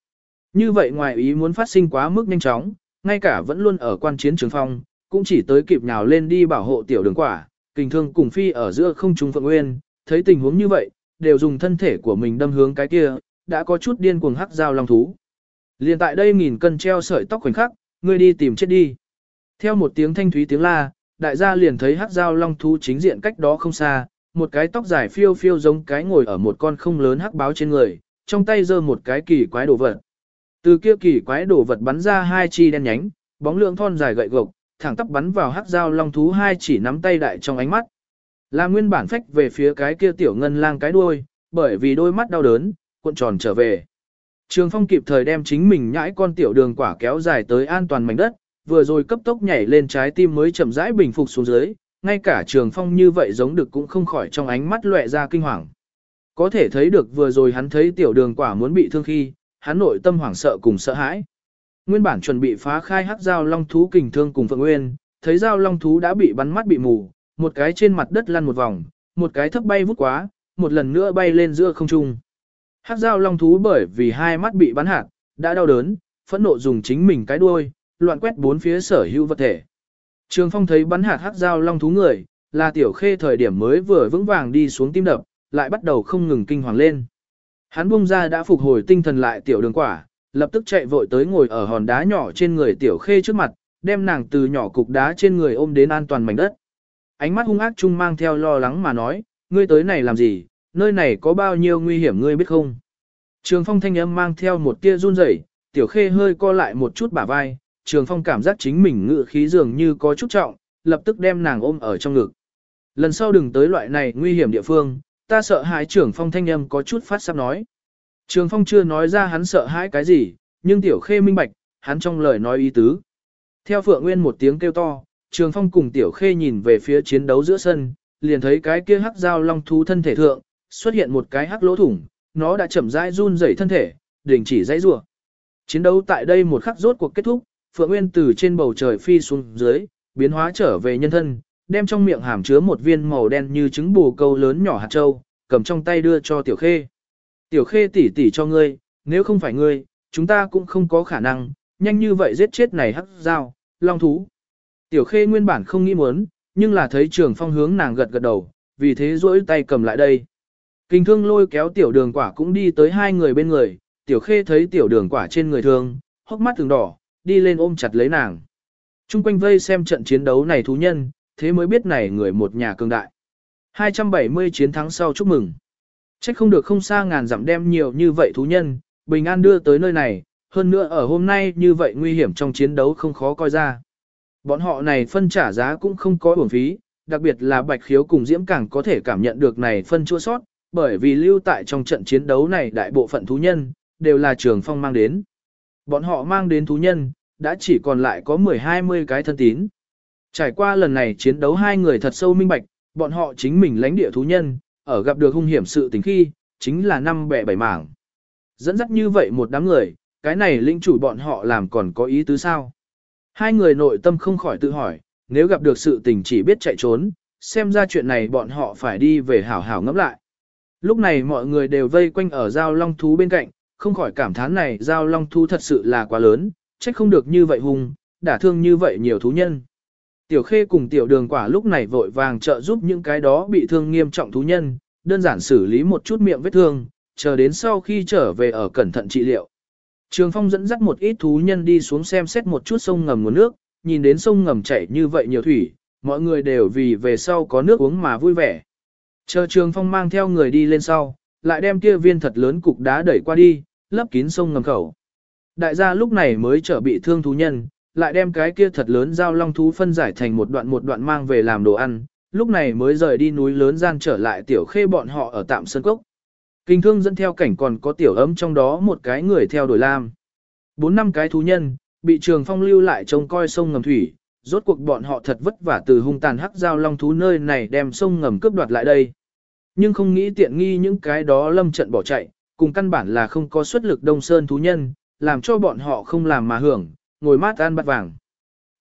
Như vậy ngoài ý muốn phát sinh quá mức nhanh chóng, ngay cả vẫn luôn ở quan chiến trường phong, cũng chỉ tới kịp nhào lên đi bảo hộ tiểu đường quả, kình thương cùng phi ở giữa không trung phượng nguyên, thấy tình huống như vậy, đều dùng thân thể của mình đâm hướng cái kia, đã có chút điên cuồng hắc giao long thú. Liên tại đây nghìn cân treo sợi tóc khoảnh khắc, ngươi đi tìm chết đi. Theo một tiếng thanh thúy tiếng la, đại gia liền thấy hắc dao long thú chính diện cách đó không xa, một cái tóc dài phiêu phiêu giống cái ngồi ở một con không lớn hắc báo trên người, trong tay giơ một cái kỳ quái đồ vật. Từ kia kỳ quái đồ vật bắn ra hai chi đen nhánh, bóng lượng thon dài gậy gộc, thẳng tắp bắn vào hắc dao long thú hai chỉ nắm tay đại trong ánh mắt. Là nguyên bản phách về phía cái kia tiểu ngân lang cái đuôi, bởi vì đôi mắt đau đớn, cuộn tròn trở về. Trường phong kịp thời đem chính mình nhãi con tiểu đường quả kéo dài tới an toàn mảnh đất, vừa rồi cấp tốc nhảy lên trái tim mới chậm rãi bình phục xuống dưới, ngay cả trường phong như vậy giống được cũng không khỏi trong ánh mắt lóe ra kinh hoàng. Có thể thấy được vừa rồi hắn thấy tiểu đường quả muốn bị thương khi, hắn nội tâm hoảng sợ cùng sợ hãi. Nguyên bản chuẩn bị phá khai hắc dao long thú kình thương cùng Phượng Nguyên, thấy dao long thú đã bị bắn mắt bị mù, một cái trên mặt đất lăn một vòng, một cái thấp bay vút quá, một lần nữa bay lên giữa không trung. Hắc dao long thú bởi vì hai mắt bị bắn hạt, đã đau đớn, phẫn nộ dùng chính mình cái đuôi, loạn quét bốn phía sở hữu vật thể. Trường Phong thấy bắn hạt hắc dao long thú người, là tiểu khê thời điểm mới vừa vững vàng đi xuống tim đập, lại bắt đầu không ngừng kinh hoàng lên. Hắn bung ra đã phục hồi tinh thần lại tiểu đường quả, lập tức chạy vội tới ngồi ở hòn đá nhỏ trên người tiểu khê trước mặt, đem nàng từ nhỏ cục đá trên người ôm đến an toàn mảnh đất. Ánh mắt hung ác chung mang theo lo lắng mà nói, ngươi tới này làm gì, nơi này có bao nhiêu nguy hiểm ngươi biết không? Trường phong thanh âm mang theo một tia run rẩy, tiểu khê hơi co lại một chút bả vai, trường phong cảm giác chính mình ngự khí dường như có chút trọng, lập tức đem nàng ôm ở trong ngực. Lần sau đừng tới loại này nguy hiểm địa phương, ta sợ hãi Trường phong thanh âm có chút phát sắp nói. Trường phong chưa nói ra hắn sợ hãi cái gì, nhưng tiểu khê minh bạch, hắn trong lời nói ý tứ. Theo Phượng Nguyên một tiếng kêu to, Trường Phong cùng Tiểu Khê nhìn về phía chiến đấu giữa sân, liền thấy cái kia hắc dao long thú thân thể thượng, xuất hiện một cái hắc lỗ thủng, nó đã chậm rãi run rẩy thân thể, đình chỉ dãy rủa. Chiến đấu tại đây một khắc rốt cuộc kết thúc, Phượng Nguyên từ trên bầu trời phi xuống dưới, biến hóa trở về nhân thân, đem trong miệng hàm chứa một viên màu đen như trứng bù câu lớn nhỏ hạt châu, cầm trong tay đưa cho Tiểu Khê. Tiểu Khê tỷ tỷ cho ngươi, nếu không phải ngươi, chúng ta cũng không có khả năng, nhanh như vậy giết chết này hắc dao, long thú. Tiểu Khê nguyên bản không nghĩ muốn, nhưng là thấy Trường Phong hướng nàng gật gật đầu, vì thế duỗi tay cầm lại đây. Kinh thương lôi kéo tiểu đường quả cũng đi tới hai người bên người, tiểu khê thấy tiểu đường quả trên người thương, hốc mắt từng đỏ, đi lên ôm chặt lấy nàng. Trung quanh vây xem trận chiến đấu này thú nhân, thế mới biết này người một nhà cường đại. 270 chiến thắng sau chúc mừng. Trách không được không xa ngàn dặm đem nhiều như vậy thú nhân, bình an đưa tới nơi này, hơn nữa ở hôm nay như vậy nguy hiểm trong chiến đấu không khó coi ra. Bọn họ này phân trả giá cũng không có uổng phí, đặc biệt là bạch khiếu cùng diễm càng có thể cảm nhận được này phân chua sót, bởi vì lưu tại trong trận chiến đấu này đại bộ phận thú nhân, đều là trường phong mang đến. Bọn họ mang đến thú nhân, đã chỉ còn lại có 10-20 cái thân tín. Trải qua lần này chiến đấu hai người thật sâu minh bạch, bọn họ chính mình lãnh địa thú nhân, ở gặp được hung hiểm sự tình khi, chính là năm bẻ bảy mảng. Dẫn dắt như vậy một đám người, cái này linh chủ bọn họ làm còn có ý tứ sao? Hai người nội tâm không khỏi tự hỏi, nếu gặp được sự tình chỉ biết chạy trốn, xem ra chuyện này bọn họ phải đi về hảo hảo ngẫm lại. Lúc này mọi người đều vây quanh ở giao long thú bên cạnh, không khỏi cảm thán này giao long thú thật sự là quá lớn, trách không được như vậy hùng, đả thương như vậy nhiều thú nhân. Tiểu khê cùng tiểu đường quả lúc này vội vàng trợ giúp những cái đó bị thương nghiêm trọng thú nhân, đơn giản xử lý một chút miệng vết thương, chờ đến sau khi trở về ở cẩn thận trị liệu. Trường Phong dẫn dắt một ít thú nhân đi xuống xem xét một chút sông ngầm nguồn nước, nhìn đến sông ngầm chảy như vậy nhiều thủy, mọi người đều vì về sau có nước uống mà vui vẻ. Chờ Trường Phong mang theo người đi lên sau, lại đem kia viên thật lớn cục đá đẩy qua đi, lấp kín sông ngầm khẩu. Đại gia lúc này mới trở bị thương thú nhân, lại đem cái kia thật lớn giao long thú phân giải thành một đoạn một đoạn mang về làm đồ ăn, lúc này mới rời đi núi lớn gian trở lại tiểu khê bọn họ ở tạm sơn cốc. Kinh thương dẫn theo cảnh còn có tiểu ấm trong đó một cái người theo đuổi lam. Bốn năm cái thú nhân, bị trường phong lưu lại trông coi sông ngầm thủy, rốt cuộc bọn họ thật vất vả từ hung tàn hắc giao long thú nơi này đem sông ngầm cướp đoạt lại đây. Nhưng không nghĩ tiện nghi những cái đó lâm trận bỏ chạy, cùng căn bản là không có xuất lực đông sơn thú nhân, làm cho bọn họ không làm mà hưởng, ngồi mát ăn bát vàng.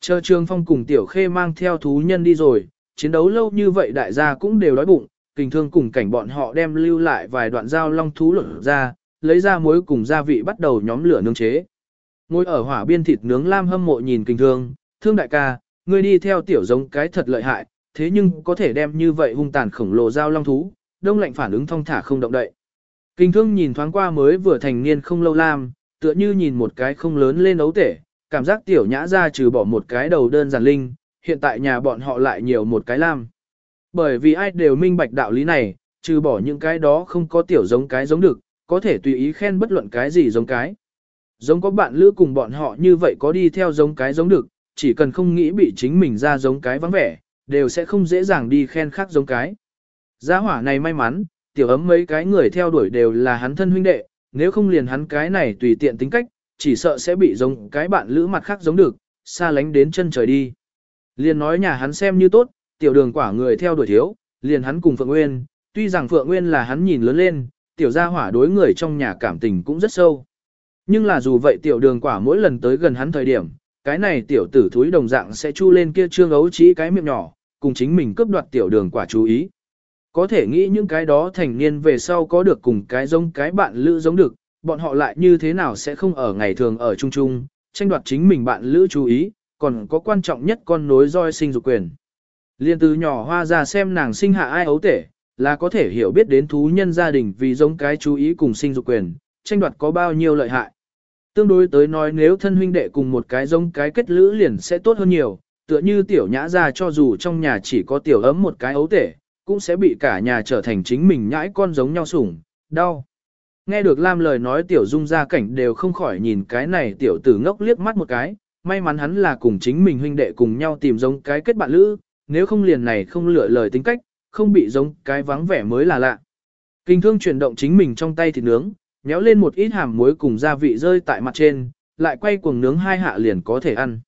Chờ trương phong cùng tiểu khê mang theo thú nhân đi rồi, chiến đấu lâu như vậy đại gia cũng đều đói bụng, kình thương cùng cảnh bọn họ đem lưu lại vài đoạn dao long thú lột ra, lấy ra muối cùng gia vị bắt đầu nhóm lửa nướng chế. Ngồi ở hỏa biên thịt nướng lam hâm mộ nhìn kình thương, thương đại ca, ngươi đi theo tiểu giống cái thật lợi hại, thế nhưng có thể đem như vậy hung tàn khổng lồ dao long thú, đông lạnh phản ứng thong thả không động đậy. kinh thương nhìn thoáng qua mới vừa thành niên không lâu lam, tựa như nhìn một cái không lớn lên ấu tể, cảm giác tiểu nhã ra trừ bỏ một cái đầu đơn giản linh, hiện tại nhà bọn họ lại nhiều một cái lam. Bởi vì ai đều minh bạch đạo lý này, trừ bỏ những cái đó không có tiểu giống cái giống được, có thể tùy ý khen bất luận cái gì giống cái. Giống có bạn lữ cùng bọn họ như vậy có đi theo giống cái giống được, chỉ cần không nghĩ bị chính mình ra giống cái vắng vẻ, đều sẽ không dễ dàng đi khen khác giống cái. Gia hỏa này may mắn, tiểu ấm mấy cái người theo đuổi đều là hắn thân huynh đệ, nếu không liền hắn cái này tùy tiện tính cách, chỉ sợ sẽ bị giống cái bạn lữ mặt khác giống được, xa lánh đến chân trời đi. Liền nói nhà hắn xem như tốt, tiểu đường quả người theo đuổi thiếu, liền hắn cùng Phượng Nguyên, tuy rằng Phượng Nguyên là hắn nhìn lớn lên, tiểu gia hỏa đối người trong nhà cảm tình cũng rất sâu. Nhưng là dù vậy tiểu đường quả mỗi lần tới gần hắn thời điểm, cái này tiểu tử thúi đồng dạng sẽ chu lên kia trương ấu trí cái miệng nhỏ, cùng chính mình cướp đoạt tiểu đường quả chú ý. Có thể nghĩ những cái đó thành niên về sau có được cùng cái giống cái bạn lữ giống được, bọn họ lại như thế nào sẽ không ở ngày thường ở chung chung, tranh đoạt chính mình bạn lữ chú ý, còn có quan trọng nhất con nối roi sinh dục quyền. Liên từ nhỏ hoa ra xem nàng sinh hạ ai ấu tể, là có thể hiểu biết đến thú nhân gia đình vì giống cái chú ý cùng sinh dục quyền, tranh đoạt có bao nhiêu lợi hại. Tương đối tới nói nếu thân huynh đệ cùng một cái giống cái kết lữ liền sẽ tốt hơn nhiều, tựa như tiểu nhã ra cho dù trong nhà chỉ có tiểu ấm một cái ấu tể, cũng sẽ bị cả nhà trở thành chính mình nhãi con giống nhau sủng, đau. Nghe được Lam lời nói tiểu dung ra cảnh đều không khỏi nhìn cái này tiểu tử ngốc liếc mắt một cái, may mắn hắn là cùng chính mình huynh đệ cùng nhau tìm giống cái kết bạn lữ, nếu không liền này không lựa lời tính cách, không bị giống cái vắng vẻ mới là lạ. Kinh thương chuyển động chính mình trong tay thịt nướng, nhéo lên một ít hàm muối cùng gia vị rơi tại mặt trên, lại quay cuồng nướng hai hạ liền có thể ăn.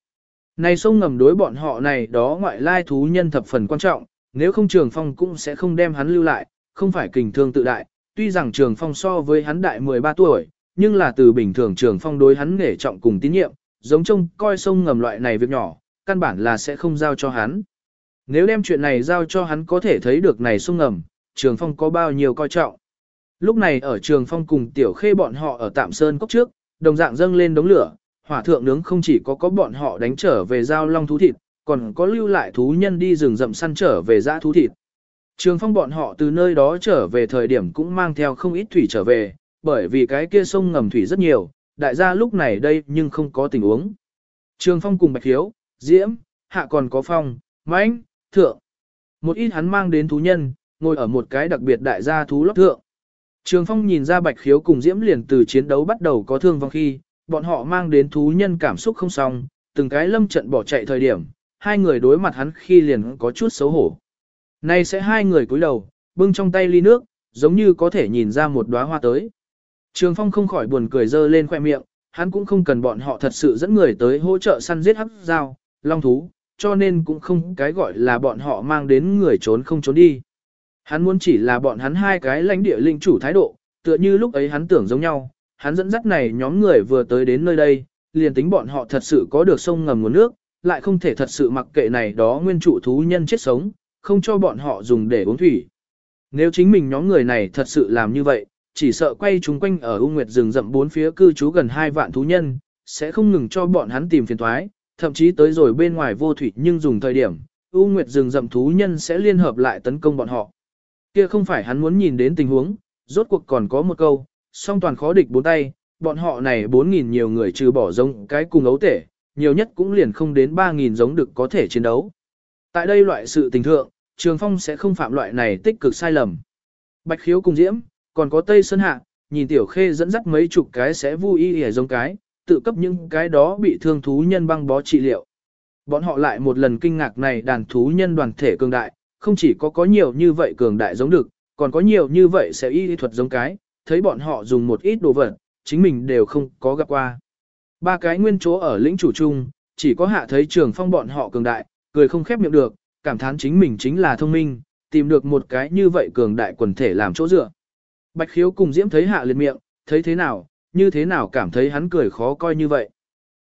Này sông ngầm đối bọn họ này đó ngoại lai thú nhân thập phần quan trọng, nếu không trường phong cũng sẽ không đem hắn lưu lại, không phải kình thương tự đại, tuy rằng trường phong so với hắn đại 13 tuổi, nhưng là từ bình thường trường phong đối hắn nể trọng cùng tín nhiệm, giống trông coi sông ngầm loại này việc nhỏ, căn bản là sẽ không giao cho hắn. Nếu đem chuyện này giao cho hắn có thể thấy được này sông ngầm, trường phong có bao nhiêu coi trọng. Lúc này ở trường phong cùng tiểu khê bọn họ ở tạm sơn cốc trước, đồng dạng dâng lên đống lửa, hỏa thượng nướng không chỉ có có bọn họ đánh trở về giao long thú thịt, còn có lưu lại thú nhân đi rừng rậm săn trở về dã thú thịt. Trường phong bọn họ từ nơi đó trở về thời điểm cũng mang theo không ít thủy trở về, bởi vì cái kia sông ngầm thủy rất nhiều, đại gia lúc này đây nhưng không có tình uống. Trường phong cùng bạch hiếu, diễm, hạ còn có phong, mãnh, thượng. Một ít hắn mang đến thú nhân, ngồi ở một cái đặc biệt đại gia thú lóc thượng. Trường Phong nhìn ra Bạch Khiếu cùng Diễm liền từ chiến đấu bắt đầu có thương vong khi, bọn họ mang đến thú nhân cảm xúc không xong, từng cái lâm trận bỏ chạy thời điểm, hai người đối mặt hắn khi liền có chút xấu hổ. Nay sẽ hai người cúi đầu, bưng trong tay ly nước, giống như có thể nhìn ra một đóa hoa tới. Trường Phong không khỏi buồn cười dơ lên khoe miệng, hắn cũng không cần bọn họ thật sự dẫn người tới hỗ trợ săn giết hắc dao, long thú, cho nên cũng không cái gọi là bọn họ mang đến người trốn không trốn đi. Hắn muốn chỉ là bọn hắn hai cái lãnh địa linh chủ thái độ, tựa như lúc ấy hắn tưởng giống nhau, hắn dẫn dắt này nhóm người vừa tới đến nơi đây, liền tính bọn họ thật sự có được sông ngầm nguồn nước, lại không thể thật sự mặc kệ này đó nguyên chủ thú nhân chết sống, không cho bọn họ dùng để uống thủy. Nếu chính mình nhóm người này thật sự làm như vậy, chỉ sợ quay chúng quanh ở U Nguyệt rừng rậm bốn phía cư trú gần hai vạn thú nhân, sẽ không ngừng cho bọn hắn tìm phiền toái, thậm chí tới rồi bên ngoài vô thủy nhưng dùng thời điểm, U Nguyệt rừng rậm thú nhân sẽ liên hợp lại tấn công bọn họ. Kia không phải hắn muốn nhìn đến tình huống, rốt cuộc còn có một câu, song toàn khó địch bốn tay, bọn họ này 4.000 nhiều người trừ bỏ rông cái cùng ấu tể, nhiều nhất cũng liền không đến 3.000 giống được có thể chiến đấu. Tại đây loại sự tình thượng, Trường Phong sẽ không phạm loại này tích cực sai lầm. Bạch khiếu cùng diễm, còn có Tây Sơn Hạ, nhìn Tiểu Khê dẫn dắt mấy chục cái sẽ vui y hề giống cái, tự cấp những cái đó bị thương thú nhân băng bó trị liệu. Bọn họ lại một lần kinh ngạc này đàn thú nhân đoàn thể cường đại, không chỉ có có nhiều như vậy cường đại giống được, còn có nhiều như vậy sẽ y thuật giống cái, thấy bọn họ dùng một ít đồ vật, chính mình đều không có gặp qua. Ba cái nguyên chỗ ở lĩnh chủ chung, chỉ có hạ thấy trường phong bọn họ cường đại, cười không khép miệng được, cảm thán chính mình chính là thông minh, tìm được một cái như vậy cường đại quần thể làm chỗ dựa. Bạch khiếu cùng diễm thấy hạ liệt miệng, thấy thế nào, như thế nào cảm thấy hắn cười khó coi như vậy.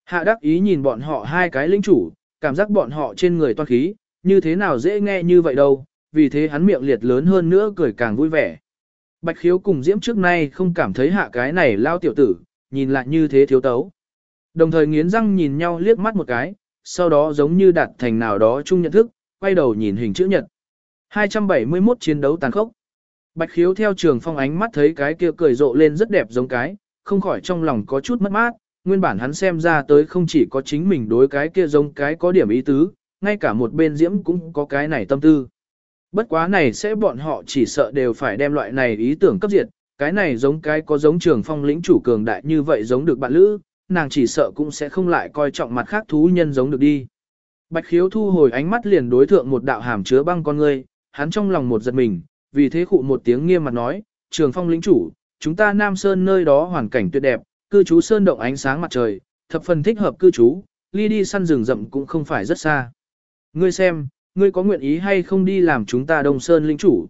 Hạ đắc ý nhìn bọn họ hai cái lĩnh chủ, cảm giác bọn họ trên người toan khí, như thế nào dễ nghe như vậy đâu, vì thế hắn miệng liệt lớn hơn nữa cười càng vui vẻ. Bạch khiếu cùng diễm trước nay không cảm thấy hạ cái này lao tiểu tử, nhìn lại như thế thiếu tấu. Đồng thời nghiến răng nhìn nhau liếc mắt một cái, sau đó giống như đạt thành nào đó chung nhận thức, quay đầu nhìn hình chữ nhật. 271 chiến đấu tàn khốc. Bạch khiếu theo trường phong ánh mắt thấy cái kia cười rộ lên rất đẹp giống cái, không khỏi trong lòng có chút mất mát, nguyên bản hắn xem ra tới không chỉ có chính mình đối cái kia giống cái có điểm ý tứ, ngay cả một bên diễm cũng có cái này tâm tư. Bất quá này sẽ bọn họ chỉ sợ đều phải đem loại này ý tưởng cấp diệt, cái này giống cái có giống trường phong lĩnh chủ cường đại như vậy giống được bạn lữ, nàng chỉ sợ cũng sẽ không lại coi trọng mặt khác thú nhân giống được đi. Bạch khiếu thu hồi ánh mắt liền đối thượng một đạo hàm chứa băng con ngươi, hắn trong lòng một giật mình, vì thế khụ một tiếng nghiêm mặt nói, trường phong lĩnh chủ, chúng ta Nam Sơn nơi đó hoàn cảnh tuyệt đẹp, cư trú sơn động ánh sáng mặt trời, thập phần thích hợp cư trú, ly đi săn rừng rậm cũng không phải rất xa. Ngươi xem, ngươi có nguyện ý hay không đi làm chúng ta Đông Sơn lĩnh chủ?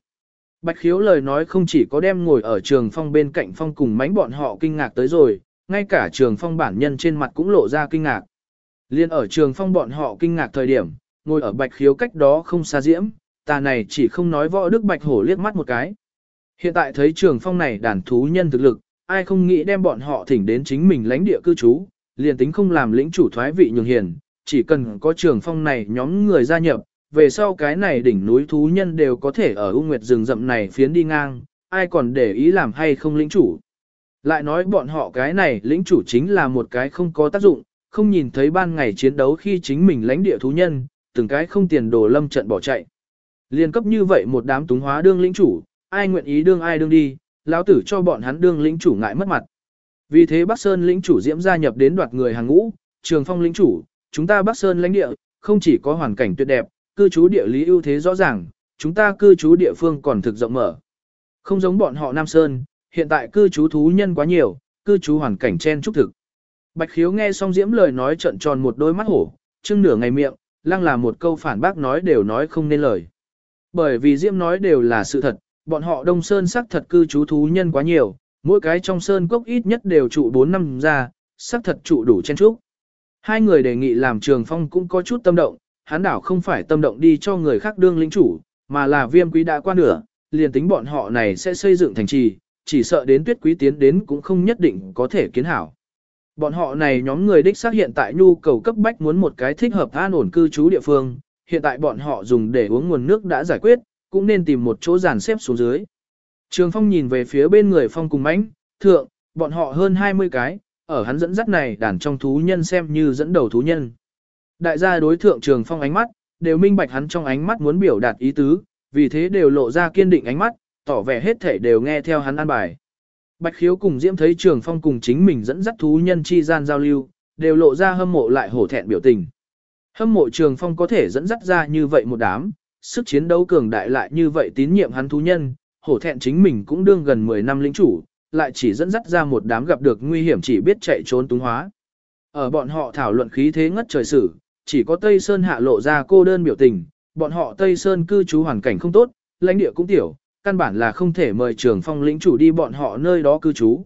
Bạch khiếu lời nói không chỉ có đem ngồi ở trường phong bên cạnh phong cùng mánh bọn họ kinh ngạc tới rồi, ngay cả trường phong bản nhân trên mặt cũng lộ ra kinh ngạc. Liên ở trường phong bọn họ kinh ngạc thời điểm, ngồi ở bạch khiếu cách đó không xa diễm, ta này chỉ không nói võ đức bạch hổ liếc mắt một cái. Hiện tại thấy trường phong này đàn thú nhân thực lực, ai không nghĩ đem bọn họ thỉnh đến chính mình lãnh địa cư trú, liền tính không làm lĩnh chủ thoái vị nhường hiền, chỉ cần có trường phong này nhóm người gia nhập, về sau cái này đỉnh núi thú nhân đều có thể ở ung nguyệt rừng rậm này phiến đi ngang, ai còn để ý làm hay không lĩnh chủ. Lại nói bọn họ cái này lĩnh chủ chính là một cái không có tác dụng, không nhìn thấy ban ngày chiến đấu khi chính mình lãnh địa thú nhân, từng cái không tiền đồ lâm trận bỏ chạy. Liên cấp như vậy một đám túng hóa đương lĩnh chủ, ai nguyện ý đương ai đương đi, lão tử cho bọn hắn đương lĩnh chủ ngại mất mặt. Vì thế Bắc Sơn lĩnh chủ diễm gia nhập đến đoạt người hàng ngũ, trường phong lĩnh chủ, chúng ta Bắc Sơn lãnh địa, không chỉ có hoàn cảnh tuyệt đẹp, cư trú địa lý ưu thế rõ ràng, chúng ta cư trú địa phương còn thực rộng mở. Không giống bọn họ Nam Sơn, hiện tại cư trú thú nhân quá nhiều, cư trú hoàn cảnh chen trúc thực. Bạch khiếu nghe xong diễm lời nói trận tròn một đôi mắt hổ, chưng nửa ngày miệng, lăng là một câu phản bác nói đều nói không nên lời. Bởi vì diễm nói đều là sự thật, bọn họ đông sơn xác thật cư trú thú nhân quá nhiều, mỗi cái trong sơn cốc ít nhất đều trụ 4 năm ra, xác thật trụ đủ chen trúc. Hai người đề nghị làm trường phong cũng có chút tâm động, hắn đảo không phải tâm động đi cho người khác đương lĩnh chủ, mà là viêm quý đã qua nửa, liền tính bọn họ này sẽ xây dựng thành trì, chỉ sợ đến tuyết quý tiến đến cũng không nhất định có thể kiến hảo. Bọn họ này nhóm người đích xác hiện tại nhu cầu cấp bách muốn một cái thích hợp an ổn cư trú địa phương, hiện tại bọn họ dùng để uống nguồn nước đã giải quyết, cũng nên tìm một chỗ giàn xếp xuống dưới. Trường Phong nhìn về phía bên người Phong cùng mãnh, thượng, bọn họ hơn 20 cái, ở hắn dẫn dắt này đàn trong thú nhân xem như dẫn đầu thú nhân. Đại gia đối thượng Trường Phong ánh mắt, đều minh bạch hắn trong ánh mắt muốn biểu đạt ý tứ, vì thế đều lộ ra kiên định ánh mắt, tỏ vẻ hết thể đều nghe theo hắn an bài. Bạch khiếu cùng Diễm thấy Trường Phong cùng chính mình dẫn dắt thú nhân chi gian giao lưu, đều lộ ra hâm mộ lại hổ thẹn biểu tình. Hâm mộ Trường Phong có thể dẫn dắt ra như vậy một đám, sức chiến đấu cường đại lại như vậy tín nhiệm hắn thú nhân, hổ thẹn chính mình cũng đương gần 10 năm lĩnh chủ, lại chỉ dẫn dắt ra một đám gặp được nguy hiểm chỉ biết chạy trốn túng hóa. Ở bọn họ thảo luận khí thế ngất trời sử, chỉ có Tây Sơn hạ lộ ra cô đơn biểu tình, bọn họ Tây Sơn cư trú hoàn cảnh không tốt, lãnh địa cũng tiểu, căn bản là không thể mời trường phong lĩnh chủ đi bọn họ nơi đó cư trú.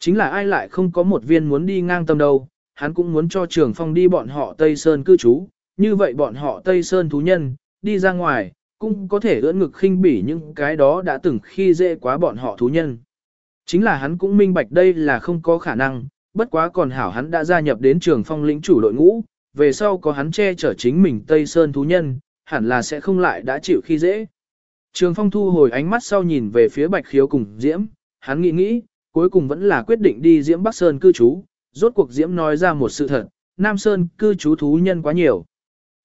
Chính là ai lại không có một viên muốn đi ngang tâm đâu, hắn cũng muốn cho trường phong đi bọn họ Tây Sơn cư trú, như vậy bọn họ Tây Sơn thú nhân, đi ra ngoài, cũng có thể ưỡn ngực khinh bỉ những cái đó đã từng khi dễ quá bọn họ thú nhân. Chính là hắn cũng minh bạch đây là không có khả năng, bất quá còn hảo hắn đã gia nhập đến trường phong lĩnh chủ đội ngũ, về sau có hắn che chở chính mình Tây Sơn thú nhân, hẳn là sẽ không lại đã chịu khi dễ. Trường phong thu hồi ánh mắt sau nhìn về phía bạch khiếu cùng Diễm, hắn nghĩ nghĩ, cuối cùng vẫn là quyết định đi Diễm Bắc Sơn cư trú, rốt cuộc Diễm nói ra một sự thật, Nam Sơn cư trú thú nhân quá nhiều.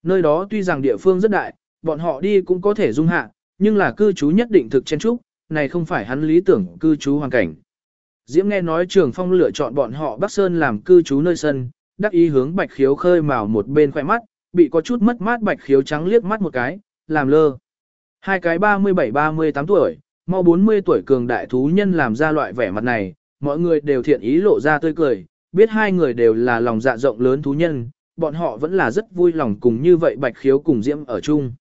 Nơi đó tuy rằng địa phương rất đại, bọn họ đi cũng có thể dung hạ, nhưng là cư trú nhất định thực chen trúc, này không phải hắn lý tưởng cư trú hoàn cảnh. Diễm nghe nói Trường Phong lựa chọn bọn họ Bắc Sơn làm cư trú nơi sân, đắc ý hướng Bạch Khiếu khơi mào một bên khỏe mắt, bị có chút mất mát Bạch Khiếu trắng liếc mắt một cái, làm lơ. Hai cái 37-38 tuổi, mau 40 tuổi cường đại thú nhân làm ra loại vẻ mặt này, mọi người đều thiện ý lộ ra tươi cười, biết hai người đều là lòng dạ rộng lớn thú nhân, bọn họ vẫn là rất vui lòng cùng như vậy Bạch Khiếu cùng Diễm ở chung.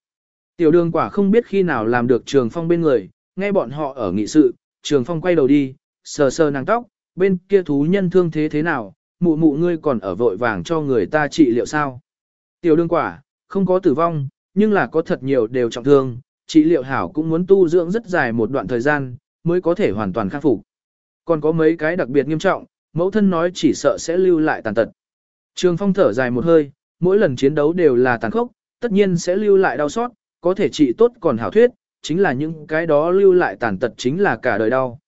Tiểu đường quả không biết khi nào làm được Trường Phong bên người, nghe bọn họ ở nghị sự, Trường Phong quay đầu đi, sờ sờ nàng tóc, bên kia thú nhân thương thế thế nào, mụ mụ ngươi còn ở vội vàng cho người ta trị liệu sao. Tiểu đường quả, không có tử vong, nhưng là có thật nhiều đều trọng thương, trị liệu hảo cũng muốn tu dưỡng rất dài một đoạn thời gian, mới có thể hoàn toàn khắc phục. Còn có mấy cái đặc biệt nghiêm trọng, mẫu thân nói chỉ sợ sẽ lưu lại tàn tật. Trường phong thở dài một hơi, mỗi lần chiến đấu đều là tàn khốc, tất nhiên sẽ lưu lại đau xót, có thể trị tốt còn hảo thuyết, chính là những cái đó lưu lại tàn tật chính là cả đời đau.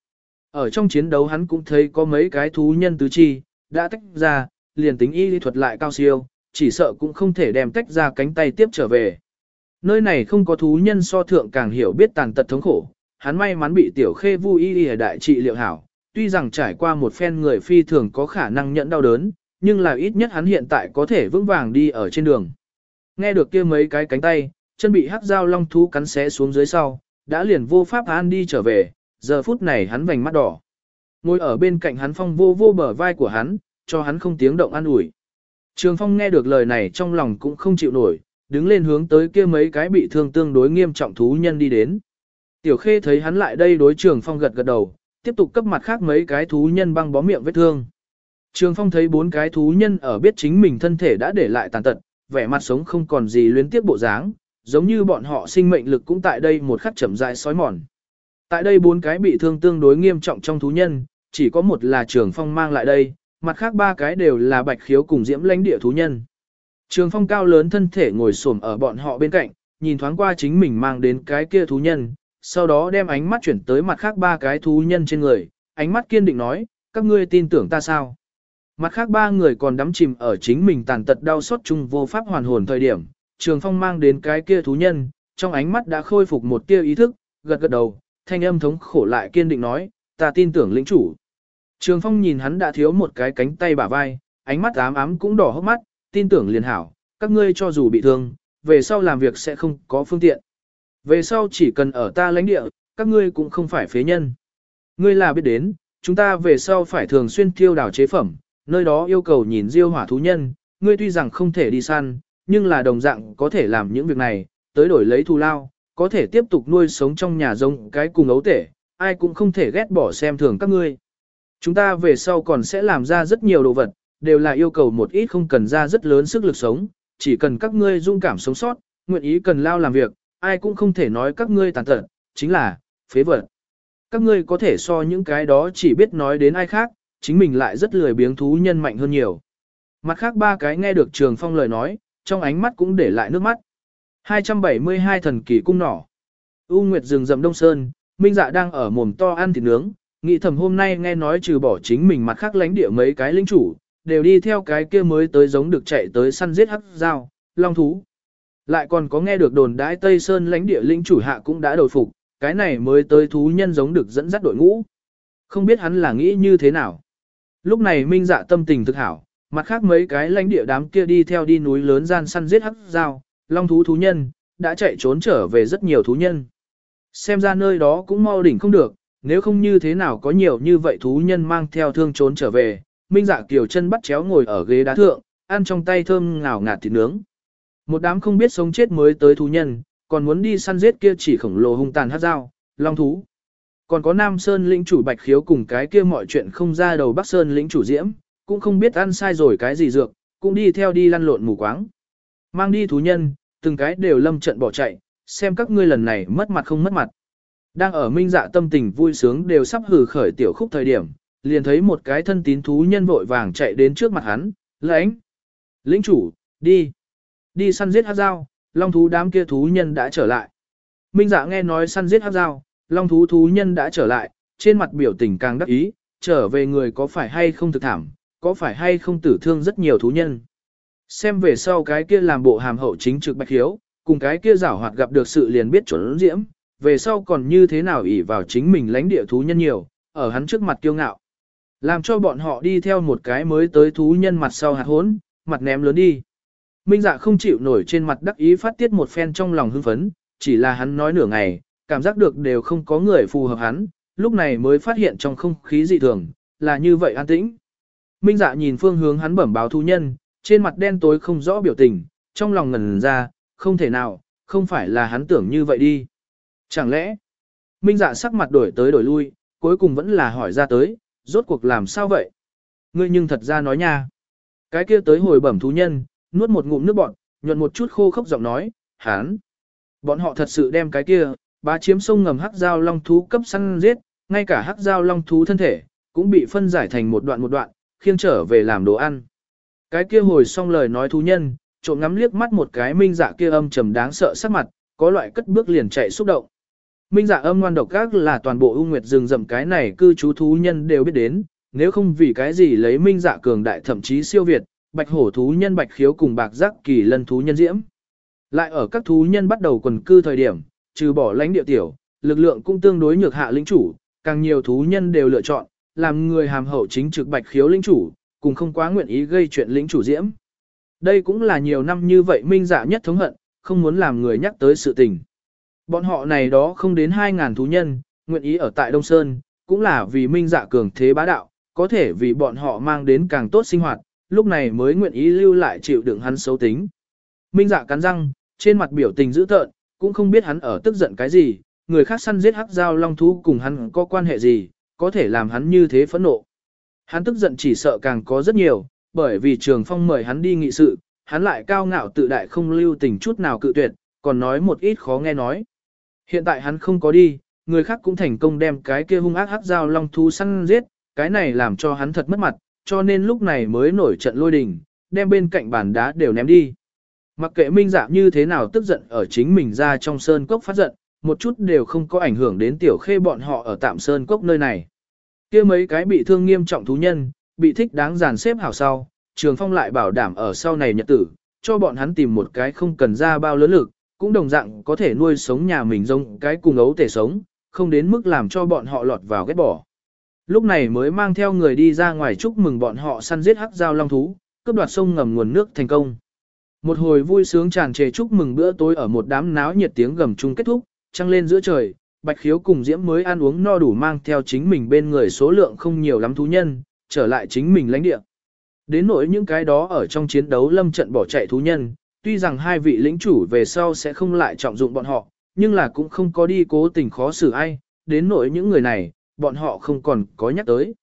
Ở trong chiến đấu hắn cũng thấy có mấy cái thú nhân tứ chi, đã tách ra, liền tính y lý thuật lại cao siêu, chỉ sợ cũng không thể đem tách ra cánh tay tiếp trở về. Nơi này không có thú nhân so thượng càng hiểu biết tàn tật thống khổ, hắn may mắn bị tiểu khê vui y ở đại trị liệu hảo, tuy rằng trải qua một phen người phi thường có khả năng nhận đau đớn, nhưng là ít nhất hắn hiện tại có thể vững vàng đi ở trên đường. Nghe được kia mấy cái cánh tay, chân bị hắc dao long thú cắn xé xuống dưới sau, đã liền vô pháp an đi trở về, giờ phút này hắn vành mắt đỏ. Ngồi ở bên cạnh hắn phong vô vô bờ vai của hắn, cho hắn không tiếng động an ủi. Trường phong nghe được lời này trong lòng cũng không chịu nổi, đứng lên hướng tới kia mấy cái bị thương tương đối nghiêm trọng thú nhân đi đến. Tiểu khê thấy hắn lại đây đối trường phong gật gật đầu, tiếp tục cấp mặt khác mấy cái thú nhân băng bó miệng vết thương. Trường phong thấy bốn cái thú nhân ở biết chính mình thân thể đã để lại tàn tật, vẻ mặt sống không còn gì luyến tiếc bộ dáng, giống như bọn họ sinh mệnh lực cũng tại đây một khắc chậm rãi sói mòn. Tại đây bốn cái bị thương tương đối nghiêm trọng trong thú nhân, chỉ có một là trường phong mang lại đây, mặt khác ba cái đều là bạch khiếu cùng diễm lãnh địa thú nhân. Trường phong cao lớn thân thể ngồi xổm ở bọn họ bên cạnh, nhìn thoáng qua chính mình mang đến cái kia thú nhân, sau đó đem ánh mắt chuyển tới mặt khác ba cái thú nhân trên người, ánh mắt kiên định nói, các ngươi tin tưởng ta sao? Mặt khác ba người còn đắm chìm ở chính mình tàn tật đau xót chung vô pháp hoàn hồn thời điểm, Trường Phong mang đến cái kia thú nhân, trong ánh mắt đã khôi phục một tia ý thức, gật gật đầu, thanh âm thống khổ lại kiên định nói, ta tin tưởng lĩnh chủ. Trường Phong nhìn hắn đã thiếu một cái cánh tay bả vai, ánh mắt ám ám cũng đỏ hốc mắt, tin tưởng liền hảo, các ngươi cho dù bị thương, về sau làm việc sẽ không có phương tiện. Về sau chỉ cần ở ta lãnh địa, các ngươi cũng không phải phế nhân. Ngươi là biết đến, chúng ta về sau phải thường xuyên thiêu đảo chế phẩm, nơi đó yêu cầu nhìn diêu hỏa thú nhân, ngươi tuy rằng không thể đi săn, nhưng là đồng dạng có thể làm những việc này, tới đổi lấy thù lao, có thể tiếp tục nuôi sống trong nhà rông cái cùng ấu tể, ai cũng không thể ghét bỏ xem thường các ngươi. Chúng ta về sau còn sẽ làm ra rất nhiều đồ vật, đều là yêu cầu một ít không cần ra rất lớn sức lực sống, chỉ cần các ngươi dung cảm sống sót, nguyện ý cần lao làm việc, ai cũng không thể nói các ngươi tàn tật, chính là, phế vật. Các ngươi có thể so những cái đó chỉ biết nói đến ai khác, chính mình lại rất lười biếng thú nhân mạnh hơn nhiều. Mặt khác ba cái nghe được Trường Phong lời nói, trong ánh mắt cũng để lại nước mắt. 272 thần kỳ cung nỏ. U Nguyệt rừng rậm Đông Sơn, Minh Dạ đang ở mồm to ăn thịt nướng, nghĩ thầm hôm nay nghe nói trừ bỏ chính mình mặt khác lánh địa mấy cái linh chủ, đều đi theo cái kia mới tới giống được chạy tới săn giết hắc dao, long thú. Lại còn có nghe được đồn đãi Tây Sơn lãnh địa lĩnh chủ hạ cũng đã đổi phục, cái này mới tới thú nhân giống được dẫn dắt đội ngũ. Không biết hắn là nghĩ như thế nào. Lúc này Minh Dạ tâm tình thực hảo, mặt khác mấy cái lãnh địa đám kia đi theo đi núi lớn gian săn giết hắc dao, long thú thú nhân, đã chạy trốn trở về rất nhiều thú nhân. Xem ra nơi đó cũng mau đỉnh không được, nếu không như thế nào có nhiều như vậy thú nhân mang theo thương trốn trở về, Minh Dạ Kiều chân bắt chéo ngồi ở ghế đá thượng, ăn trong tay thơm ngào ngạt thịt nướng. Một đám không biết sống chết mới tới thú nhân, còn muốn đi săn giết kia chỉ khổng lồ hung tàn hát dao, long thú. Còn có Nam Sơn lĩnh chủ Bạch Khiếu cùng cái kia mọi chuyện không ra đầu Bắc Sơn lĩnh chủ Diễm, cũng không biết ăn sai rồi cái gì dược, cũng đi theo đi lăn lộn mù quáng. Mang đi thú nhân, từng cái đều lâm trận bỏ chạy, xem các ngươi lần này mất mặt không mất mặt. Đang ở minh dạ tâm tình vui sướng đều sắp hử khởi tiểu khúc thời điểm, liền thấy một cái thân tín thú nhân vội vàng chạy đến trước mặt hắn, lãnh. Lĩnh chủ, đi. Đi săn giết hát dao, long thú đám kia thú nhân đã trở lại. Minh dạ nghe nói săn giết hát dao, long thú thú nhân đã trở lại, trên mặt biểu tình càng đắc ý, trở về người có phải hay không thực thảm, có phải hay không tử thương rất nhiều thú nhân. Xem về sau cái kia làm bộ hàm hậu chính trực bạch hiếu, cùng cái kia giảo hoạt gặp được sự liền biết chuẩn diễm, về sau còn như thế nào ỷ vào chính mình lãnh địa thú nhân nhiều, ở hắn trước mặt kiêu ngạo. Làm cho bọn họ đi theo một cái mới tới thú nhân mặt sau hạt hốn, mặt ném lớn đi. Minh dạ không chịu nổi trên mặt đắc ý phát tiết một phen trong lòng hưng phấn, chỉ là hắn nói nửa ngày, cảm giác được đều không có người phù hợp hắn, lúc này mới phát hiện trong không khí dị thường, là như vậy an tĩnh. Minh dạ nhìn phương hướng hắn bẩm báo thú nhân, trên mặt đen tối không rõ biểu tình, trong lòng ngần ra, không thể nào, không phải là hắn tưởng như vậy đi. Chẳng lẽ, Minh dạ sắc mặt đổi tới đổi lui, cuối cùng vẫn là hỏi ra tới, rốt cuộc làm sao vậy? Ngươi nhưng thật ra nói nha. Cái kia tới hồi bẩm thú nhân, nuốt một ngụm nước bọn, nhuận một chút khô khốc giọng nói, hán. Bọn họ thật sự đem cái kia, bá chiếm sông ngầm hắc giao long thú cấp săn giết, ngay cả hắc giao long thú thân thể, cũng bị phân giải thành một đoạn một đoạn, khiêng trở về làm đồ ăn. Cái kia hồi xong lời nói thú nhân, trộm ngắm liếc mắt một cái minh dạ kia âm trầm đáng sợ sắc mặt, có loại cất bước liền chạy xúc động. Minh dạ âm ngoan độc ác là toàn bộ ưu nguyệt rừng rậm cái này cư trú thú nhân đều biết đến, nếu không vì cái gì lấy minh dạ cường đại thậm chí siêu việt, bạch hổ thú nhân bạch khiếu cùng bạc giác kỳ lân thú nhân diễm. Lại ở các thú nhân bắt đầu quần cư thời điểm, trừ bỏ lãnh địa tiểu, lực lượng cũng tương đối nhược hạ lĩnh chủ, càng nhiều thú nhân đều lựa chọn, làm người hàm hậu chính trực bạch khiếu lĩnh chủ, cùng không quá nguyện ý gây chuyện lĩnh chủ diễm. Đây cũng là nhiều năm như vậy minh dạ nhất thống hận, không muốn làm người nhắc tới sự tình. Bọn họ này đó không đến 2.000 thú nhân, nguyện ý ở tại Đông Sơn, cũng là vì minh dạ cường thế bá đạo, có thể vì bọn họ mang đến càng tốt sinh hoạt, lúc này mới nguyện ý lưu lại chịu đựng hắn xấu tính. Minh dạ cắn răng, trên mặt biểu tình dữ tợn, cũng không biết hắn ở tức giận cái gì, người khác săn giết hắc giao long thú cùng hắn có quan hệ gì, có thể làm hắn như thế phẫn nộ. Hắn tức giận chỉ sợ càng có rất nhiều, bởi vì trường phong mời hắn đi nghị sự, hắn lại cao ngạo tự đại không lưu tình chút nào cự tuyệt, còn nói một ít khó nghe nói. Hiện tại hắn không có đi, người khác cũng thành công đem cái kia hung ác hắc giao long thú săn giết, cái này làm cho hắn thật mất mặt, cho nên lúc này mới nổi trận lôi đình, đem bên cạnh bàn đá đều ném đi. Mặc kệ minh dạ như thế nào tức giận ở chính mình ra trong sơn cốc phát giận, một chút đều không có ảnh hưởng đến tiểu khê bọn họ ở tạm sơn cốc nơi này. kia mấy cái bị thương nghiêm trọng thú nhân, bị thích đáng giàn xếp hảo sau, trường phong lại bảo đảm ở sau này nhật tử, cho bọn hắn tìm một cái không cần ra bao lớn lực, cũng đồng dạng có thể nuôi sống nhà mình giống cái cùng ấu tể sống, không đến mức làm cho bọn họ lọt vào ghét bỏ. Lúc này mới mang theo người đi ra ngoài chúc mừng bọn họ săn giết hắc giao long thú, cướp đoạt sông ngầm nguồn nước thành công. Một hồi vui sướng tràn trề chúc mừng bữa tối ở một đám náo nhiệt tiếng gầm chung kết thúc, trăng lên giữa trời, Bạch Khiếu cùng Diễm mới ăn uống no đủ mang theo chính mình bên người số lượng không nhiều lắm thú nhân, trở lại chính mình lãnh địa. Đến nỗi những cái đó ở trong chiến đấu lâm trận bỏ chạy thú nhân, tuy rằng hai vị lĩnh chủ về sau sẽ không lại trọng dụng bọn họ, nhưng là cũng không có đi cố tình khó xử ai, đến nỗi những người này, bọn họ không còn có nhắc tới.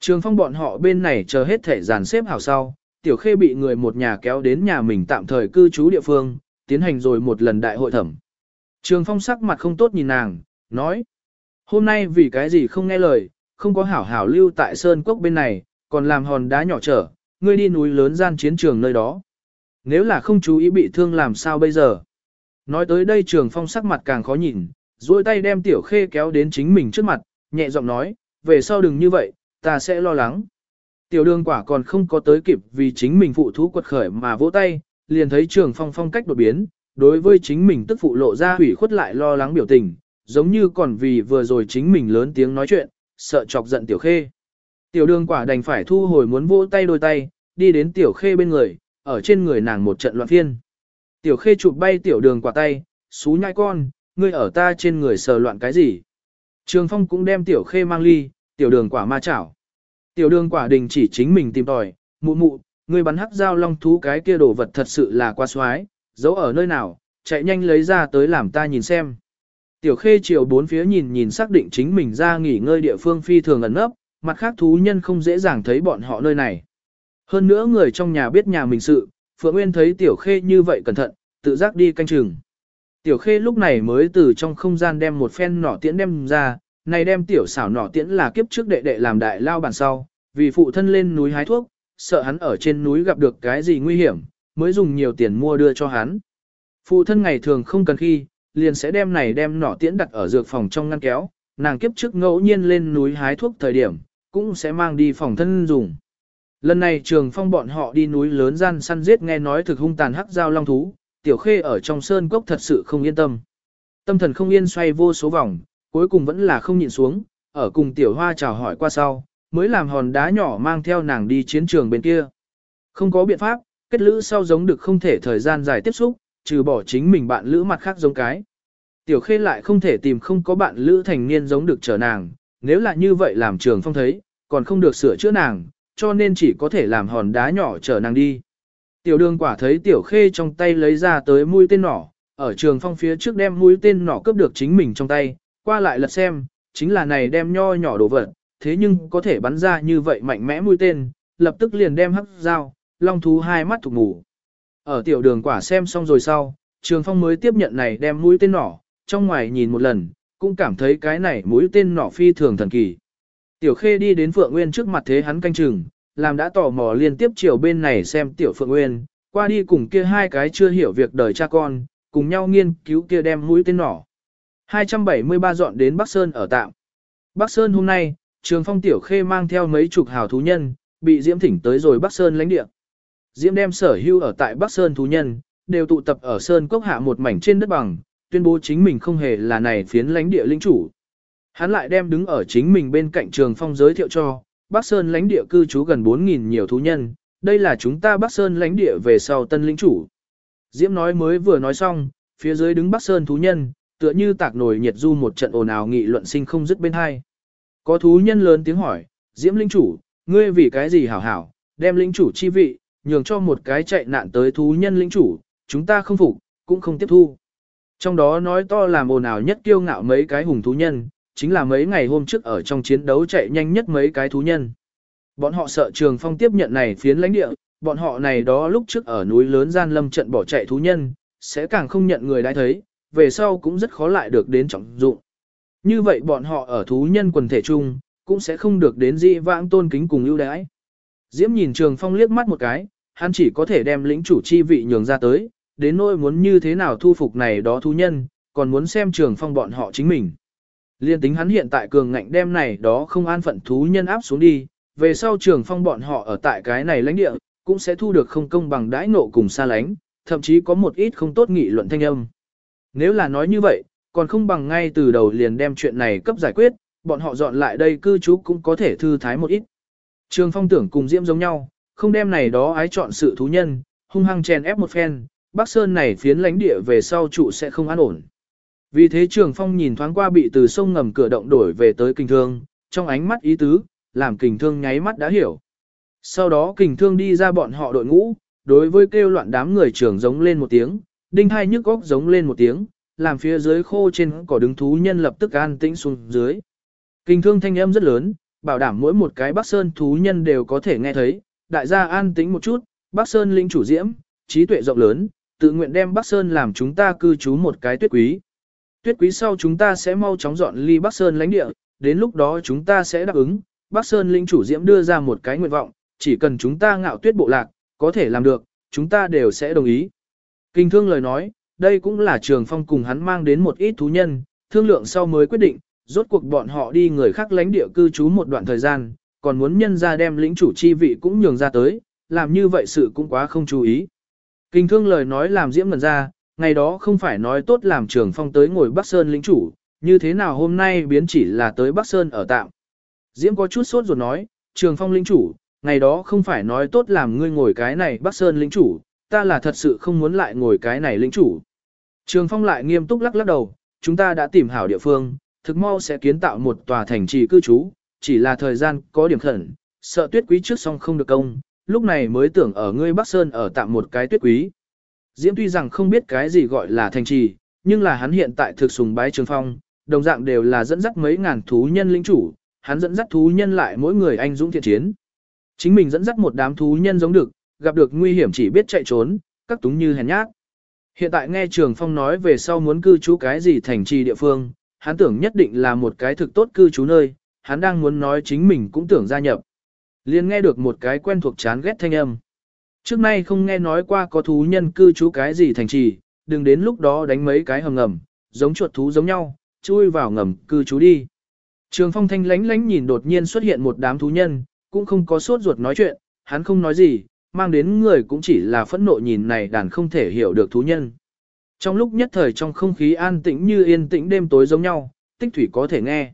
Trường phong bọn họ bên này chờ hết thể dàn xếp hảo sau, tiểu khê bị người một nhà kéo đến nhà mình tạm thời cư trú địa phương, tiến hành rồi một lần đại hội thẩm. Trường phong sắc mặt không tốt nhìn nàng, nói, hôm nay vì cái gì không nghe lời, không có hảo hảo lưu tại sơn cốc bên này, còn làm hòn đá nhỏ trở, ngươi đi núi lớn gian chiến trường nơi đó. Nếu là không chú ý bị thương làm sao bây giờ? Nói tới đây trường phong sắc mặt càng khó nhìn, duỗi tay đem tiểu khê kéo đến chính mình trước mặt, nhẹ giọng nói, về sau đừng như vậy, ta sẽ lo lắng. Tiểu đường quả còn không có tới kịp vì chính mình phụ thú quật khởi mà vỗ tay, liền thấy trường phong phong cách đột biến, đối với chính mình tức phụ lộ ra hủy khuất lại lo lắng biểu tình, giống như còn vì vừa rồi chính mình lớn tiếng nói chuyện, sợ chọc giận tiểu khê. Tiểu đường quả đành phải thu hồi muốn vỗ tay đôi tay, đi đến tiểu khê bên người, ở trên người nàng một trận loạn phiên. Tiểu khê chụp bay tiểu đường quả tay, xú nhai con, ngươi ở ta trên người sờ loạn cái gì. Trường phong cũng đem tiểu khê mang ly, tiểu đường quả ma chảo. Tiểu đường quả đình chỉ chính mình tìm tòi, mụ mụ, ngươi bắn hắc dao long thú cái kia đồ vật thật sự là quá xoái, giấu ở nơi nào, chạy nhanh lấy ra tới làm ta nhìn xem. Tiểu khê chiều bốn phía nhìn nhìn xác định chính mình ra nghỉ ngơi địa phương phi thường ẩn nấp, mặt khác thú nhân không dễ dàng thấy bọn họ nơi này. Hơn nữa người trong nhà biết nhà mình sự, Phượng Nguyên thấy Tiểu Khê như vậy cẩn thận, tự giác đi canh chừng. Tiểu Khê lúc này mới từ trong không gian đem một phen nỏ tiễn đem ra, này đem tiểu xảo nỏ tiễn là kiếp trước đệ đệ làm đại lao bản sau, vì phụ thân lên núi hái thuốc, sợ hắn ở trên núi gặp được cái gì nguy hiểm, mới dùng nhiều tiền mua đưa cho hắn. Phụ thân ngày thường không cần khi, liền sẽ đem này đem nỏ tiễn đặt ở dược phòng trong ngăn kéo, nàng kiếp trước ngẫu nhiên lên núi hái thuốc thời điểm, cũng sẽ mang đi phòng thân dùng. Lần này trường phong bọn họ đi núi lớn gian săn giết nghe nói thực hung tàn hắc giao long thú, tiểu khê ở trong sơn cốc thật sự không yên tâm. Tâm thần không yên xoay vô số vòng, cuối cùng vẫn là không nhịn xuống, ở cùng tiểu hoa chào hỏi qua sau, mới làm hòn đá nhỏ mang theo nàng đi chiến trường bên kia. Không có biện pháp, kết lữ sau giống được không thể thời gian dài tiếp xúc, trừ bỏ chính mình bạn lữ mặt khác giống cái. Tiểu khê lại không thể tìm không có bạn lữ thành niên giống được chờ nàng, nếu là như vậy làm trường phong thấy, còn không được sửa chữa nàng, cho nên chỉ có thể làm hòn đá nhỏ chở nàng đi. Tiểu đường quả thấy tiểu khê trong tay lấy ra tới mũi tên nỏ, ở trường phong phía trước đem mũi tên nỏ cướp được chính mình trong tay, qua lại lật xem, chính là này đem nho nhỏ đồ vật, thế nhưng có thể bắn ra như vậy mạnh mẽ mũi tên, lập tức liền đem hắc dao, long thú hai mắt thục ngủ. Ở tiểu đường quả xem xong rồi sau, trường phong mới tiếp nhận này đem mũi tên nỏ, trong ngoài nhìn một lần, cũng cảm thấy cái này mũi tên nỏ phi thường thần kỳ. Tiểu Khê đi đến Phượng Nguyên trước mặt thế hắn canh chừng, làm đã tò mò liên tiếp chiều bên này xem Tiểu Phượng Nguyên, qua đi cùng kia hai cái chưa hiểu việc đời cha con, cùng nhau nghiên cứu kia đem mũi tên nỏ. 273 dọn đến Bắc Sơn ở tạm. Bắc Sơn hôm nay, Trường Phong Tiểu Khê mang theo mấy chục hào thú nhân, bị Diễm thỉnh tới rồi Bắc Sơn lãnh địa. Diễm đem sở hưu ở tại Bắc Sơn thú nhân, đều tụ tập ở Sơn Cốc hạ một mảnh trên đất bằng, tuyên bố chính mình không hề là này phiến lãnh địa lĩnh chủ. Hắn lại đem đứng ở chính mình bên cạnh trường phong giới thiệu cho, Bắc Sơn lãnh địa cư trú gần 4.000 nhiều thú nhân, đây là chúng ta Bắc Sơn lãnh địa về sau tân lĩnh chủ. Diễm nói mới vừa nói xong, phía dưới đứng Bắc Sơn thú nhân, tựa như tạc nổi nhiệt du một trận ồn ào nghị luận sinh không dứt bên hai. Có thú nhân lớn tiếng hỏi, Diễm lĩnh chủ, ngươi vì cái gì hảo hảo, đem lĩnh chủ chi vị, nhường cho một cái chạy nạn tới thú nhân lĩnh chủ, chúng ta không phục, cũng không tiếp thu. Trong đó nói to làm ồn ào nhất kiêu ngạo mấy cái hùng thú nhân, chính là mấy ngày hôm trước ở trong chiến đấu chạy nhanh nhất mấy cái thú nhân. Bọn họ sợ Trường Phong tiếp nhận này phiến lãnh địa, bọn họ này đó lúc trước ở núi lớn gian lâm trận bỏ chạy thú nhân, sẽ càng không nhận người đã thấy, về sau cũng rất khó lại được đến trọng dụng. Như vậy bọn họ ở thú nhân quần thể chung, cũng sẽ không được đến dị vãng tôn kính cùng ưu đãi. Diễm nhìn Trường Phong liếc mắt một cái, hắn chỉ có thể đem lĩnh chủ chi vị nhường ra tới, đến nỗi muốn như thế nào thu phục này đó thú nhân, còn muốn xem Trường Phong bọn họ chính mình. Liên tính hắn hiện tại cường ngạnh đem này đó không an phận thú nhân áp xuống đi, về sau trường phong bọn họ ở tại cái này lãnh địa, cũng sẽ thu được không công bằng đãi nộ cùng xa lánh, thậm chí có một ít không tốt nghị luận thanh âm. Nếu là nói như vậy, còn không bằng ngay từ đầu liền đem chuyện này cấp giải quyết, bọn họ dọn lại đây cư trú cũng có thể thư thái một ít. Trường phong tưởng cùng Diễm giống nhau, không đem này đó ái chọn sự thú nhân, hung hăng chèn ép một phen, Bắc Sơn này phiến lãnh địa về sau trụ sẽ không an ổn. Vì thế Trường Phong nhìn thoáng qua bị từ sông ngầm cửa động đổi về tới kình thương, trong ánh mắt ý tứ, làm kình thương nháy mắt đã hiểu. Sau đó kình thương đi ra bọn họ đội ngũ, đối với kêu loạn đám người trưởng giống lên một tiếng, đinh hai nhức góc giống lên một tiếng, làm phía dưới khô trên cỏ đứng thú nhân lập tức an tĩnh xuống dưới. Kình thương thanh âm rất lớn, bảo đảm mỗi một cái Bắc Sơn thú nhân đều có thể nghe thấy, đại gia an tĩnh một chút, Bắc Sơn linh chủ diễm, trí tuệ rộng lớn, tự nguyện đem Bắc Sơn làm chúng ta cư trú một cái tuyết quý. Tuyết quý sau chúng ta sẽ mau chóng dọn ly Bắc Sơn lãnh địa, đến lúc đó chúng ta sẽ đáp ứng, Bắc Sơn linh chủ diễm đưa ra một cái nguyện vọng, chỉ cần chúng ta ngạo tuyết bộ lạc, có thể làm được, chúng ta đều sẽ đồng ý. Kinh thương lời nói, đây cũng là trường phong cùng hắn mang đến một ít thú nhân, thương lượng sau mới quyết định, rốt cuộc bọn họ đi người khác lãnh địa cư trú một đoạn thời gian, còn muốn nhân ra đem lĩnh chủ chi vị cũng nhường ra tới, làm như vậy sự cũng quá không chú ý. Kinh thương lời nói làm diễm ngần ra, ngày đó không phải nói tốt làm trường phong tới ngồi Bắc Sơn lĩnh chủ, như thế nào hôm nay biến chỉ là tới Bắc Sơn ở tạm. Diễm có chút sốt ruột nói, trường phong lĩnh chủ, ngày đó không phải nói tốt làm ngươi ngồi cái này Bắc Sơn lĩnh chủ, ta là thật sự không muốn lại ngồi cái này lĩnh chủ. Trường phong lại nghiêm túc lắc lắc đầu, chúng ta đã tìm hảo địa phương, thực mau sẽ kiến tạo một tòa thành trì cư trú, chỉ là thời gian có điểm khẩn, sợ tuyết quý trước xong không được công, lúc này mới tưởng ở ngươi Bắc Sơn ở tạm một cái tuyết quý. Diễm tuy rằng không biết cái gì gọi là thành trì, nhưng là hắn hiện tại thực sùng bái trường phong, đồng dạng đều là dẫn dắt mấy ngàn thú nhân lĩnh chủ, hắn dẫn dắt thú nhân lại mỗi người anh dũng thiện chiến. Chính mình dẫn dắt một đám thú nhân giống được, gặp được nguy hiểm chỉ biết chạy trốn, các túng như hèn nhát. Hiện tại nghe Trường Phong nói về sau muốn cư trú cái gì thành trì địa phương, hắn tưởng nhất định là một cái thực tốt cư trú nơi, hắn đang muốn nói chính mình cũng tưởng gia nhập. liền nghe được một cái quen thuộc chán ghét thanh âm. Trước nay không nghe nói qua có thú nhân cư trú cái gì thành trì, đừng đến lúc đó đánh mấy cái hầm ngầm, giống chuột thú giống nhau, chui vào ngầm cư trú đi. Trường phong thanh lánh lánh nhìn đột nhiên xuất hiện một đám thú nhân, cũng không có sốt ruột nói chuyện, hắn không nói gì, mang đến người cũng chỉ là phẫn nộ nhìn này đàn không thể hiểu được thú nhân. Trong lúc nhất thời trong không khí an tĩnh như yên tĩnh đêm tối giống nhau, tích thủy có thể nghe.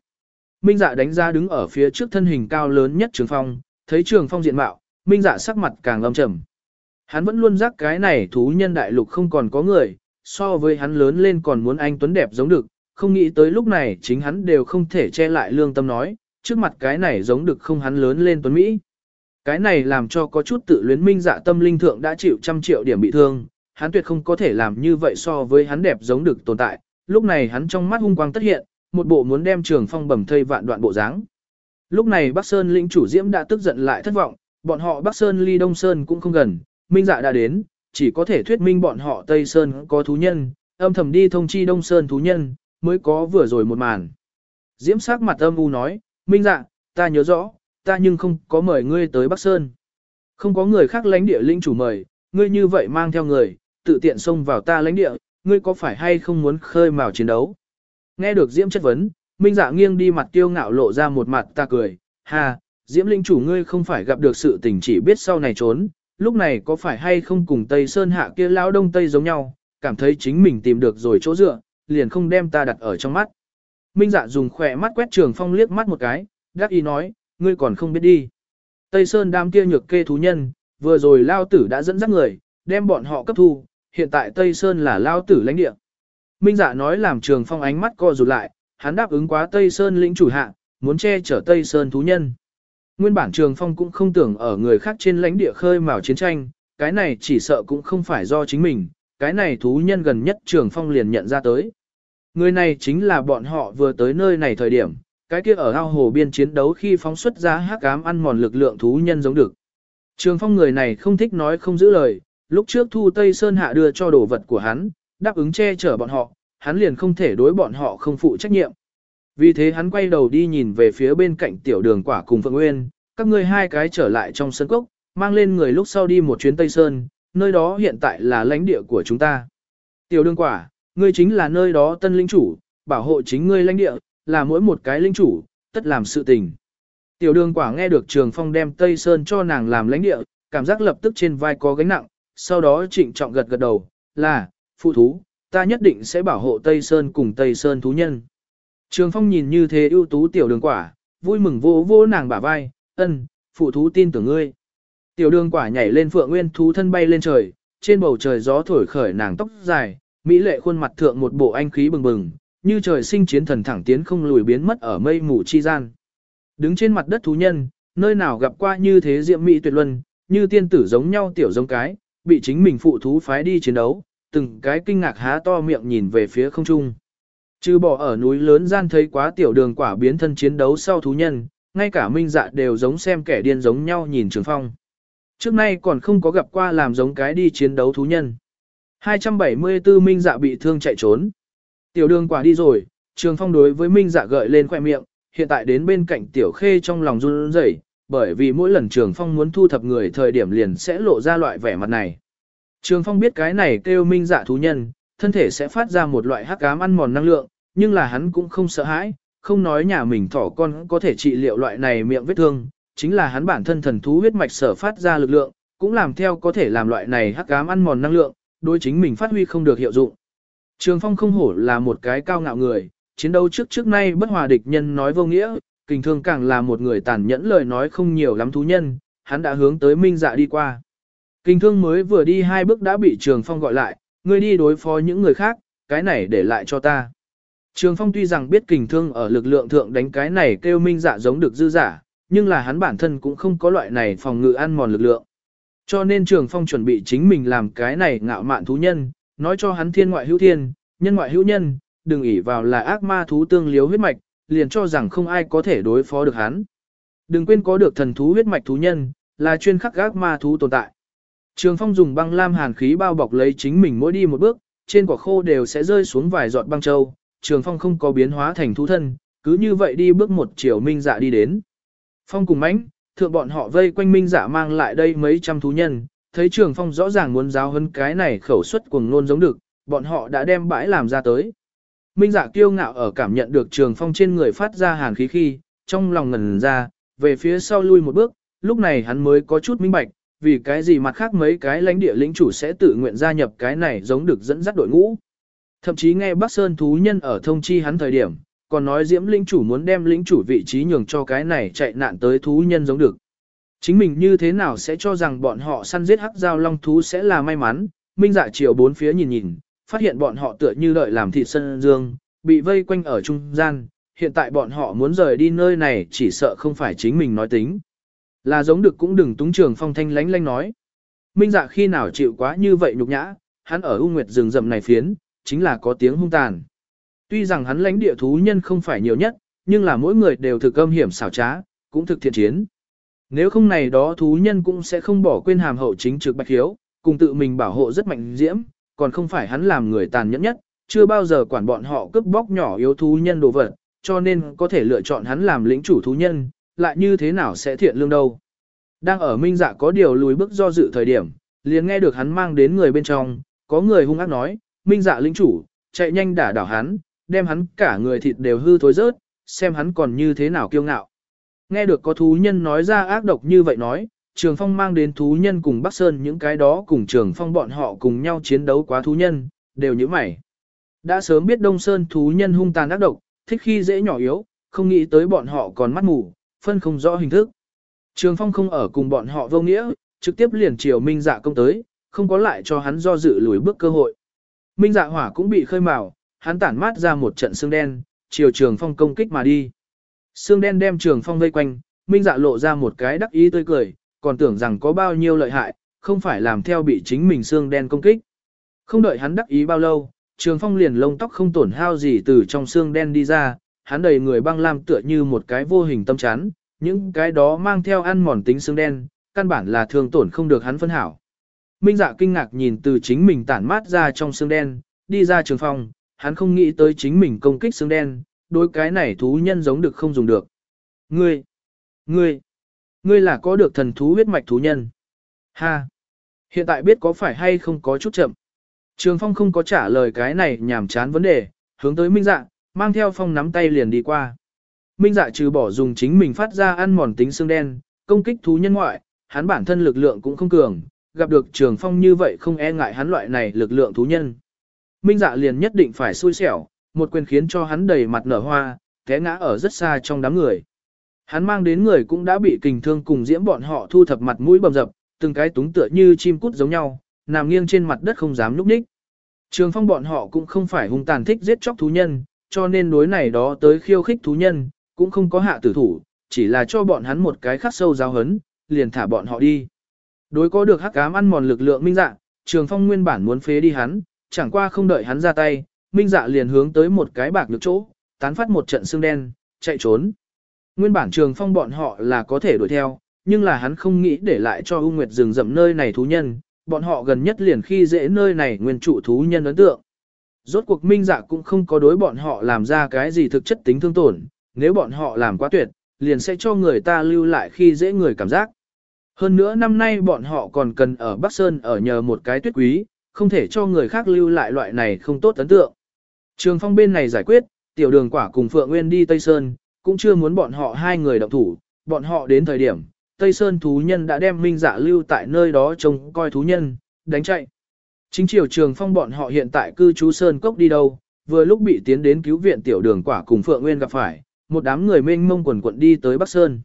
Minh dạ đánh ra đứng ở phía trước thân hình cao lớn nhất trường phong, thấy trường phong diện mạo, minh dạ sắc mặt càng âm trầm. Hắn vẫn luôn giác cái này thú nhân đại lục không còn có người, so với hắn lớn lên còn muốn anh tuấn đẹp giống được, không nghĩ tới lúc này chính hắn đều không thể che lại lương tâm nói, trước mặt cái này giống được không hắn lớn lên tuấn Mỹ. Cái này làm cho có chút tự luyến minh dạ tâm linh thượng đã chịu trăm triệu điểm bị thương, hắn tuyệt không có thể làm như vậy so với hắn đẹp giống được tồn tại, lúc này hắn trong mắt hung quang tất hiện, một bộ muốn đem trường phong bầm thây vạn đoạn bộ dáng. Lúc này Bắc Sơn lĩnh chủ diễm đã tức giận lại thất vọng, bọn họ Bắc Sơn ly Đông Sơn cũng không gần, minh dạ đã đến, chỉ có thể thuyết minh bọn họ Tây Sơn có thú nhân, âm thầm đi thông chi Đông Sơn thú nhân, mới có vừa rồi một màn. Diễm sắc mặt âm u nói, minh dạ, ta nhớ rõ, ta nhưng không có mời ngươi tới Bắc Sơn. Không có người khác lãnh địa linh chủ mời, ngươi như vậy mang theo người, tự tiện xông vào ta lãnh địa, ngươi có phải hay không muốn khơi mào chiến đấu? Nghe được Diễm chất vấn, Minh Dạ nghiêng đi mặt tiêu ngạo lộ ra một mặt ta cười, ha, Diễm linh chủ ngươi không phải gặp được sự tình chỉ biết sau này trốn, lúc này có phải hay không cùng Tây Sơn hạ kia lão đông Tây giống nhau, cảm thấy chính mình tìm được rồi chỗ dựa, liền không đem ta đặt ở trong mắt. Minh Dạ dùng khỏe mắt quét Trường Phong liếc mắt một cái, đắc ý nói, ngươi còn không biết đi. Tây Sơn đám kia nhược kê thú nhân, vừa rồi Lao Tử đã dẫn dắt người, đem bọn họ cấp thu, hiện tại Tây Sơn là Lao Tử lãnh địa. Minh dạ nói làm trường phong ánh mắt co rụt lại, hắn đáp ứng quá Tây Sơn lĩnh chủ hạ, muốn che chở Tây Sơn thú nhân. Nguyên bản trường phong cũng không tưởng ở người khác trên lãnh địa khơi mào chiến tranh, cái này chỉ sợ cũng không phải do chính mình, cái này thú nhân gần nhất trường phong liền nhận ra tới. Người này chính là bọn họ vừa tới nơi này thời điểm, cái kia ở ao hồ biên chiến đấu khi phóng xuất ra hắc ám ăn mòn lực lượng thú nhân giống được. Trường phong người này không thích nói không giữ lời, lúc trước thu Tây Sơn Hạ đưa cho đồ vật của hắn, đáp ứng che chở bọn họ, hắn liền không thể đối bọn họ không phụ trách nhiệm. Vì thế hắn quay đầu đi nhìn về phía bên cạnh tiểu đường quả cùng Phượng Nguyên, các ngươi hai cái trở lại trong sân cốc, mang lên người lúc sau đi một chuyến Tây Sơn, nơi đó hiện tại là lãnh địa của chúng ta. Tiểu đường quả, ngươi chính là nơi đó tân linh chủ, bảo hộ chính ngươi lãnh địa, là mỗi một cái linh chủ, tất làm sự tình. Tiểu đường quả nghe được Trường Phong đem Tây Sơn cho nàng làm lãnh địa, cảm giác lập tức trên vai có gánh nặng, sau đó trịnh trọng gật gật đầu, là, phụ thú, ta nhất định sẽ bảo hộ Tây Sơn cùng Tây Sơn thú nhân. Trường Phong nhìn như thế ưu tú tiểu đường quả, vui mừng vô vô nàng bả vai, ân, phụ thú tin tưởng ngươi. Tiểu đường quả nhảy lên phượng nguyên thú thân bay lên trời, trên bầu trời gió thổi khởi nàng tóc dài, mỹ lệ khuôn mặt thượng một bộ anh khí bừng bừng, như trời sinh chiến thần thẳng tiến không lùi biến mất ở mây mù chi gian. Đứng trên mặt đất thú nhân, nơi nào gặp qua như thế diệm mỹ tuyệt luân, như tiên tử giống nhau tiểu giống cái, bị chính mình phụ thú phái đi chiến đấu, từng cái kinh ngạc há to miệng nhìn về phía không trung. Trừ bỏ ở núi lớn gian thấy quá tiểu đường quả biến thân chiến đấu sau thú nhân, ngay cả minh dạ đều giống xem kẻ điên giống nhau nhìn trường phong. Trước nay còn không có gặp qua làm giống cái đi chiến đấu thú nhân. 274 minh dạ bị thương chạy trốn. Tiểu đường quả đi rồi, trường phong đối với minh dạ gợi lên khoẻ miệng, hiện tại đến bên cạnh tiểu khê trong lòng run rẩy, bởi vì mỗi lần trường phong muốn thu thập người thời điểm liền sẽ lộ ra loại vẻ mặt này. Trường phong biết cái này kêu minh dạ thú nhân, thân thể sẽ phát ra một loại hắc ám ăn mòn năng lượng, nhưng là hắn cũng không sợ hãi, không nói nhà mình thỏ con có thể trị liệu loại này miệng vết thương, chính là hắn bản thân thần thú huyết mạch sở phát ra lực lượng, cũng làm theo có thể làm loại này hắc ám ăn mòn năng lượng, đối chính mình phát huy không được hiệu dụng. Trường Phong không hổ là một cái cao ngạo người, chiến đấu trước trước nay bất hòa địch nhân nói vô nghĩa, kình thương càng là một người tàn nhẫn lời nói không nhiều lắm thú nhân, hắn đã hướng tới minh dạ đi qua. Kình thương mới vừa đi hai bước đã bị Trường Phong gọi lại, ngươi đi đối phó những người khác, cái này để lại cho ta. Trường Phong tuy rằng biết kình thương ở lực lượng thượng đánh cái này kêu minh dạ giống được dư giả, nhưng là hắn bản thân cũng không có loại này phòng ngự ăn mòn lực lượng. Cho nên Trường Phong chuẩn bị chính mình làm cái này ngạo mạn thú nhân, nói cho hắn thiên ngoại hữu thiên, nhân ngoại hữu nhân, đừng ỷ vào là ác ma thú tương liếu huyết mạch, liền cho rằng không ai có thể đối phó được hắn. Đừng quên có được thần thú huyết mạch thú nhân, là chuyên khắc ác ma thú tồn tại. Trường Phong dùng băng lam hàn khí bao bọc lấy chính mình mỗi đi một bước, trên quả khô đều sẽ rơi xuống vài giọt băng châu. Trường Phong không có biến hóa thành thú thân, cứ như vậy đi bước một chiều minh dạ đi đến. Phong cùng mãnh, thượng bọn họ vây quanh minh dạ mang lại đây mấy trăm thú nhân, thấy Trường Phong rõ ràng muốn giáo hơn cái này khẩu suất cuồng nôn giống được, bọn họ đã đem bãi làm ra tới. Minh dạ kiêu ngạo ở cảm nhận được Trường Phong trên người phát ra hàn khí khi, trong lòng ngần ra, về phía sau lui một bước, lúc này hắn mới có chút minh bạch, vì cái gì mặt khác mấy cái lãnh địa lĩnh chủ sẽ tự nguyện gia nhập cái này giống được dẫn dắt đội ngũ. Thậm chí nghe Bắc Sơn thú nhân ở thông chi hắn thời điểm, còn nói Diễm lĩnh chủ muốn đem lĩnh chủ vị trí nhường cho cái này chạy nạn tới thú nhân giống được. Chính mình như thế nào sẽ cho rằng bọn họ săn giết hắc giao long thú sẽ là may mắn, minh dạ chiều bốn phía nhìn nhìn, phát hiện bọn họ tựa như đợi làm thịt sân dương, bị vây quanh ở trung gian, hiện tại bọn họ muốn rời đi nơi này chỉ sợ không phải chính mình nói tính. Là giống được cũng đừng túng trường phong thanh lánh lánh nói. Minh dạ khi nào chịu quá như vậy nhục nhã, hắn ở U Nguyệt rừng rậm này phiến, chính là có tiếng hung tàn. Tuy rằng hắn lãnh địa thú nhân không phải nhiều nhất, nhưng là mỗi người đều thực âm hiểm xảo trá, cũng thực thiện chiến. Nếu không này đó thú nhân cũng sẽ không bỏ quên hàm hậu chính trực bạch hiếu, cùng tự mình bảo hộ rất mạnh diễm, còn không phải hắn làm người tàn nhẫn nhất, chưa bao giờ quản bọn họ cướp bóc nhỏ yếu thú nhân đồ vật, cho nên có thể lựa chọn hắn làm lĩnh chủ thú nhân, lại như thế nào sẽ thiện lương đâu. Đang ở minh dạ có điều lùi bước do dự thời điểm, liền nghe được hắn mang đến người bên trong, có người hung ác nói, minh dạ lĩnh chủ, chạy nhanh đả đảo hắn, đem hắn cả người thịt đều hư thối rớt, xem hắn còn như thế nào kiêu ngạo. Nghe được có thú nhân nói ra ác độc như vậy nói, Trường Phong mang đến thú nhân cùng Bắc Sơn những cái đó cùng Trường Phong bọn họ cùng nhau chiến đấu quá thú nhân, đều như mày. Đã sớm biết Đông Sơn thú nhân hung tàn ác độc, thích khi dễ nhỏ yếu, không nghĩ tới bọn họ còn mắt mù, phân không rõ hình thức. Trường Phong không ở cùng bọn họ vô nghĩa, trực tiếp liền chiều Minh Dạ công tới, không có lại cho hắn do dự lùi bước cơ hội. Minh Dạ hỏa cũng bị khơi mào, hắn tản mát ra một trận xương đen, chiều Trường Phong công kích mà đi. Xương đen đem Trường Phong vây quanh, Minh Dạ lộ ra một cái đắc ý tươi cười, còn tưởng rằng có bao nhiêu lợi hại, không phải làm theo bị chính mình xương đen công kích. Không đợi hắn đắc ý bao lâu, Trường Phong liền lông tóc không tổn hao gì từ trong xương đen đi ra, hắn đầy người băng lam tựa như một cái vô hình tâm chán, những cái đó mang theo ăn mòn tính xương đen, căn bản là thương tổn không được hắn phân hảo. Minh dạ kinh ngạc nhìn từ chính mình tản mát ra trong xương đen, đi ra trường phong, hắn không nghĩ tới chính mình công kích xương đen, đối cái này thú nhân giống được không dùng được. Ngươi, ngươi, ngươi là có được thần thú huyết mạch thú nhân. Ha, hiện tại biết có phải hay không có chút chậm. Trường phong không có trả lời cái này nhảm chán vấn đề, hướng tới minh dạ, mang theo phong nắm tay liền đi qua. Minh dạ trừ bỏ dùng chính mình phát ra ăn mòn tính xương đen, công kích thú nhân ngoại, hắn bản thân lực lượng cũng không cường, gặp được trường phong như vậy không e ngại hắn loại này lực lượng thú nhân. Minh dạ liền nhất định phải xui xẻo, một quyền khiến cho hắn đầy mặt nở hoa, té ngã ở rất xa trong đám người. Hắn mang đến người cũng đã bị kình thương cùng diễm bọn họ thu thập mặt mũi bầm dập, từng cái túng tựa như chim cút giống nhau, nằm nghiêng trên mặt đất không dám núp ních. Trường phong bọn họ cũng không phải hung tàn thích giết chóc thú nhân, cho nên đối này đó tới khiêu khích thú nhân, cũng không có hạ tử thủ, chỉ là cho bọn hắn một cái khắc sâu giáo hấn, liền thả bọn họ đi. Đối có được hắc ám ăn mòn lực lượng minh dạ, trường phong nguyên bản muốn phế đi hắn, chẳng qua không đợi hắn ra tay, minh dạ liền hướng tới một cái bạc được chỗ, tán phát một trận xương đen, chạy trốn. Nguyên bản trường phong bọn họ là có thể đuổi theo, nhưng là hắn không nghĩ để lại cho U Nguyệt rừng rậm nơi này thú nhân, bọn họ gần nhất liền khi dễ nơi này nguyên trụ thú nhân ấn tượng. Rốt cuộc minh dạ cũng không có đối bọn họ làm ra cái gì thực chất tính thương tổn, nếu bọn họ làm quá tuyệt, liền sẽ cho người ta lưu lại khi dễ người cảm giác. Hơn nữa năm nay bọn họ còn cần ở Bắc Sơn ở nhờ một cái tuyết quý, không thể cho người khác lưu lại loại này không tốt ấn tượng. Trường phong bên này giải quyết, tiểu đường quả cùng Phượng Nguyên đi Tây Sơn, cũng chưa muốn bọn họ hai người động thủ, bọn họ đến thời điểm, Tây Sơn thú nhân đã đem minh dạ lưu tại nơi đó trông coi thú nhân, đánh chạy. Chính triều trường phong bọn họ hiện tại cư trú Sơn Cốc đi đâu, vừa lúc bị tiến đến cứu viện tiểu đường quả cùng Phượng Nguyên gặp phải, một đám người mênh mông quần quận đi tới Bắc Sơn.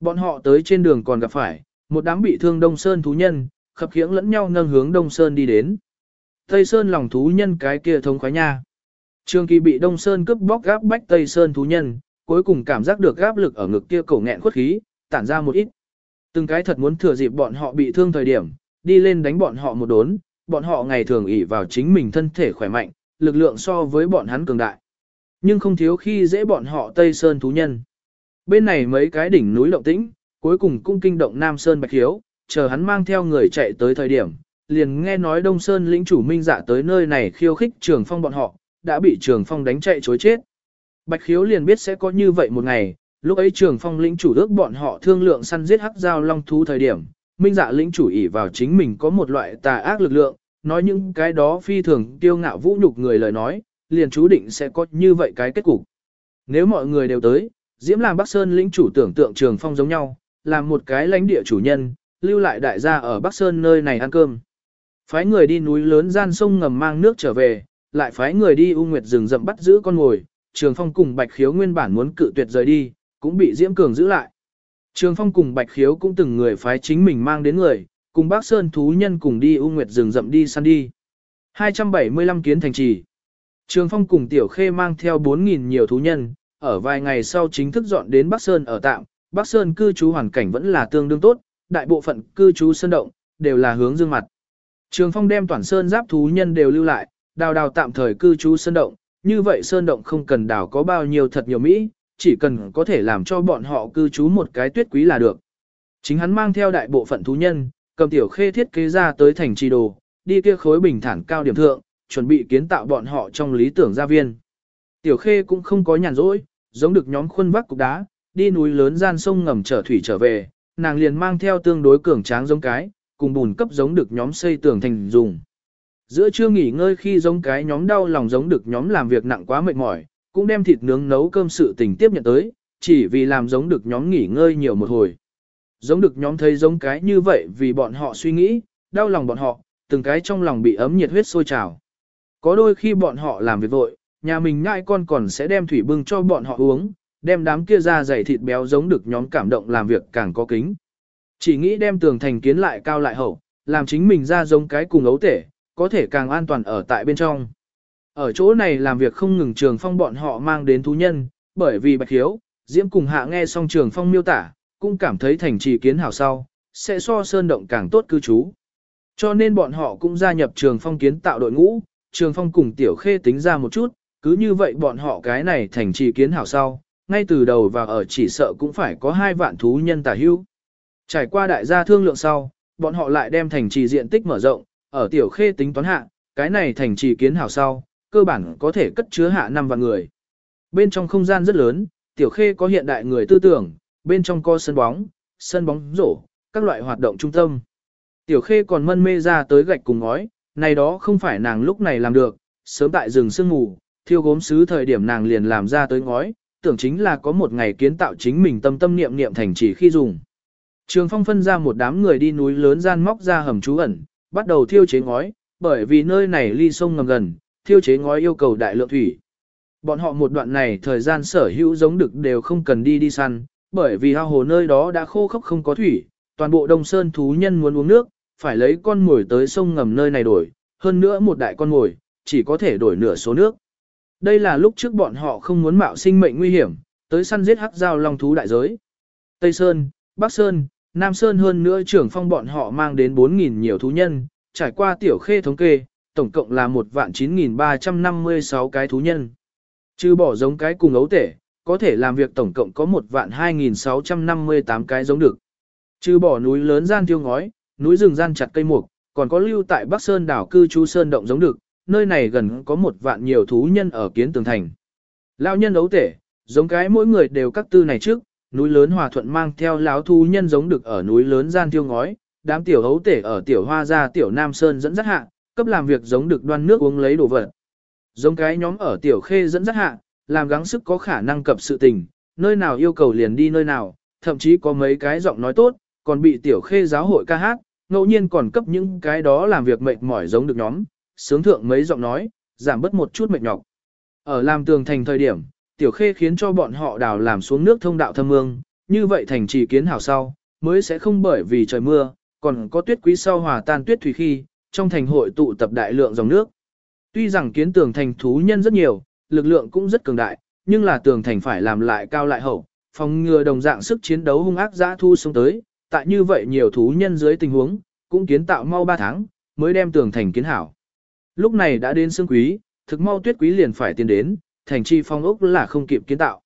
Bọn họ tới trên đường còn gặp phải, một đám bị thương Đông Sơn thú nhân, khập khiễng lẫn nhau nâng hướng Đông Sơn đi đến. Tây Sơn lòng thú nhân cái kia thông khoái nha. Trường kỳ bị Đông Sơn cướp bóc gáp bách Tây Sơn thú nhân, cuối cùng cảm giác được gáp lực ở ngực kia cổ nghẹn khuất khí, tản ra một ít. Từng cái thật muốn thừa dịp bọn họ bị thương thời điểm, đi lên đánh bọn họ một đốn, bọn họ ngày thường ỷ vào chính mình thân thể khỏe mạnh, lực lượng so với bọn hắn cường đại. Nhưng không thiếu khi dễ bọn họ Tây Sơn thú nhân. Bên này mấy cái đỉnh núi động tĩnh, cuối cùng cũng kinh động Nam Sơn Bạch Hiếu, chờ hắn mang theo người chạy tới thời điểm, liền nghe nói Đông Sơn lĩnh chủ minh dạ tới nơi này khiêu khích trường phong bọn họ, đã bị trường phong đánh chạy chối chết. Bạch Khiếu liền biết sẽ có như vậy một ngày, lúc ấy trường phong lĩnh chủ ước bọn họ thương lượng săn giết hắc giao long thú thời điểm, minh dạ lĩnh chủ ỷ vào chính mình có một loại tà ác lực lượng, nói những cái đó phi thường tiêu ngạo vũ nhục người lời nói, liền chú định sẽ có như vậy cái kết cục. Nếu mọi người đều tới, Diễm làm Bắc Sơn lĩnh chủ tưởng tượng trường phong giống nhau, làm một cái lãnh địa chủ nhân, lưu lại đại gia ở Bắc Sơn nơi này ăn cơm. Phái người đi núi lớn gian sông ngầm mang nước trở về, lại phái người đi U Nguyệt rừng rậm bắt giữ con ngồi, Trường Phong cùng Bạch Khiếu nguyên bản muốn cự tuyệt rời đi, cũng bị Diễm Cường giữ lại. Trường Phong cùng Bạch Khiếu cũng từng người phái chính mình mang đến người, cùng Bác Sơn thú nhân cùng đi U Nguyệt rừng rậm đi săn đi. 275 kiến thành trì. Trường Phong cùng Tiểu Khê mang theo 4.000 nhiều thú nhân, ở vài ngày sau chính thức dọn đến Bắc Sơn ở tạm. Bắc Sơn cư trú hoàn cảnh vẫn là tương đương tốt, đại bộ phận cư trú sơn động, đều là hướng dương mặt. Trường Phong đem toàn sơn giáp thú nhân đều lưu lại, đào đào tạm thời cư trú sơn động, như vậy sơn động không cần đào có bao nhiêu thật nhiều Mỹ, chỉ cần có thể làm cho bọn họ cư trú một cái tuyết quý là được. Chính hắn mang theo đại bộ phận thú nhân, cầm tiểu khê thiết kế ra tới thành trì đồ, đi kia khối bình thản cao điểm thượng, chuẩn bị kiến tạo bọn họ trong lý tưởng gia viên. Tiểu khê cũng không có nhàn rỗi, giống được nhóm khuôn vác cục đá, đi núi lớn gian sông ngầm trở thủy trở về, nàng liền mang theo tương đối cường tráng giống cái, cùng bùn cấp giống được nhóm xây tường thành dùng. Giữa trưa nghỉ ngơi khi giống cái nhóm đau lòng giống được nhóm làm việc nặng quá mệt mỏi, cũng đem thịt nướng nấu cơm sự tình tiếp nhận tới, chỉ vì làm giống được nhóm nghỉ ngơi nhiều một hồi. Giống được nhóm thấy giống cái như vậy vì bọn họ suy nghĩ, đau lòng bọn họ, từng cái trong lòng bị ấm nhiệt huyết sôi trào. Có đôi khi bọn họ làm việc vội, nhà mình ngại con còn sẽ đem thủy bưng cho bọn họ uống, đem đám kia ra dày thịt béo giống được nhóm cảm động làm việc càng có kính. Chỉ nghĩ đem tường thành kiến lại cao lại hậu, làm chính mình ra giống cái cùng ấu tể, có thể càng an toàn ở tại bên trong. Ở chỗ này làm việc không ngừng trường phong bọn họ mang đến thú nhân, bởi vì bạch hiếu, Diễm cùng hạ nghe xong trường phong miêu tả, cũng cảm thấy thành trì kiến hảo sau, sẽ so sơn động càng tốt cư trú. Cho nên bọn họ cũng gia nhập trường phong kiến tạo đội ngũ, trường phong cùng tiểu khê tính ra một chút, cứ như vậy bọn họ cái này thành trì kiến hảo sau, ngay từ đầu và ở chỉ sợ cũng phải có hai vạn thú nhân tả hữu. Trải qua đại gia thương lượng sau, bọn họ lại đem thành trì diện tích mở rộng, ở tiểu khê tính toán hạ, cái này thành trì kiến hảo sau, cơ bản có thể cất chứa hạ năm vạn người. Bên trong không gian rất lớn, tiểu khê có hiện đại người tư tưởng, bên trong có sân bóng, sân bóng rổ, các loại hoạt động trung tâm. Tiểu khê còn mân mê ra tới gạch cùng ngói, này đó không phải nàng lúc này làm được, sớm tại rừng sương ngủ, thiêu gốm xứ thời điểm nàng liền làm ra tới ngói, tưởng chính là có một ngày kiến tạo chính mình tâm tâm niệm niệm thành chỉ khi dùng. Trường phong phân ra một đám người đi núi lớn gian móc ra hầm trú ẩn, bắt đầu thiêu chế ngói, bởi vì nơi này ly sông ngầm gần, thiêu chế ngói yêu cầu đại lượng thủy. Bọn họ một đoạn này thời gian sở hữu giống được đều không cần đi đi săn, bởi vì ao hồ nơi đó đã khô khốc không có thủy, toàn bộ đông sơn thú nhân muốn uống nước, phải lấy con mồi tới sông ngầm nơi này đổi, hơn nữa một đại con mồi, chỉ có thể đổi nửa số nước. Đây là lúc trước bọn họ không muốn mạo sinh mệnh nguy hiểm, tới săn giết hắc giao long thú đại giới. Tây Sơn, Bắc Sơn, Nam Sơn hơn nữa trưởng phong bọn họ mang đến 4.000 nhiều thú nhân, trải qua tiểu khê thống kê, tổng cộng là một vạn 9.356 cái thú nhân. Chứ bỏ giống cái cùng ấu tể, có thể làm việc tổng cộng có một vạn 2.658 cái giống được. Chứ bỏ núi lớn gian tiêu ngói, núi rừng gian chặt cây mục, còn có lưu tại Bắc Sơn đảo cư trú Sơn động giống được, nơi này gần có một vạn nhiều thú nhân ở kiến tường thành. Lão nhân ấu tể, giống cái mỗi người đều các tư này trước, núi lớn hòa thuận mang theo lão thú nhân giống được ở núi lớn gian tiêu ngói, đám tiểu ấu tể ở tiểu hoa gia tiểu nam sơn dẫn dắt hạ, cấp làm việc giống được đoan nước uống lấy đồ vật. Giống cái nhóm ở tiểu khê dẫn dắt hạ, làm gắng sức có khả năng cập sự tình, nơi nào yêu cầu liền đi nơi nào, thậm chí có mấy cái giọng nói tốt, còn bị tiểu khê giáo hội ca hát, ngẫu nhiên còn cấp những cái đó làm việc mệt mỏi giống được nhóm, sướng thượng mấy giọng nói, giảm bớt một chút mệt nhọc. Ở làm tường thành thời điểm, tiểu khê khiến cho bọn họ đào làm xuống nước thông đạo thâm mương, như vậy thành trì kiến hảo sau, mới sẽ không bởi vì trời mưa, còn có tuyết quý sau hòa tan tuyết thủy khi, trong thành hội tụ tập đại lượng dòng nước. Tuy rằng kiến tường thành thú nhân rất nhiều, lực lượng cũng rất cường đại, nhưng là tường thành phải làm lại cao lại hậu, phòng ngừa đồng dạng sức chiến đấu hung ác dã thu xuống tới, tại như vậy nhiều thú nhân dưới tình huống, cũng kiến tạo mau 3 tháng, mới đem tường thành kiến hảo. Lúc này đã đến sương quý, thực mau tuyết quý liền phải tiến đến, thành chi phong ốc là không kịp kiến tạo.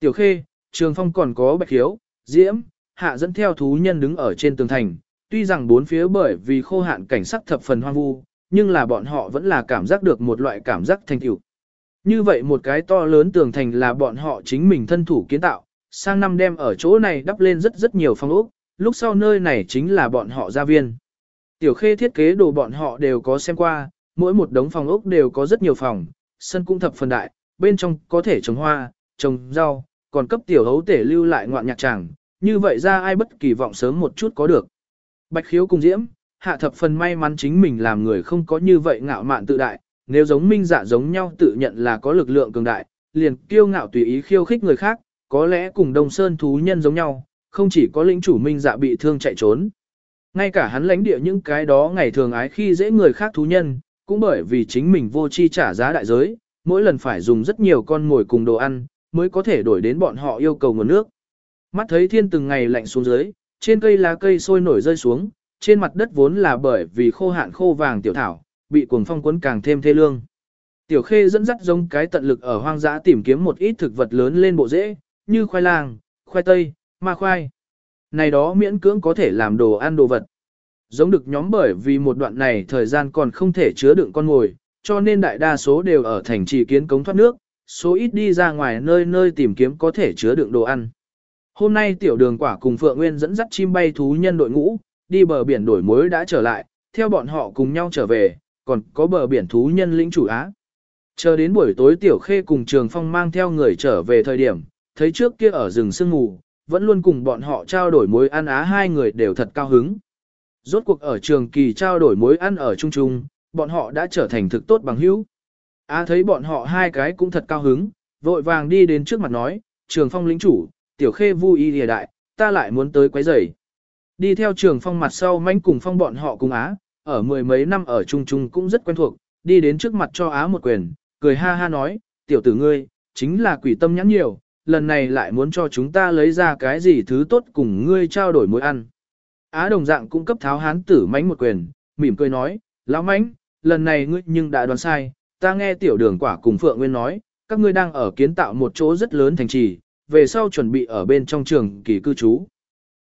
Tiểu khê, trường phong còn có bạch hiếu, diễm, hạ dẫn theo thú nhân đứng ở trên tường thành, tuy rằng bốn phía bởi vì khô hạn cảnh sắc thập phần hoang vu, nhưng là bọn họ vẫn là cảm giác được một loại cảm giác thành tựu. Như vậy một cái to lớn tường thành là bọn họ chính mình thân thủ kiến tạo, sang năm đem ở chỗ này đắp lên rất rất nhiều phong ốc, lúc sau nơi này chính là bọn họ gia viên. Tiểu khê thiết kế đồ bọn họ đều có xem qua, mỗi một đống phòng ốc đều có rất nhiều phòng, sân cũng thập phần đại, bên trong có thể trồng hoa, trồng rau, còn cấp tiểu hấu tể lưu lại ngoạn nhạc tràng, như vậy ra ai bất kỳ vọng sớm một chút có được. Bạch khiếu cùng diễm, hạ thập phần may mắn chính mình làm người không có như vậy ngạo mạn tự đại, nếu giống minh dạ giống nhau tự nhận là có lực lượng cường đại, liền kiêu ngạo tùy ý khiêu khích người khác, có lẽ cùng Đông Sơn thú nhân giống nhau, không chỉ có lĩnh chủ minh dạ bị thương chạy trốn. Ngay cả hắn lãnh địa những cái đó ngày thường ái khi dễ người khác thú nhân, cũng bởi vì chính mình vô chi trả giá đại giới, mỗi lần phải dùng rất nhiều con ngồi cùng đồ ăn, mới có thể đổi đến bọn họ yêu cầu nguồn nước. Mắt thấy thiên từng ngày lạnh xuống dưới, trên cây lá cây sôi nổi rơi xuống, trên mặt đất vốn là bởi vì khô hạn khô vàng tiểu thảo, bị cuồng phong cuốn càng thêm thê lương. Tiểu khê dẫn dắt giống cái tận lực ở hoang dã tìm kiếm một ít thực vật lớn lên bộ rễ, như khoai lang, khoai tây, ma khoai. Này đó miễn cưỡng có thể làm đồ ăn đồ vật. Giống được nhóm bởi vì một đoạn này thời gian còn không thể chứa đựng con ngồi, cho nên đại đa số đều ở thành trì kiến cống thoát nước, số ít đi ra ngoài nơi nơi tìm kiếm có thể chứa đựng đồ ăn. Hôm nay tiểu đường quả cùng Phượng Nguyên dẫn dắt chim bay thú nhân đội ngũ, đi bờ biển đổi mối đã trở lại, theo bọn họ cùng nhau trở về, còn có bờ biển thú nhân lĩnh chủ á. Chờ đến buổi tối tiểu khê cùng trường phong mang theo người trở về thời điểm, thấy trước kia ở rừng sương mù, vẫn luôn cùng bọn họ trao đổi mối ăn á hai người đều thật cao hứng. Rốt cuộc ở trường kỳ trao đổi mối ăn ở chung chung, bọn họ đã trở thành thực tốt bằng hữu. Á thấy bọn họ hai cái cũng thật cao hứng, vội vàng đi đến trước mặt nói, trường phong lĩnh chủ, tiểu khê vui y lìa đại, ta lại muốn tới quấy rầy. Đi theo trường phong mặt sau manh cùng phong bọn họ cùng Á, ở mười mấy năm ở chung chung cũng rất quen thuộc, đi đến trước mặt cho Á một quyền, cười ha ha nói, tiểu tử ngươi, chính là quỷ tâm nhãn nhiều, lần này lại muốn cho chúng ta lấy ra cái gì thứ tốt cùng ngươi trao đổi mối ăn. Á đồng dạng cũng cấp tháo hán tử mánh một quyền, mỉm cười nói, lão mánh, lần này ngươi nhưng đã đoán sai, ta nghe tiểu đường quả cùng Phượng Nguyên nói, các ngươi đang ở kiến tạo một chỗ rất lớn thành trì, về sau chuẩn bị ở bên trong trường kỳ cư trú.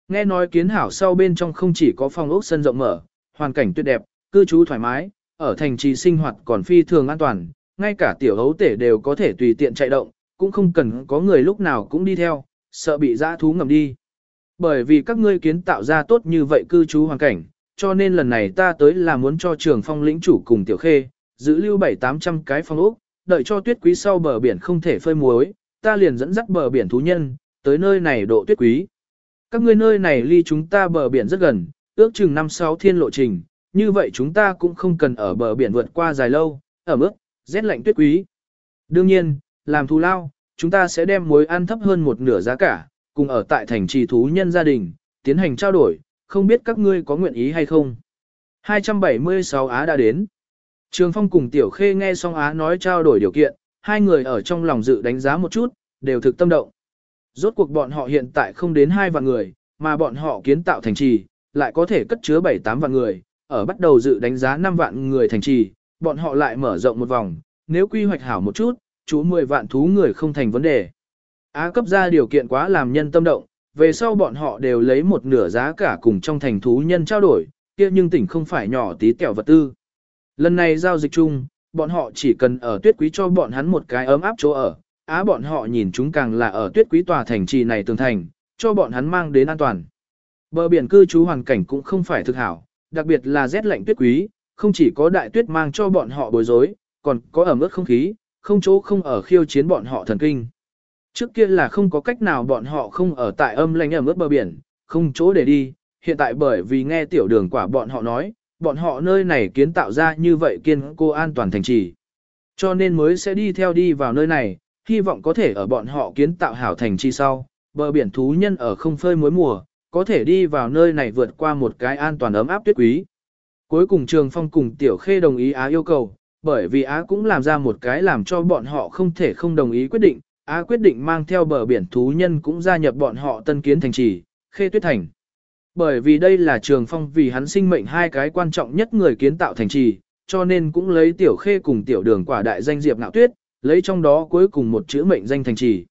Nghe nói kiến hảo sau bên trong không chỉ có phòng ốc sân rộng mở, hoàn cảnh tuyệt đẹp, cư trú thoải mái, ở thành trì sinh hoạt còn phi thường an toàn, ngay cả tiểu hấu tể đều có thể tùy tiện chạy động, cũng không cần có người lúc nào cũng đi theo, sợ bị dã thú ngầm đi. Bởi vì các ngươi kiến tạo ra tốt như vậy cư trú hoàn cảnh, cho nên lần này ta tới là muốn cho trường phong lĩnh chủ cùng tiểu khê, giữ lưu bảy tám trăm cái phong ốc, đợi cho tuyết quý sau bờ biển không thể phơi muối, ta liền dẫn dắt bờ biển thú nhân, tới nơi này độ tuyết quý. Các ngươi nơi này ly chúng ta bờ biển rất gần, ước chừng 5-6 thiên lộ trình, như vậy chúng ta cũng không cần ở bờ biển vượt qua dài lâu, ở mức, rét lạnh tuyết quý. Đương nhiên, làm thù lao, chúng ta sẽ đem muối ăn thấp hơn một nửa giá cả, cùng ở tại thành trì thú nhân gia đình, tiến hành trao đổi, không biết các ngươi có nguyện ý hay không. 276 Á đã đến. Trường Phong cùng Tiểu Khê nghe xong Á nói trao đổi điều kiện, hai người ở trong lòng dự đánh giá một chút, đều thực tâm động. Rốt cuộc bọn họ hiện tại không đến hai vạn người, mà bọn họ kiến tạo thành trì, lại có thể cất chứa 7-8 vạn người, ở bắt đầu dự đánh giá 5 vạn người thành trì, bọn họ lại mở rộng một vòng, nếu quy hoạch hảo một chút, chú 10 vạn thú người không thành vấn đề. Á cấp ra điều kiện quá làm nhân tâm động, về sau bọn họ đều lấy một nửa giá cả cùng trong thành thú nhân trao đổi, kia nhưng tỉnh không phải nhỏ tí tẹo vật tư. Lần này giao dịch chung, bọn họ chỉ cần ở tuyết quý cho bọn hắn một cái ấm áp chỗ ở, á bọn họ nhìn chúng càng là ở tuyết quý tòa thành trì này tường thành, cho bọn hắn mang đến an toàn. Bờ biển cư trú hoàn cảnh cũng không phải thực hảo, đặc biệt là rét lạnh tuyết quý, không chỉ có đại tuyết mang cho bọn họ bối rối, còn có ẩm ướt không khí, không chỗ không ở khiêu chiến bọn họ thần kinh. Trước kia là không có cách nào bọn họ không ở tại âm lãnh ẩm ướt bờ biển, không chỗ để đi, hiện tại bởi vì nghe tiểu đường quả bọn họ nói, bọn họ nơi này kiến tạo ra như vậy kiên cô an toàn thành trì. Cho nên mới sẽ đi theo đi vào nơi này, hy vọng có thể ở bọn họ kiến tạo hảo thành trì sau, bờ biển thú nhân ở không phơi muối mùa, có thể đi vào nơi này vượt qua một cái an toàn ấm áp tuyết quý. Cuối cùng Trường Phong cùng Tiểu Khê đồng ý Á yêu cầu, bởi vì Á cũng làm ra một cái làm cho bọn họ không thể không đồng ý quyết định, Á quyết định mang theo bờ biển thú nhân cũng gia nhập bọn họ tân kiến thành trì, Khê Tuyết Thành. Bởi vì đây là Trường Phong vì hắn sinh mệnh hai cái quan trọng nhất người kiến tạo thành trì, cho nên cũng lấy Tiểu Khê cùng Tiểu Đường quả đại danh Diệp Ngạo Tuyết, lấy trong đó cuối cùng một chữ mệnh danh thành trì.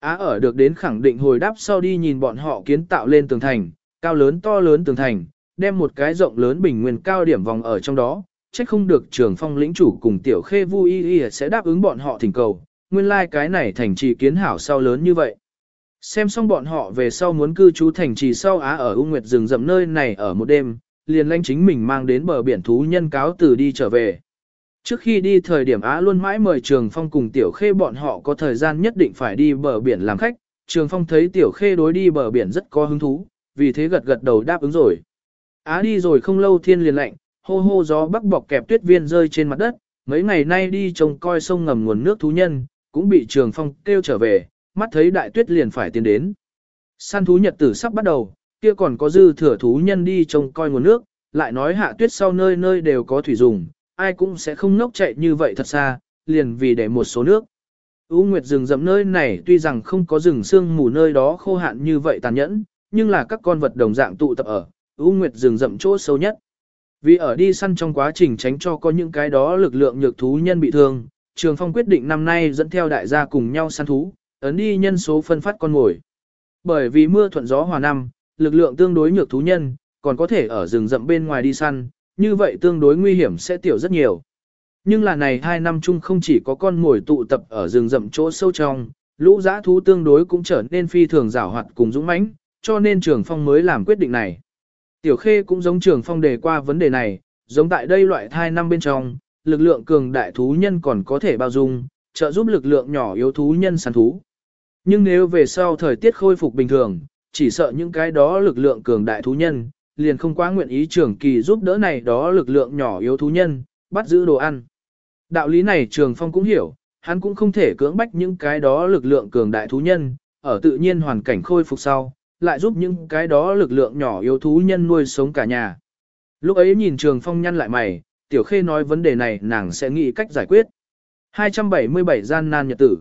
Á ở được đến khẳng định hồi đáp sau đi nhìn bọn họ kiến tạo lên tường thành, cao lớn to lớn tường thành, đem một cái rộng lớn bình nguyên cao điểm vòng ở trong đó, chắc không được trường phong lĩnh chủ cùng tiểu khê vui y sẽ đáp ứng bọn họ thỉnh cầu, nguyên lai like cái này thành trì kiến hảo sau lớn như vậy. Xem xong bọn họ về sau muốn cư trú thành trì sau Á ở U Nguyệt rừng rậm nơi này ở một đêm, liền lanh chính mình mang đến bờ biển thú nhân cáo từ đi trở về. Trước khi đi thời điểm Á luôn mãi mời Trường Phong cùng Tiểu Khê bọn họ có thời gian nhất định phải đi bờ biển làm khách, Trường Phong thấy Tiểu Khê đối đi bờ biển rất có hứng thú, vì thế gật gật đầu đáp ứng rồi. Á đi rồi không lâu thiên liền lạnh, hô hô gió bắc bọc kẹp tuyết viên rơi trên mặt đất, mấy ngày nay đi trông coi sông ngầm nguồn nước thú nhân, cũng bị Trường Phong kêu trở về, mắt thấy đại tuyết liền phải tiến đến. Săn thú nhật tử sắp bắt đầu, kia còn có dư thừa thú nhân đi trông coi nguồn nước, lại nói hạ tuyết sau nơi nơi đều có thủy dùng, ai cũng sẽ không nốc chạy như vậy thật xa, liền vì để một số nước. U Nguyệt rừng rậm nơi này tuy rằng không có rừng sương mù nơi đó khô hạn như vậy tàn nhẫn, nhưng là các con vật đồng dạng tụ tập ở, U Nguyệt rừng rậm chỗ sâu nhất. Vì ở đi săn trong quá trình tránh cho có những cái đó lực lượng nhược thú nhân bị thương, Trường Phong quyết định năm nay dẫn theo đại gia cùng nhau săn thú, ấn đi nhân số phân phát con mồi. Bởi vì mưa thuận gió hòa năm, lực lượng tương đối nhược thú nhân, còn có thể ở rừng rậm bên ngoài đi săn, như vậy tương đối nguy hiểm sẽ tiểu rất nhiều. Nhưng là này hai năm chung không chỉ có con mồi tụ tập ở rừng rậm chỗ sâu trong, lũ giã thú tương đối cũng trở nên phi thường rảo hoạt cùng dũng mãnh, cho nên Trường Phong mới làm quyết định này. Tiểu Khê cũng giống Trường Phong đề qua vấn đề này, giống tại đây loại thai năm bên trong, lực lượng cường đại thú nhân còn có thể bao dung, trợ giúp lực lượng nhỏ yếu thú nhân săn thú. Nhưng nếu về sau thời tiết khôi phục bình thường, chỉ sợ những cái đó lực lượng cường đại thú nhân, liền không quá nguyện ý trường kỳ giúp đỡ này đó lực lượng nhỏ yếu thú nhân, bắt giữ đồ ăn. Đạo lý này Trường Phong cũng hiểu, hắn cũng không thể cưỡng bách những cái đó lực lượng cường đại thú nhân, ở tự nhiên hoàn cảnh khôi phục sau, lại giúp những cái đó lực lượng nhỏ yếu thú nhân nuôi sống cả nhà. Lúc ấy nhìn Trường Phong nhăn lại mày, Tiểu Khê nói vấn đề này nàng sẽ nghĩ cách giải quyết. 277 gian nan nhật tử.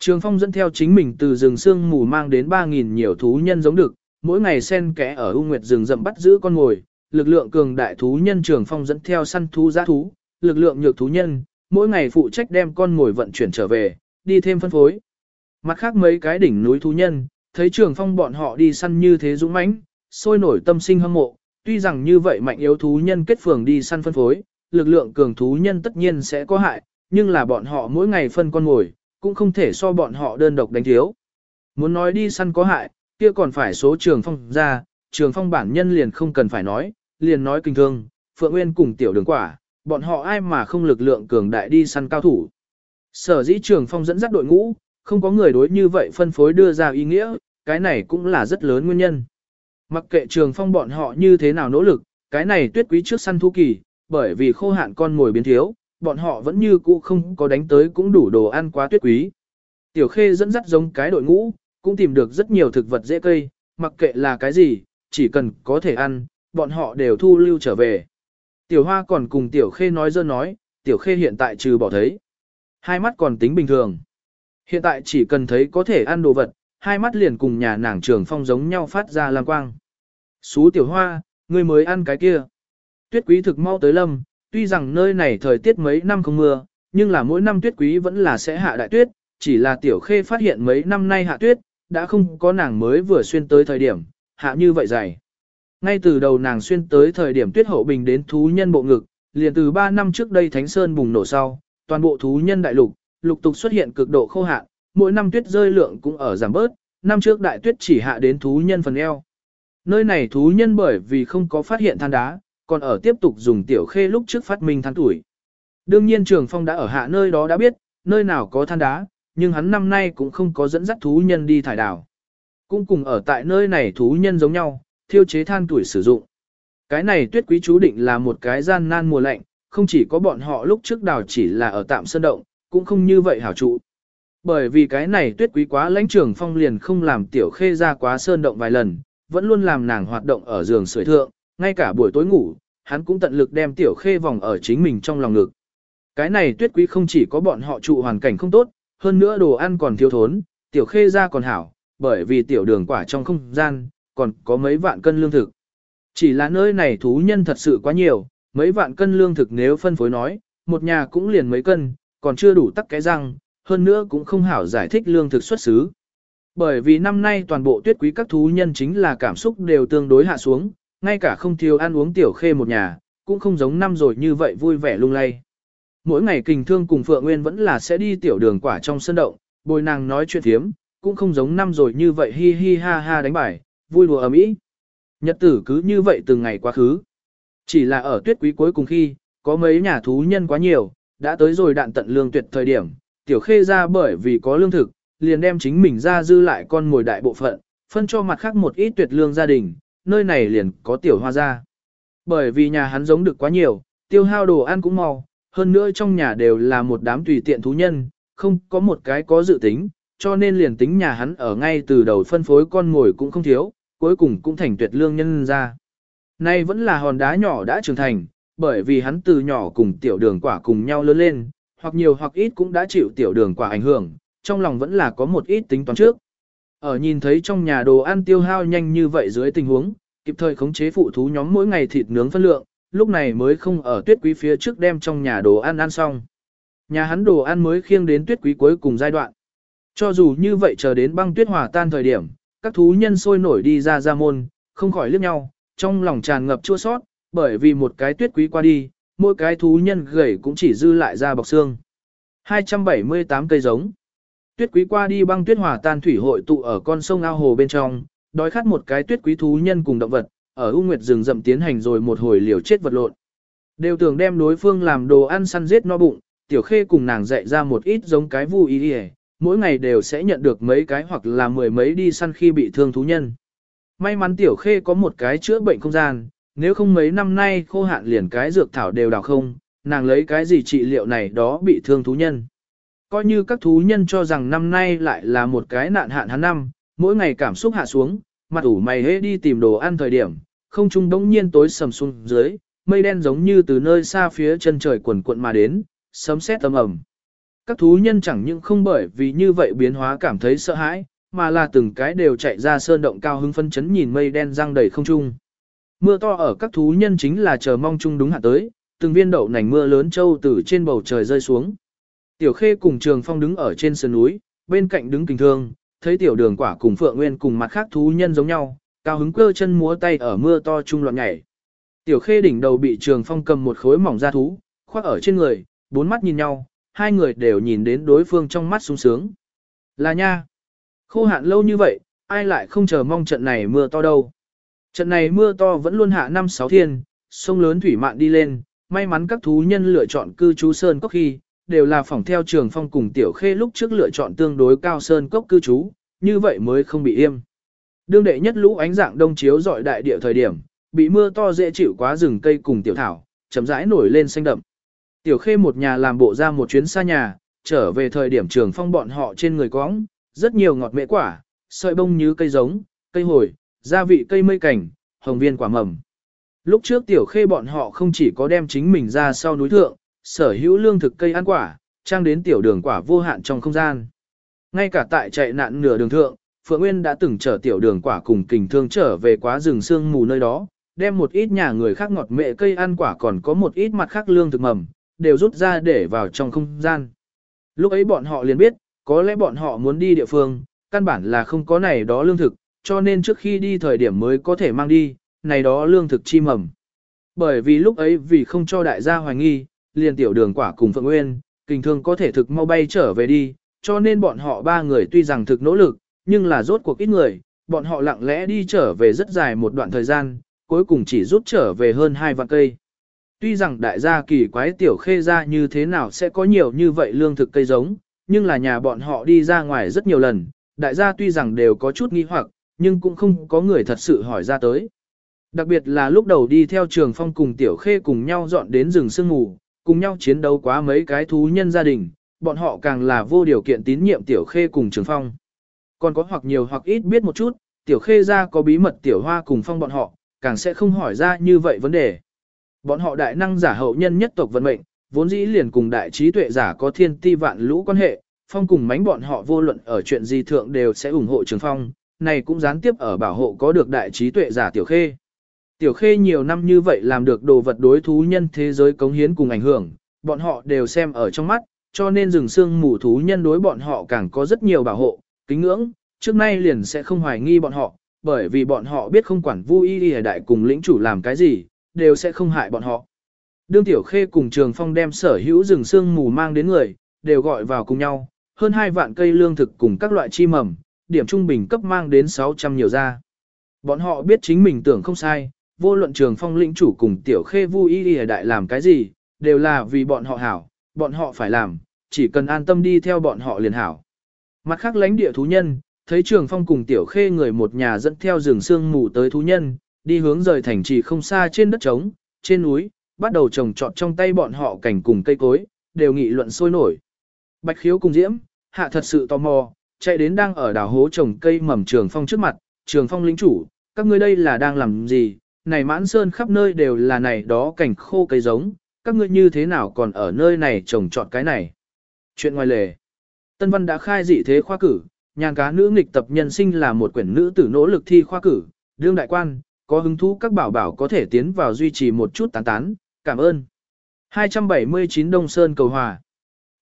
Trường Phong dẫn theo chính mình từ rừng sương mù mang đến 3.000 nhiều thú nhân giống được, mỗi ngày sen kẽ ở U Nguyệt rừng rậm bắt giữ con ngồi. lực lượng cường đại thú nhân Trường Phong dẫn theo săn thú giá thú, lực lượng nhược thú nhân, mỗi ngày phụ trách đem con ngồi vận chuyển trở về, đi thêm phân phối. Mặt khác mấy cái đỉnh núi thú nhân, thấy Trường Phong bọn họ đi săn như thế dũng mãnh, sôi nổi tâm sinh hâm mộ, tuy rằng như vậy mạnh yếu thú nhân kết phường đi săn phân phối, lực lượng cường thú nhân tất nhiên sẽ có hại, nhưng là bọn họ mỗi ngày phân con ngồi cũng không thể so bọn họ đơn độc đánh thiếu. Muốn nói đi săn có hại, kia còn phải số trường phong ra, trường phong bản nhân liền không cần phải nói, liền nói kinh thương, Phượng Nguyên cùng tiểu đường quả, bọn họ ai mà không lực lượng cường đại đi săn cao thủ. Sở dĩ trường phong dẫn dắt đội ngũ, không có người đối như vậy phân phối đưa ra ý nghĩa, cái này cũng là rất lớn nguyên nhân. Mặc kệ trường phong bọn họ như thế nào nỗ lực, cái này tuyết quý trước săn thu kỳ, bởi vì khô hạn con mồi biến thiếu, bọn họ vẫn như cũ không có đánh tới cũng đủ đồ ăn quá tuyết quý. Tiểu khê dẫn dắt giống cái đội ngũ, cũng tìm được rất nhiều thực vật dễ cây, mặc kệ là cái gì, chỉ cần có thể ăn, bọn họ đều thu lưu trở về. Tiểu hoa còn cùng tiểu khê nói dơ nói, tiểu khê hiện tại trừ bỏ thấy. Hai mắt còn tính bình thường. Hiện tại chỉ cần thấy có thể ăn đồ vật, hai mắt liền cùng nhà nàng trường phong giống nhau phát ra lam quang. Xú tiểu hoa, ngươi mới ăn cái kia. Tuyết quý thực mau tới lâm, tuy rằng nơi này thời tiết mấy năm không mưa, nhưng là mỗi năm tuyết quý vẫn là sẽ hạ đại tuyết, chỉ là tiểu khê phát hiện mấy năm nay hạ tuyết, đã không có nàng mới vừa xuyên tới thời điểm, hạ như vậy dày. Ngay từ đầu nàng xuyên tới thời điểm tuyết hậu bình đến thú nhân bộ ngực, liền từ 3 năm trước đây Thánh Sơn bùng nổ sau, toàn bộ thú nhân đại lục, lục tục xuất hiện cực độ khô hạn, mỗi năm tuyết rơi lượng cũng ở giảm bớt, năm trước đại tuyết chỉ hạ đến thú nhân phần eo. Nơi này thú nhân bởi vì không có phát hiện than đá, còn ở tiếp tục dùng tiểu khê lúc trước phát minh than tuổi. Đương nhiên Trường Phong đã ở hạ nơi đó đã biết, nơi nào có than đá, nhưng hắn năm nay cũng không có dẫn dắt thú nhân đi thải đảo. Cũng cùng ở tại nơi này thú nhân giống nhau, thiêu chế than tuổi sử dụng. Cái này tuyết quý chú định là một cái gian nan mùa lạnh, không chỉ có bọn họ lúc trước đào chỉ là ở tạm sơn động, cũng không như vậy hảo trụ. Bởi vì cái này tuyết quý quá lãnh trường phong liền không làm tiểu khê ra quá sơn động vài lần, vẫn luôn làm nàng hoạt động ở giường sưởi thượng, ngay cả buổi tối ngủ, hắn cũng tận lực đem tiểu khê vòng ở chính mình trong lòng ngực. Cái này tuyết quý không chỉ có bọn họ trụ hoàn cảnh không tốt, hơn nữa đồ ăn còn thiếu thốn, tiểu khê ra còn hảo, bởi vì tiểu đường quả trong không gian, còn có mấy vạn cân lương thực. Chỉ là nơi này thú nhân thật sự quá nhiều, mấy vạn cân lương thực nếu phân phối nói, một nhà cũng liền mấy cân, còn chưa đủ tắc cái răng, hơn nữa cũng không hảo giải thích lương thực xuất xứ. Bởi vì năm nay toàn bộ tuyết quý các thú nhân chính là cảm xúc đều tương đối hạ xuống, ngay cả không thiếu ăn uống tiểu khê một nhà, cũng không giống năm rồi như vậy vui vẻ lung lay. Mỗi ngày kình thương cùng Phượng Nguyên vẫn là sẽ đi tiểu đường quả trong sân động, bồi nàng nói chuyện thiếm, cũng không giống năm rồi như vậy hi hi ha ha đánh bài, vui đùa ầm ĩ. Nhật tử cứ như vậy từng ngày quá khứ. Chỉ là ở tuyết quý cuối cùng khi, có mấy nhà thú nhân quá nhiều, đã tới rồi đạn tận lương tuyệt thời điểm, tiểu khê ra bởi vì có lương thực, liền đem chính mình ra dư lại con ngồi đại bộ phận, phân cho mặt khác một ít tuyệt lương gia đình, nơi này liền có tiểu hoa ra. Bởi vì nhà hắn giống được quá nhiều, tiêu hao đồ ăn cũng mau, hơn nữa trong nhà đều là một đám tùy tiện thú nhân, không có một cái có dự tính, cho nên liền tính nhà hắn ở ngay từ đầu phân phối con ngồi cũng không thiếu, cuối cùng cũng thành tuyệt lương nhân ra. Nay vẫn là hòn đá nhỏ đã trưởng thành, bởi vì hắn từ nhỏ cùng tiểu đường quả cùng nhau lớn lên, hoặc nhiều hoặc ít cũng đã chịu tiểu đường quả ảnh hưởng, trong lòng vẫn là có một ít tính toán trước. Ở nhìn thấy trong nhà đồ ăn tiêu hao nhanh như vậy dưới tình huống, kịp thời khống chế phụ thú nhóm mỗi ngày thịt nướng phân lượng, lúc này mới không ở tuyết quý phía trước đem trong nhà đồ ăn ăn xong. Nhà hắn đồ ăn mới khiêng đến tuyết quý cuối cùng giai đoạn. Cho dù như vậy chờ đến băng tuyết hòa tan thời điểm, các thú nhân sôi nổi đi ra ra môn, không khỏi liếc nhau, trong lòng tràn ngập chua sót, bởi vì một cái tuyết quý qua đi, mỗi cái thú nhân gầy cũng chỉ dư lại ra bọc xương. 278 cây giống. Tuyết quý qua đi băng tuyết hòa tan thủy hội tụ ở con sông ao hồ bên trong, đói khát một cái tuyết quý thú nhân cùng động vật, ở U Nguyệt rừng rậm tiến hành rồi một hồi liều chết vật lộn. Đều tưởng đem đối phương làm đồ ăn săn giết no bụng, tiểu khê cùng nàng dạy ra một ít giống cái vu ý đi mỗi ngày đều sẽ nhận được mấy cái hoặc là mười mấy đi săn khi bị thương thú nhân. May mắn tiểu khê có một cái chữa bệnh không gian, nếu không mấy năm nay khô hạn liền cái dược thảo đều đào không, nàng lấy cái gì trị liệu này đó bị thương thú nhân. Coi như các thú nhân cho rằng năm nay lại là một cái nạn hạn hắn năm, mỗi ngày cảm xúc hạ xuống, mặt ủ mày hế đi tìm đồ ăn thời điểm, không trung đống nhiên tối sầm xuống dưới, mây đen giống như từ nơi xa phía chân trời quần cuộn mà đến, sấm sét âm ầm. Các thú nhân chẳng những không bởi vì như vậy biến hóa cảm thấy sợ hãi, mà là từng cái đều chạy ra sơn động cao hứng phân chấn nhìn mây đen răng đầy không trung. Mưa to ở các thú nhân chính là chờ mong chung đúng hạ tới, từng viên đậu nành mưa lớn trâu từ trên bầu trời rơi xuống. Tiểu Khê cùng Trường Phong đứng ở trên sườn núi, bên cạnh đứng kình thương, thấy tiểu đường quả cùng Phượng Nguyên cùng mặt khác thú nhân giống nhau, cao hứng cơ chân múa tay ở mưa to trung loạn nhảy. Tiểu Khê đỉnh đầu bị Trường Phong cầm một khối mỏng da thú, khoác ở trên người, bốn mắt nhìn nhau, hai người đều nhìn đến đối phương trong mắt sung sướng. Là nha. Khô hạn lâu như vậy, ai lại không chờ mong trận này mưa to đâu. Trận này mưa to vẫn luôn hạ năm sáu thiên, sông lớn thủy mạn đi lên, may mắn các thú nhân lựa chọn cư trú sơn cốc khi, đều là phỏng theo trường phong cùng tiểu khê lúc trước lựa chọn tương đối cao sơn cốc cư trú, như vậy mới không bị im. Đương đệ nhất lũ ánh dạng đông chiếu dọi đại địa thời điểm, bị mưa to dễ chịu quá rừng cây cùng tiểu thảo, chậm rãi nổi lên xanh đậm. Tiểu khê một nhà làm bộ ra một chuyến xa nhà, trở về thời điểm trường phong bọn họ trên người cóng, rất nhiều ngọt mễ quả, sợi bông như cây giống, cây hồi, gia vị cây mây cảnh, hồng viên quả mầm. Lúc trước tiểu khê bọn họ không chỉ có đem chính mình ra sau núi thượng, sở hữu lương thực cây ăn quả, trang đến tiểu đường quả vô hạn trong không gian. Ngay cả tại chạy nạn nửa đường thượng, Phượng Nguyên đã từng chở tiểu đường quả cùng kình thương trở về quá rừng sương mù nơi đó, đem một ít nhà người khác ngọt mệ cây ăn quả còn có một ít mặt khác lương thực mầm, đều rút ra để vào trong không gian. Lúc ấy bọn họ liền biết, có lẽ bọn họ muốn đi địa phương, căn bản là không có này đó lương thực, cho nên trước khi đi thời điểm mới có thể mang đi, này đó lương thực chi mầm. Bởi vì lúc ấy vì không cho đại gia hoài nghi, liền tiểu đường quả cùng Phượng Nguyên, kinh thương có thể thực mau bay trở về đi, cho nên bọn họ ba người tuy rằng thực nỗ lực, nhưng là rốt cuộc ít người, bọn họ lặng lẽ đi trở về rất dài một đoạn thời gian, cuối cùng chỉ rút trở về hơn hai vạn cây. Tuy rằng đại gia kỳ quái tiểu khê ra như thế nào sẽ có nhiều như vậy lương thực cây giống, nhưng là nhà bọn họ đi ra ngoài rất nhiều lần, đại gia tuy rằng đều có chút nghi hoặc, nhưng cũng không có người thật sự hỏi ra tới. Đặc biệt là lúc đầu đi theo trường phong cùng tiểu khê cùng nhau dọn đến rừng sương mù, cùng nhau chiến đấu quá mấy cái thú nhân gia đình, bọn họ càng là vô điều kiện tín nhiệm tiểu khê cùng trường phong. Còn có hoặc nhiều hoặc ít biết một chút, tiểu khê ra có bí mật tiểu hoa cùng phong bọn họ, càng sẽ không hỏi ra như vậy vấn đề. Bọn họ đại năng giả hậu nhân nhất tộc vận mệnh, vốn dĩ liền cùng đại trí tuệ giả có thiên ti vạn lũ quan hệ, phong cùng mánh bọn họ vô luận ở chuyện gì thượng đều sẽ ủng hộ trường phong, này cũng gián tiếp ở bảo hộ có được đại trí tuệ giả tiểu khê. Tiểu khê nhiều năm như vậy làm được đồ vật đối thú nhân thế giới cống hiến cùng ảnh hưởng, bọn họ đều xem ở trong mắt, cho nên rừng xương mù thú nhân đối bọn họ càng có rất nhiều bảo hộ, kính ngưỡng, trước nay liền sẽ không hoài nghi bọn họ, bởi vì bọn họ biết không quản vui y đại cùng lĩnh chủ làm cái gì, đều sẽ không hại bọn họ. Đương Tiểu Khê cùng Trường Phong đem sở hữu rừng xương mù mang đến người, đều gọi vào cùng nhau, hơn 2 vạn cây lương thực cùng các loại chi mầm, điểm trung bình cấp mang đến 600 nhiều ra. Bọn họ biết chính mình tưởng không sai, vô luận Trường Phong lĩnh chủ cùng Tiểu Khê vui y đại làm cái gì, đều là vì bọn họ hảo, bọn họ phải làm, chỉ cần an tâm đi theo bọn họ liền hảo. Mặt khác lãnh địa thú nhân, thấy Trường Phong cùng Tiểu Khê người một nhà dẫn theo rừng xương mù tới thú nhân, đi hướng rời thành trì không xa trên đất trống, trên núi, bắt đầu trồng trọt trong tay bọn họ cảnh cùng cây cối, đều nghị luận sôi nổi. Bạch khiếu cùng diễm, hạ thật sự tò mò, chạy đến đang ở đảo hố trồng cây mầm Trường Phong trước mặt, Trường Phong lĩnh chủ, các ngươi đây là đang làm gì, này mãn sơn khắp nơi đều là này đó cảnh khô cây giống, các ngươi như thế nào còn ở nơi này trồng trọt cái này. Chuyện ngoài lề, Tân Văn đã khai dị thế khoa cử, nhàn cá nữ nghịch tập nhân sinh là một quyển nữ tử nỗ lực thi khoa cử, đương đại quan, có hứng thú các bảo bảo có thể tiến vào duy trì một chút tán tán, cảm ơn. 279 Đông Sơn Cầu Hòa.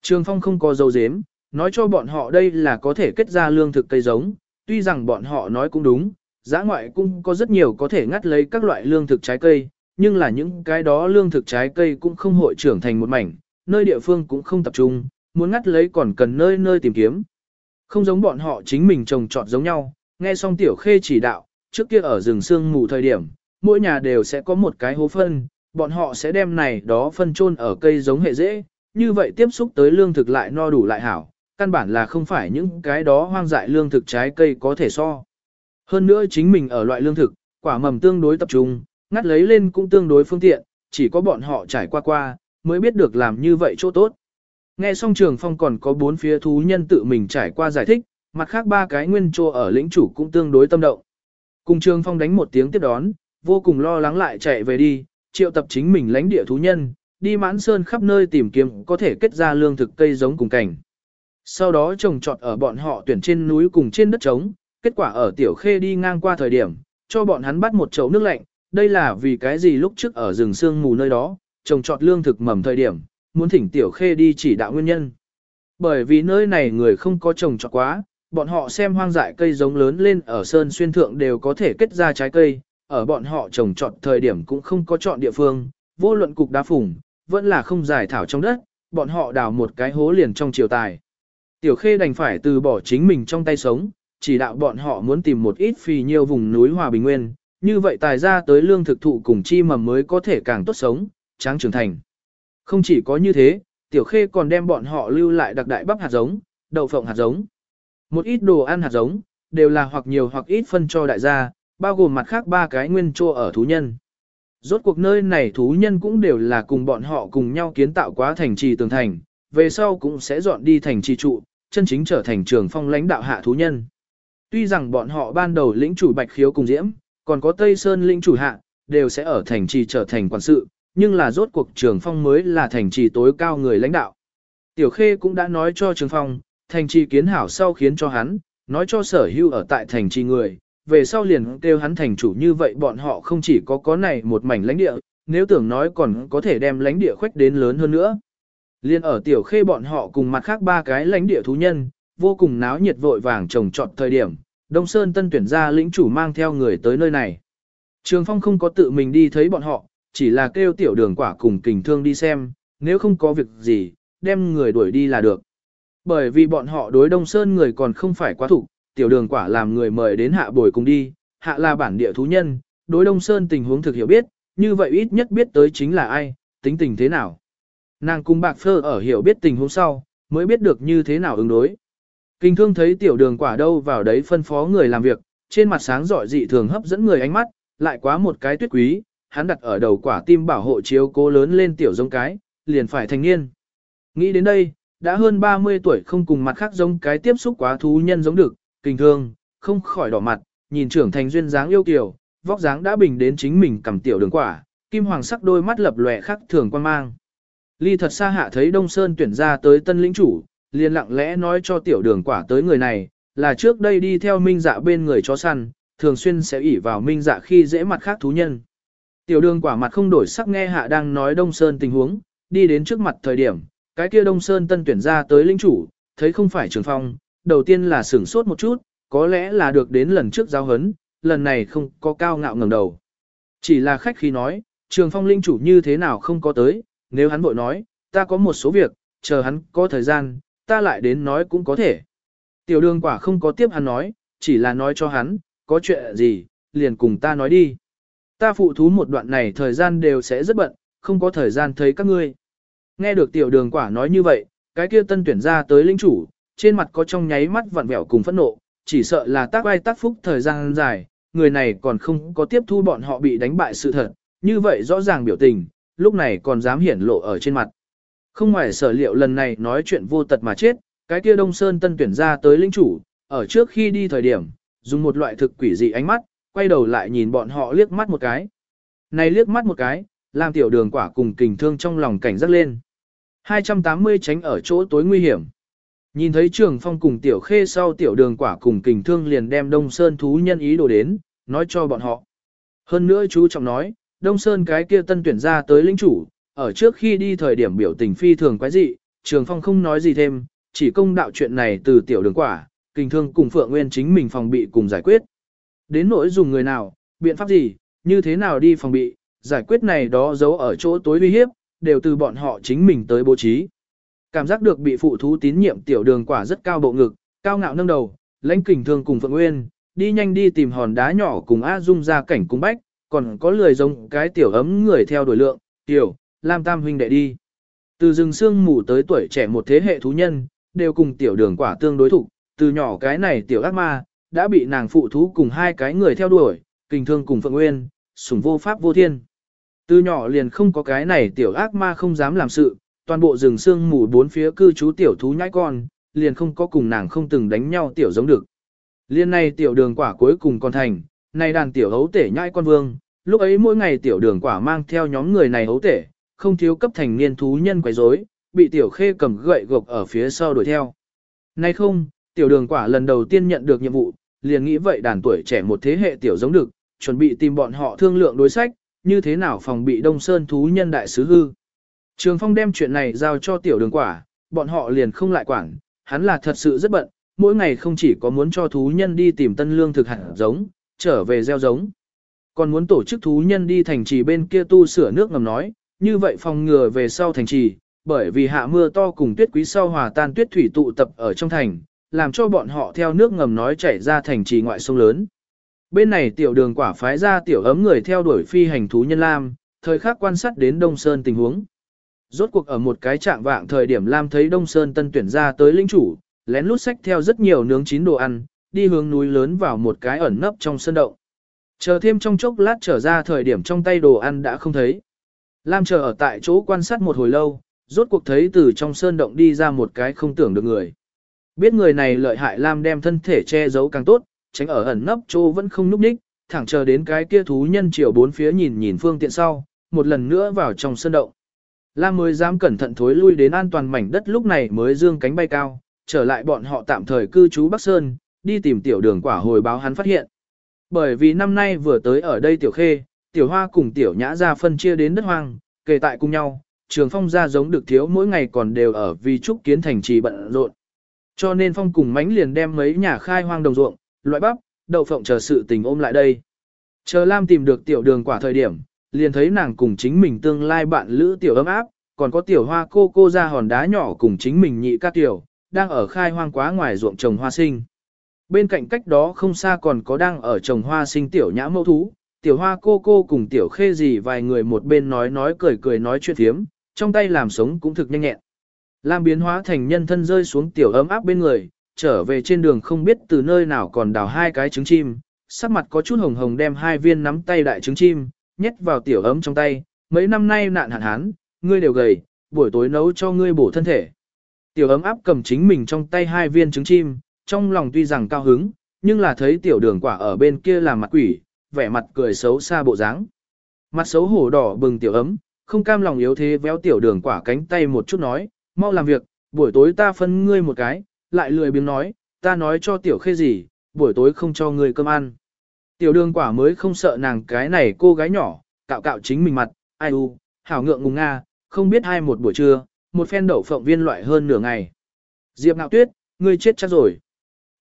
Trường Phong không có dấu dếm, nói cho bọn họ đây là có thể kết ra lương thực cây giống, tuy rằng bọn họ nói cũng đúng, giã ngoại cũng có rất nhiều có thể ngắt lấy các loại lương thực trái cây, nhưng là những cái đó lương thực trái cây cũng không hội trưởng thành một mảnh, nơi địa phương cũng không tập trung, muốn ngắt lấy còn cần nơi nơi tìm kiếm. Không giống bọn họ chính mình trồng trọt giống nhau, nghe xong tiểu khê chỉ đạo, trước kia ở rừng sương mù thời điểm, mỗi nhà đều sẽ có một cái hố phân, bọn họ sẽ đem này đó phân chôn ở cây giống hệ dễ, như vậy tiếp xúc tới lương thực lại no đủ lại hảo, căn bản là không phải những cái đó hoang dại lương thực trái cây có thể so. Hơn nữa chính mình ở loại lương thực, quả mầm tương đối tập trung, ngắt lấy lên cũng tương đối phương tiện, chỉ có bọn họ trải qua qua, mới biết được làm như vậy chỗ tốt. Nghe xong trường phong còn có bốn phía thú nhân tự mình trải qua giải thích, mặt khác ba cái nguyên trô ở lĩnh chủ cũng tương đối tâm động. Cùng trường phong đánh một tiếng tiếp đón, vô cùng lo lắng lại chạy về đi, triệu tập chính mình lãnh địa thú nhân, đi mãn sơn khắp nơi tìm kiếm có thể kết ra lương thực cây giống cùng cảnh. Sau đó trồng trọt ở bọn họ tuyển trên núi cùng trên đất trống, kết quả ở tiểu khê đi ngang qua thời điểm, cho bọn hắn bắt một chậu nước lạnh, đây là vì cái gì lúc trước ở rừng sương mù nơi đó, trồng trọt lương thực mầm thời điểm, muốn thỉnh tiểu khê đi chỉ đạo nguyên nhân. Bởi vì nơi này người không có trồng trọt quá, bọn họ xem hoang dại cây giống lớn lên ở sơn xuyên thượng đều có thể kết ra trái cây, ở bọn họ trồng trọt thời điểm cũng không có chọn địa phương, vô luận cục đá phủng, vẫn là không giải thảo trong đất, bọn họ đào một cái hố liền trong chiều tài. Tiểu khê đành phải từ bỏ chính mình trong tay sống, chỉ đạo bọn họ muốn tìm một ít phì nhiều vùng núi hòa bình nguyên, như vậy tài ra tới lương thực thụ cùng chi mầm mới có thể càng tốt sống, tráng trưởng thành. Không chỉ có như thế, tiểu khê còn đem bọn họ lưu lại đặc đại bắp hạt giống, đậu phộng hạt giống. Một ít đồ ăn hạt giống, đều là hoặc nhiều hoặc ít phân cho đại gia, bao gồm mặt khác ba cái nguyên trô ở thú nhân. Rốt cuộc nơi này thú nhân cũng đều là cùng bọn họ cùng nhau kiến tạo quá thành trì tường thành, về sau cũng sẽ dọn đi thành trì trụ, chân chính trở thành trường phong lãnh đạo hạ thú nhân. Tuy rằng bọn họ ban đầu lĩnh chủ bạch khiếu cùng diễm, còn có Tây Sơn lĩnh chủ hạ, đều sẽ ở thành trì trở thành quản sự, nhưng là rốt cuộc trường phong mới là thành trì tối cao người lãnh đạo. Tiểu Khê cũng đã nói cho trường phong, thành trì kiến hảo sau khiến cho hắn, nói cho sở hưu ở tại thành trì người, về sau liền kêu hắn thành chủ như vậy bọn họ không chỉ có có này một mảnh lãnh địa, nếu tưởng nói còn có thể đem lãnh địa khuếch đến lớn hơn nữa. Liên ở tiểu khê bọn họ cùng mặt khác ba cái lãnh địa thú nhân, vô cùng náo nhiệt vội vàng trồng trọt thời điểm, Đông Sơn tân tuyển ra lĩnh chủ mang theo người tới nơi này. Trường Phong không có tự mình đi thấy bọn họ, chỉ là kêu tiểu đường quả cùng kình thương đi xem, nếu không có việc gì, đem người đuổi đi là được. Bởi vì bọn họ đối Đông Sơn người còn không phải quá thủ, tiểu đường quả làm người mời đến hạ bồi cùng đi, hạ là bản địa thú nhân, đối Đông Sơn tình huống thực hiểu biết, như vậy ít nhất biết tới chính là ai, tính tình thế nào. Nàng cùng bạc phơ ở hiểu biết tình huống sau, mới biết được như thế nào ứng đối. Kinh thương thấy tiểu đường quả đâu vào đấy phân phó người làm việc, trên mặt sáng giỏi dị thường hấp dẫn người ánh mắt, lại quá một cái tuyết quý, hắn đặt ở đầu quả tim bảo hộ chiếu cố lớn lên tiểu giống cái, liền phải thành niên. Nghĩ đến đây, đã hơn 30 tuổi không cùng mặt khác giống cái tiếp xúc quá thú nhân giống được, kinh thương, không khỏi đỏ mặt, nhìn trưởng thành duyên dáng yêu kiều, vóc dáng đã bình đến chính mình cầm tiểu đường quả, kim hoàng sắc đôi mắt lập lòe khắc thường quan mang. Ly thật xa hạ thấy Đông Sơn tuyển ra tới tân lĩnh chủ, liền lặng lẽ nói cho tiểu đường quả tới người này, là trước đây đi theo minh dạ bên người chó săn, thường xuyên sẽ ỉ vào minh dạ khi dễ mặt khác thú nhân. Tiểu đường quả mặt không đổi sắc nghe hạ đang nói Đông Sơn tình huống, đi đến trước mặt thời điểm, cái kia Đông Sơn tân tuyển ra tới Linh chủ, thấy không phải trường phong, đầu tiên là sửng sốt một chút, có lẽ là được đến lần trước giao hấn, lần này không có cao ngạo ngẩng đầu. Chỉ là khách khi nói, trường phong linh chủ như thế nào không có tới, nếu hắn vội nói, ta có một số việc, chờ hắn có thời gian, ta lại đến nói cũng có thể. Tiểu đường quả không có tiếp hắn nói, chỉ là nói cho hắn, có chuyện gì, liền cùng ta nói đi. Ta phụ thú một đoạn này thời gian đều sẽ rất bận, không có thời gian thấy các ngươi. Nghe được tiểu đường quả nói như vậy, cái kia tân tuyển ra tới linh chủ, trên mặt có trong nháy mắt vặn vẹo cùng phẫn nộ, chỉ sợ là tác vai tác phúc thời gian dài, người này còn không có tiếp thu bọn họ bị đánh bại sự thật, như vậy rõ ràng biểu tình, lúc này còn dám hiển lộ ở trên mặt. Không ngoài sở liệu lần này nói chuyện vô tật mà chết, cái kia Đông Sơn tân tuyển ra tới linh chủ, ở trước khi đi thời điểm, dùng một loại thực quỷ dị ánh mắt, quay đầu lại nhìn bọn họ liếc mắt một cái. Này liếc mắt một cái, làm tiểu đường quả cùng kình thương trong lòng cảnh giác lên. 280 tránh ở chỗ tối nguy hiểm. Nhìn thấy trường phong cùng tiểu khê sau tiểu đường quả cùng kình thương liền đem Đông Sơn thú nhân ý đồ đến, nói cho bọn họ. Hơn nữa chú trọng nói, Đông Sơn cái kia tân tuyển ra tới lĩnh chủ, ở trước khi đi thời điểm biểu tình phi thường quái dị, Trường Phong không nói gì thêm, chỉ công đạo chuyện này từ tiểu đường quả, kinh thương cùng Phượng Nguyên chính mình phòng bị cùng giải quyết. Đến nỗi dùng người nào, biện pháp gì, như thế nào đi phòng bị, giải quyết này đó giấu ở chỗ tối uy hiếp, đều từ bọn họ chính mình tới bố trí. Cảm giác được bị phụ thú tín nhiệm tiểu đường quả rất cao bộ ngực, cao ngạo nâng đầu, lãnh kình thương cùng Phượng Nguyên, đi nhanh đi tìm hòn đá nhỏ cùng A Dung ra cảnh cùng bách, còn có lười giống cái tiểu ấm người theo đuổi lượng, tiểu, Lam Tam huynh đệ đi. Từ rừng xương mù tới tuổi trẻ một thế hệ thú nhân, đều cùng tiểu đường quả tương đối thủ, từ nhỏ cái này tiểu ác ma, đã bị nàng phụ thú cùng hai cái người theo đuổi, kinh thương cùng Phượng Nguyên, sủng vô pháp vô thiên. Từ nhỏ liền không có cái này tiểu ác ma không dám làm sự, toàn bộ rừng xương mù bốn phía cư trú tiểu thú nhãi con, liền không có cùng nàng không từng đánh nhau tiểu giống được. Liên này tiểu đường quả cuối cùng còn thành, này đàn tiểu hấu tể nhãi con vương, lúc ấy mỗi ngày tiểu đường quả mang theo nhóm người này hấu tể, không thiếu cấp thành niên thú nhân quấy rối, bị tiểu khê cầm gậy gộc ở phía sau đuổi theo. Nay không, tiểu đường quả lần đầu tiên nhận được nhiệm vụ, liền nghĩ vậy đàn tuổi trẻ một thế hệ tiểu giống được, chuẩn bị tìm bọn họ thương lượng đối sách, như thế nào phòng bị đông sơn thú nhân đại sứ hư. Trường phong đem chuyện này giao cho tiểu đường quả, bọn họ liền không lại quản, hắn là thật sự rất bận, mỗi ngày không chỉ có muốn cho thú nhân đi tìm tân lương thực hẳn giống, trở về gieo giống, còn muốn tổ chức thú nhân đi thành trì bên kia tu sửa nước ngầm nói, như vậy phòng ngừa về sau thành trì, bởi vì hạ mưa to cùng tuyết quý sau hòa tan tuyết thủy tụ tập ở trong thành, làm cho bọn họ theo nước ngầm nói chảy ra thành trì ngoại sông lớn. Bên này tiểu đường quả phái ra tiểu ấm người theo đuổi phi hành thú nhân Lam, thời khắc quan sát đến Đông Sơn tình huống. Rốt cuộc ở một cái trạng vạng thời điểm Lam thấy Đông Sơn tân tuyển ra tới linh chủ, lén lút sách theo rất nhiều nướng chín đồ ăn, đi hướng núi lớn vào một cái ẩn nấp trong sơn động. Chờ thêm trong chốc lát trở ra thời điểm trong tay đồ ăn đã không thấy. Lam chờ ở tại chỗ quan sát một hồi lâu, rốt cuộc thấy từ trong sơn động đi ra một cái không tưởng được người. Biết người này lợi hại Lam đem thân thể che giấu càng tốt, tránh ở ẩn nấp chỗ vẫn không núp đích, thẳng chờ đến cái kia thú nhân chiều bốn phía nhìn nhìn phương tiện sau, một lần nữa vào trong sơn động. Lam mới dám cẩn thận thối lui đến an toàn mảnh đất lúc này mới dương cánh bay cao, trở lại bọn họ tạm thời cư trú Bắc Sơn, đi tìm tiểu đường quả hồi báo hắn phát hiện. Bởi vì năm nay vừa tới ở đây tiểu khê, tiểu hoa cùng tiểu nhã ra phân chia đến đất hoang, kề tại cùng nhau, trường phong ra giống được thiếu mỗi ngày còn đều ở vì trúc kiến thành trì bận rộn. Cho nên phong cùng mánh liền đem mấy nhà khai hoang đồng ruộng, loại bắp, đậu phộng chờ sự tình ôm lại đây. Chờ Lam tìm được tiểu đường quả thời điểm, liền thấy nàng cùng chính mình tương lai bạn lữ tiểu ấm áp, còn có tiểu hoa cô cô ra hòn đá nhỏ cùng chính mình nhị ca tiểu, đang ở khai hoang quá ngoài ruộng trồng hoa sinh. Bên cạnh cách đó không xa còn có đang ở trồng hoa sinh tiểu nhã mẫu thú, tiểu hoa cô cô cùng tiểu khê gì vài người một bên nói nói cười cười nói chuyện thiếm, trong tay làm sống cũng thực nhanh nhẹn. Lam biến hóa thành nhân thân rơi xuống tiểu ấm áp bên người, trở về trên đường không biết từ nơi nào còn đào hai cái trứng chim, sắc mặt có chút hồng hồng đem hai viên nắm tay đại trứng chim, nhét vào tiểu ấm trong tay, mấy năm nay nạn hạn hán, ngươi đều gầy, buổi tối nấu cho ngươi bổ thân thể. Tiểu ấm áp cầm chính mình trong tay hai viên trứng chim, trong lòng tuy rằng cao hứng, nhưng là thấy tiểu đường quả ở bên kia làm mặt quỷ, vẻ mặt cười xấu xa bộ dáng. Mặt xấu hổ đỏ bừng tiểu ấm, không cam lòng yếu thế véo tiểu đường quả cánh tay một chút nói, mau làm việc, buổi tối ta phân ngươi một cái, lại lười biếng nói, ta nói cho tiểu khê gì, buổi tối không cho ngươi cơm ăn. Tiểu đường quả mới không sợ nàng cái này cô gái nhỏ, cạo cạo chính mình mặt, ai u, hảo ngượng ngùng nga, không biết hai một buổi trưa, một phen đậu phộng viên loại hơn nửa ngày. Diệp ngạo tuyết, ngươi chết chắc rồi.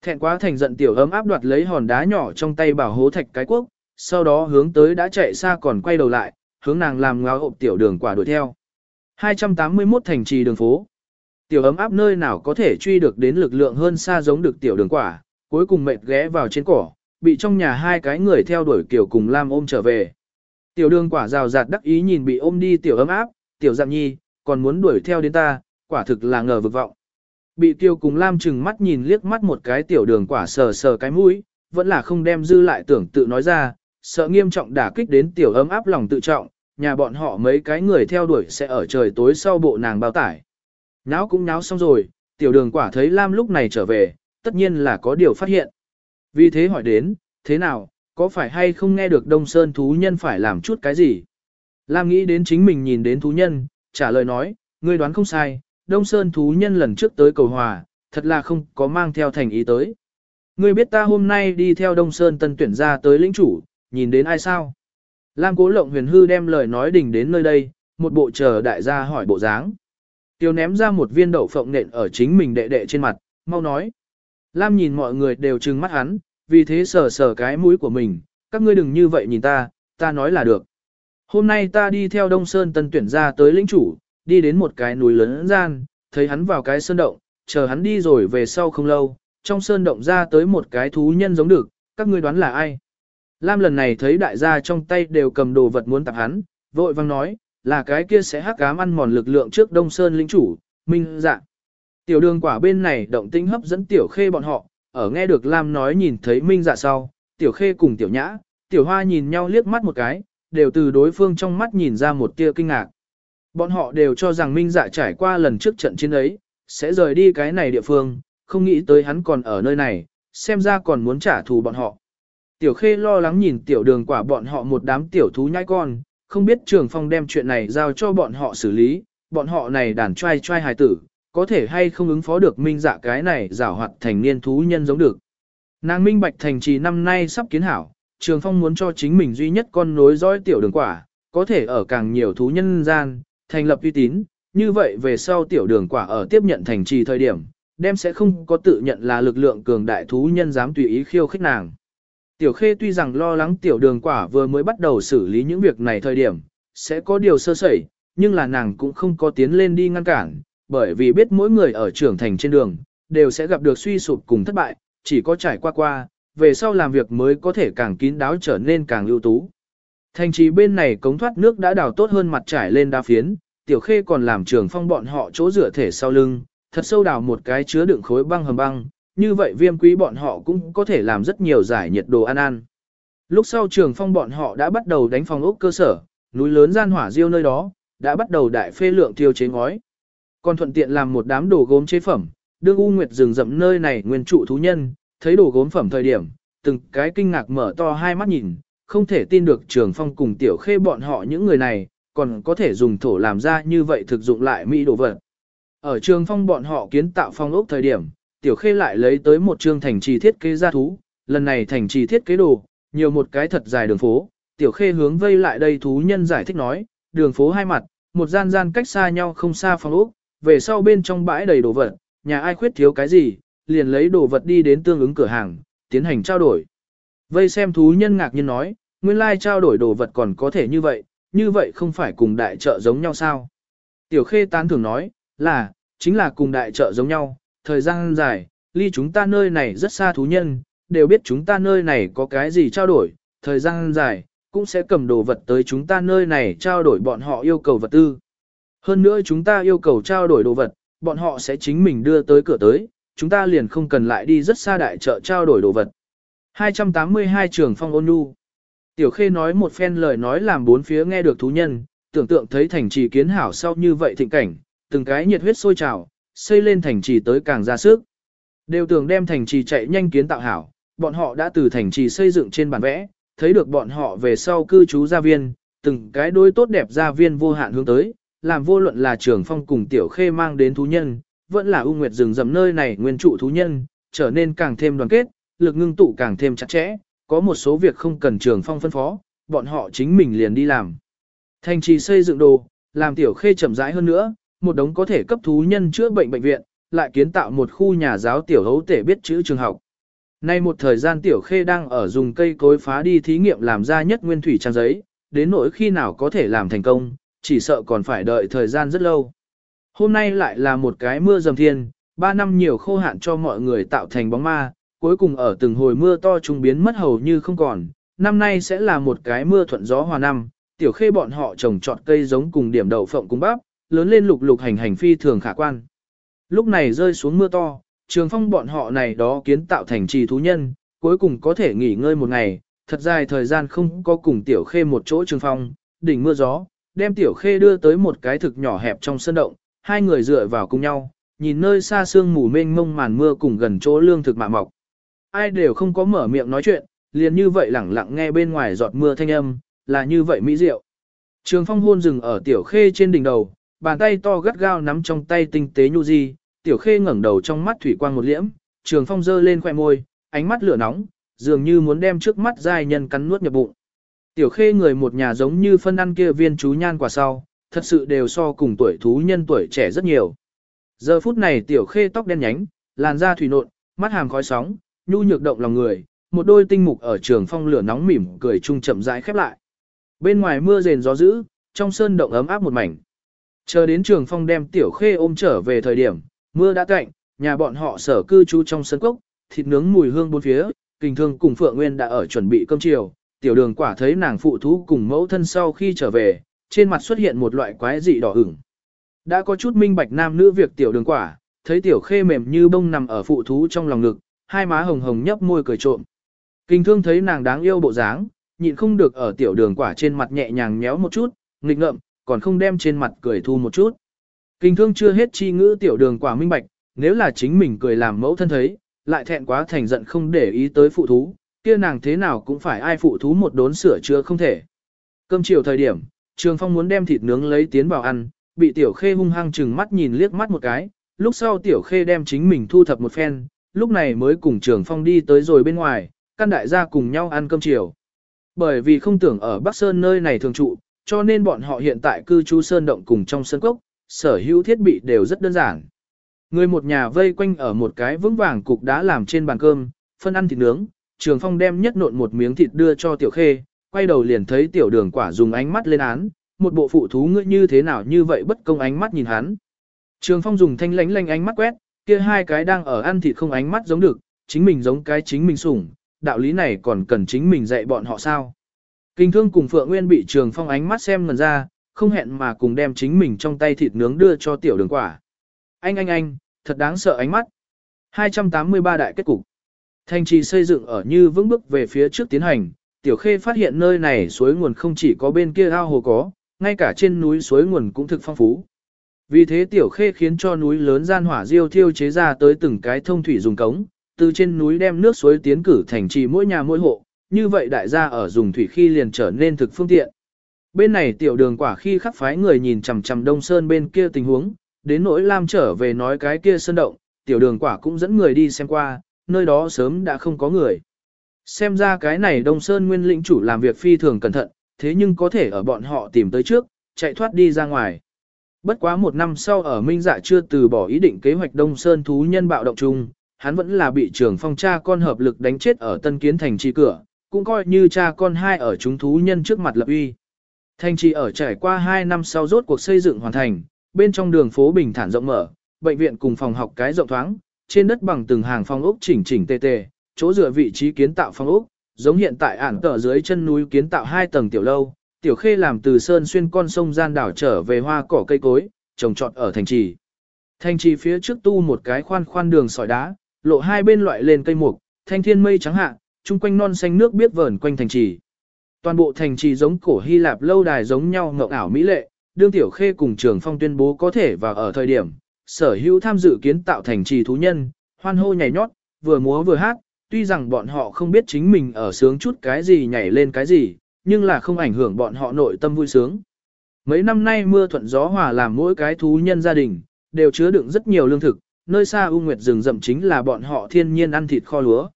Thẹn quá thành giận tiểu ấm áp đoạt lấy hòn đá nhỏ trong tay bảo hố thạch cái quốc, sau đó hướng tới đã chạy xa còn quay đầu lại, hướng nàng làm ngáo hộp tiểu đường quả đuổi theo. 281 thành trì đường phố. Tiểu ấm áp nơi nào có thể truy được đến lực lượng hơn xa giống được tiểu đường quả, cuối cùng mệt ghé vào trên cỏ, bị trong nhà hai cái người theo đuổi kiểu cùng Lam ôm trở về. Tiểu đường quả rào rạt đắc ý nhìn bị ôm đi tiểu ấm áp, tiểu dạng nhi, còn muốn đuổi theo đến ta, quả thực là ngờ vực vọng. Bị tiêu cùng Lam chừng mắt nhìn liếc mắt một cái tiểu đường quả sờ sờ cái mũi, vẫn là không đem dư lại tưởng tự nói ra, sợ nghiêm trọng đả kích đến tiểu ấm áp lòng tự trọng, nhà bọn họ mấy cái người theo đuổi sẽ ở trời tối sau bộ nàng bao tải. Náo cũng náo xong rồi, tiểu đường quả thấy Lam lúc này trở về, tất nhiên là có điều phát hiện. Vì thế hỏi đến, thế nào, có phải hay không nghe được Đông Sơn thú nhân phải làm chút cái gì? Lam nghĩ đến chính mình nhìn đến thú nhân, trả lời nói, ngươi đoán không sai, Đông Sơn thú nhân lần trước tới cầu hòa, thật là không có mang theo thành ý tới. Ngươi biết ta hôm nay đi theo Đông Sơn tân tuyển ra tới lĩnh chủ, nhìn đến ai sao? Lam cố lộng huyền hư đem lời nói đỉnh đến nơi đây, một bộ chờ đại gia hỏi bộ dáng. Tiêu ném ra một viên đậu phộng nện ở chính mình đệ đệ trên mặt, mau nói. Lam nhìn mọi người đều trừng mắt hắn, vì thế sờ sờ cái mũi của mình, các ngươi đừng như vậy nhìn ta, ta nói là được. Hôm nay ta đi theo Đông Sơn tân tuyển ra tới lĩnh chủ, đi đến một cái núi lớn gian, thấy hắn vào cái sơn động, chờ hắn đi rồi về sau không lâu, trong sơn động ra tới một cái thú nhân giống được, các ngươi đoán là ai? Lam lần này thấy đại gia trong tay đều cầm đồ vật muốn tặng hắn, vội vang nói, là cái kia sẽ hắc ám ăn mòn lực lượng trước Đông Sơn lĩnh chủ, minh dạ. Tiểu đường quả bên này động tĩnh hấp dẫn tiểu khê bọn họ, ở nghe được Lam nói nhìn thấy minh dạ sau, tiểu khê cùng tiểu nhã, tiểu hoa nhìn nhau liếc mắt một cái, đều từ đối phương trong mắt nhìn ra một tia kinh ngạc. Bọn họ đều cho rằng minh dạ trải qua lần trước trận chiến ấy, sẽ rời đi cái này địa phương, không nghĩ tới hắn còn ở nơi này, xem ra còn muốn trả thù bọn họ. Tiểu khê lo lắng nhìn tiểu đường quả bọn họ một đám tiểu thú nhai con, không biết trường phong đem chuyện này giao cho bọn họ xử lý, bọn họ này đàn trai trai hài tử, có thể hay không ứng phó được minh dạ cái này giả hoạt thành niên thú nhân giống được. Nàng minh bạch thành trì năm nay sắp kiến hảo, trường phong muốn cho chính mình duy nhất con nối dõi tiểu đường quả, có thể ở càng nhiều thú nhân gian, thành lập uy tín, như vậy về sau tiểu đường quả ở tiếp nhận thành trì thời điểm, đem sẽ không có tự nhận là lực lượng cường đại thú nhân dám tùy ý khiêu khích nàng. Tiểu khê tuy rằng lo lắng tiểu đường quả vừa mới bắt đầu xử lý những việc này thời điểm, sẽ có điều sơ sẩy, nhưng là nàng cũng không có tiến lên đi ngăn cản, bởi vì biết mỗi người ở trưởng thành trên đường, đều sẽ gặp được suy sụp cùng thất bại, chỉ có trải qua qua, về sau làm việc mới có thể càng kín đáo trở nên càng ưu tú. Thành trì bên này cống thoát nước đã đào tốt hơn mặt trải lên đa phiến, tiểu khê còn làm trường phong bọn họ chỗ rửa thể sau lưng, thật sâu đào một cái chứa đựng khối băng hầm băng, như vậy viêm quý bọn họ cũng có thể làm rất nhiều giải nhiệt đồ ăn ăn. Lúc sau trường phong bọn họ đã bắt đầu đánh phòng ốc cơ sở, núi lớn gian hỏa diêu nơi đó, đã bắt đầu đại phê lượng tiêu chế ngói. Còn thuận tiện làm một đám đồ gốm chế phẩm, đương U Nguyệt rừng rậm nơi này nguyên trụ thú nhân, thấy đồ gốm phẩm thời điểm, từng cái kinh ngạc mở to hai mắt nhìn, không thể tin được trường phong cùng tiểu khê bọn họ những người này, còn có thể dùng thổ làm ra như vậy thực dụng lại mỹ đồ vật. Ở trường phong bọn họ kiến tạo phong ốc thời điểm, tiểu khê lại lấy tới một chương thành trì thiết kế ra thú, lần này thành trì thiết kế đồ, nhiều một cái thật dài đường phố, tiểu khê hướng vây lại đây thú nhân giải thích nói, đường phố hai mặt, một gian gian cách xa nhau không xa phòng ốc, về sau bên trong bãi đầy đồ vật, nhà ai khuyết thiếu cái gì, liền lấy đồ vật đi đến tương ứng cửa hàng, tiến hành trao đổi. Vây xem thú nhân ngạc nhiên nói, nguyên lai trao đổi đồ vật còn có thể như vậy, như vậy không phải cùng đại chợ giống nhau sao? Tiểu khê tán thường nói, là, chính là cùng đại chợ giống nhau, thời gian dài, ly chúng ta nơi này rất xa thú nhân, đều biết chúng ta nơi này có cái gì trao đổi, thời gian dài, cũng sẽ cầm đồ vật tới chúng ta nơi này trao đổi bọn họ yêu cầu vật tư. Hơn nữa chúng ta yêu cầu trao đổi đồ vật, bọn họ sẽ chính mình đưa tới cửa tới, chúng ta liền không cần lại đi rất xa đại chợ trao đổi đồ vật. 282 trường phong ôn nhu. Tiểu khê nói một phen lời nói làm bốn phía nghe được thú nhân, tưởng tượng thấy thành trì kiến hảo sau như vậy thịnh cảnh, từng cái nhiệt huyết sôi trào, xây lên thành trì tới càng ra sức. Đều tưởng đem thành trì chạy nhanh kiến tạo hảo, bọn họ đã từ thành trì xây dựng trên bản vẽ, thấy được bọn họ về sau cư trú gia viên, từng cái đôi tốt đẹp gia viên vô hạn hướng tới, làm vô luận là trường phong cùng tiểu khê mang đến thú nhân, vẫn là ưu nguyệt rừng rầm nơi này nguyên trụ thú nhân, trở nên càng thêm đoàn kết, lực ngưng tụ càng thêm chặt chẽ, có một số việc không cần trường phong phân phó, bọn họ chính mình liền đi làm. Thành trì xây dựng đồ, làm tiểu khê chậm rãi hơn nữa, một đống có thể cấp thú nhân chữa bệnh bệnh viện, lại kiến tạo một khu nhà giáo tiểu hấu tể biết chữ trường học. Nay một thời gian tiểu khê đang ở dùng cây cối phá đi thí nghiệm làm ra nhất nguyên thủy trang giấy, đến nỗi khi nào có thể làm thành công, chỉ sợ còn phải đợi thời gian rất lâu. Hôm nay lại là một cái mưa dầm thiên, ba năm nhiều khô hạn cho mọi người tạo thành bóng ma, cuối cùng ở từng hồi mưa to trùng biến mất hầu như không còn, năm nay sẽ là một cái mưa thuận gió hòa năm, tiểu khê bọn họ trồng trọt cây giống cùng điểm đậu phộng cung bắp, lớn lên lục lục hành hành phi thường khả quan. Lúc này rơi xuống mưa to, trường phong bọn họ này đó kiến tạo thành trì thú nhân, cuối cùng có thể nghỉ ngơi một ngày, thật dài thời gian không có cùng tiểu khê một chỗ trường phong, đỉnh mưa gió, đem tiểu khê đưa tới một cái thực nhỏ hẹp trong sân động, hai người dựa vào cùng nhau, nhìn nơi xa sương mù mênh mông màn mưa cùng gần chỗ lương thực mạ mọc. Ai đều không có mở miệng nói chuyện, liền như vậy lẳng lặng nghe bên ngoài giọt mưa thanh âm, là như vậy mỹ diệu. Trường phong hôn rừng ở tiểu khê trên đỉnh đầu, bàn tay to gắt gao nắm trong tay tinh tế nhu di, tiểu khê ngẩng đầu trong mắt thủy quang một liễm, trường phong dơ lên khoẻ môi, ánh mắt lửa nóng, dường như muốn đem trước mắt giai nhân cắn nuốt nhập bụng. Tiểu khê người một nhà giống như phân ăn kia viên chú nhan quả sau, thật sự đều so cùng tuổi thú nhân tuổi trẻ rất nhiều. Giờ phút này tiểu khê tóc đen nhánh, làn da thủy nộn, mắt hàm khói sóng, nhu nhược động lòng người, một đôi tinh mục ở trường phong lửa nóng mỉm cười chung chậm rãi khép lại. Bên ngoài mưa rền gió dữ, trong sơn động ấm áp một mảnh. Chờ đến trường phong đem tiểu khê ôm trở về thời điểm, mưa đã cạnh, nhà bọn họ sở cư trú trong sân cốc, thịt nướng mùi hương bốn phía, kinh thương cùng Phượng Nguyên đã ở chuẩn bị cơm chiều, tiểu đường quả thấy nàng phụ thú cùng mẫu thân sau khi trở về, trên mặt xuất hiện một loại quái dị đỏ ửng. Đã có chút minh bạch nam nữ việc tiểu đường quả, thấy tiểu khê mềm như bông nằm ở phụ thú trong lòng ngực, hai má hồng hồng nhấp môi cười trộm. Kinh thương thấy nàng đáng yêu bộ dáng, nhịn không được ở tiểu đường quả trên mặt nhẹ nhàng nhéo một chút, nghịch ngợm, còn không đem trên mặt cười thu một chút. Kinh thương chưa hết chi ngữ tiểu đường quả minh bạch, nếu là chính mình cười làm mẫu thân thấy, lại thẹn quá thành giận không để ý tới phụ thú, kia nàng thế nào cũng phải ai phụ thú một đốn sửa chữa không thể. Cơm chiều thời điểm, Trường Phong muốn đem thịt nướng lấy tiến vào ăn, bị Tiểu Khê hung hăng chừng mắt nhìn liếc mắt một cái, lúc sau Tiểu Khê đem chính mình thu thập một phen, lúc này mới cùng Trường Phong đi tới rồi bên ngoài, căn đại gia cùng nhau ăn cơm chiều. Bởi vì không tưởng ở Bắc Sơn nơi này thường trụ, cho nên bọn họ hiện tại cư trú sơn động cùng trong sân cốc, sở hữu thiết bị đều rất đơn giản. Người một nhà vây quanh ở một cái vững vàng cục đá làm trên bàn cơm, phân ăn thịt nướng, Trường Phong đem nhất nộn một miếng thịt đưa cho Tiểu Khê, quay đầu liền thấy Tiểu Đường Quả dùng ánh mắt lên án, một bộ phụ thú ngươi như thế nào như vậy bất công ánh mắt nhìn hắn. Trường Phong dùng thanh lánh lánh ánh mắt quét, kia hai cái đang ở ăn thịt không ánh mắt giống được, chính mình giống cái chính mình sủng, đạo lý này còn cần chính mình dạy bọn họ sao. Kinh thương cùng Phượng Nguyên bị Trường Phong ánh mắt xem ngần ra, không hẹn mà cùng đem chính mình trong tay thịt nướng đưa cho Tiểu Đường Quả. Anh anh anh, thật đáng sợ ánh mắt. 283 đại kết cục. Thành trì xây dựng ở như vững bước về phía trước tiến hành, Tiểu Khê phát hiện nơi này suối nguồn không chỉ có bên kia ao hồ có, ngay cả trên núi suối nguồn cũng thực phong phú. Vì thế Tiểu Khê khiến cho núi lớn gian hỏa diêu thiêu chế ra tới từng cái thông thủy dùng cống, từ trên núi đem nước suối tiến cử thành trì mỗi nhà mỗi hộ, như vậy đại gia ở dùng thủy khi liền trở nên thực phương tiện. Bên này tiểu đường quả khi khắc phái người nhìn chằm chằm Đông Sơn bên kia tình huống, đến nỗi Lam trở về nói cái kia sơn động, tiểu đường quả cũng dẫn người đi xem qua, nơi đó sớm đã không có người. Xem ra cái này Đông Sơn nguyên lĩnh chủ làm việc phi thường cẩn thận, thế nhưng có thể ở bọn họ tìm tới trước, chạy thoát đi ra ngoài. Bất quá một năm sau ở Minh Dạ chưa từ bỏ ý định kế hoạch Đông Sơn thú nhân bạo động chung, hắn vẫn là bị trưởng phong cha con hợp lực đánh chết ở Tân Kiến thành chi cửa, cũng coi như cha con hai ở chúng thú nhân trước mặt lập uy. Thành trì ở trải qua 2 năm sau rốt cuộc xây dựng hoàn thành, bên trong đường phố bình thản rộng mở, bệnh viện cùng phòng học cái rộng thoáng, trên đất bằng từng hàng phong ốc chỉnh chỉnh tề tề, chỗ dựa vị trí kiến tạo phong ốc, giống hiện tại ản tờ dưới chân núi kiến tạo hai tầng tiểu lâu, tiểu khê làm từ sơn xuyên con sông gian đảo trở về hoa cỏ cây cối, trồng trọt ở thành trì. Thành trì phía trước tu một cái khoan khoan đường sỏi đá, lộ hai bên loại lên cây mục, thanh thiên mây trắng hạ, chung quanh non xanh nước biết vờn quanh thành trì. Toàn bộ thành trì giống cổ Hy Lạp lâu đài giống nhau ngộng ảo mỹ lệ, đương tiểu khê cùng trường phong tuyên bố có thể vào ở thời điểm, sở hữu tham dự kiến tạo thành trì thú nhân, hoan hô nhảy nhót, vừa múa vừa hát, tuy rằng bọn họ không biết chính mình ở sướng chút cái gì nhảy lên cái gì, nhưng là không ảnh hưởng bọn họ nội tâm vui sướng. Mấy năm nay mưa thuận gió hòa làm mỗi cái thú nhân gia đình, đều chứa đựng rất nhiều lương thực, nơi xa U Nguyệt rừng rậm chính là bọn họ thiên nhiên ăn thịt kho lúa.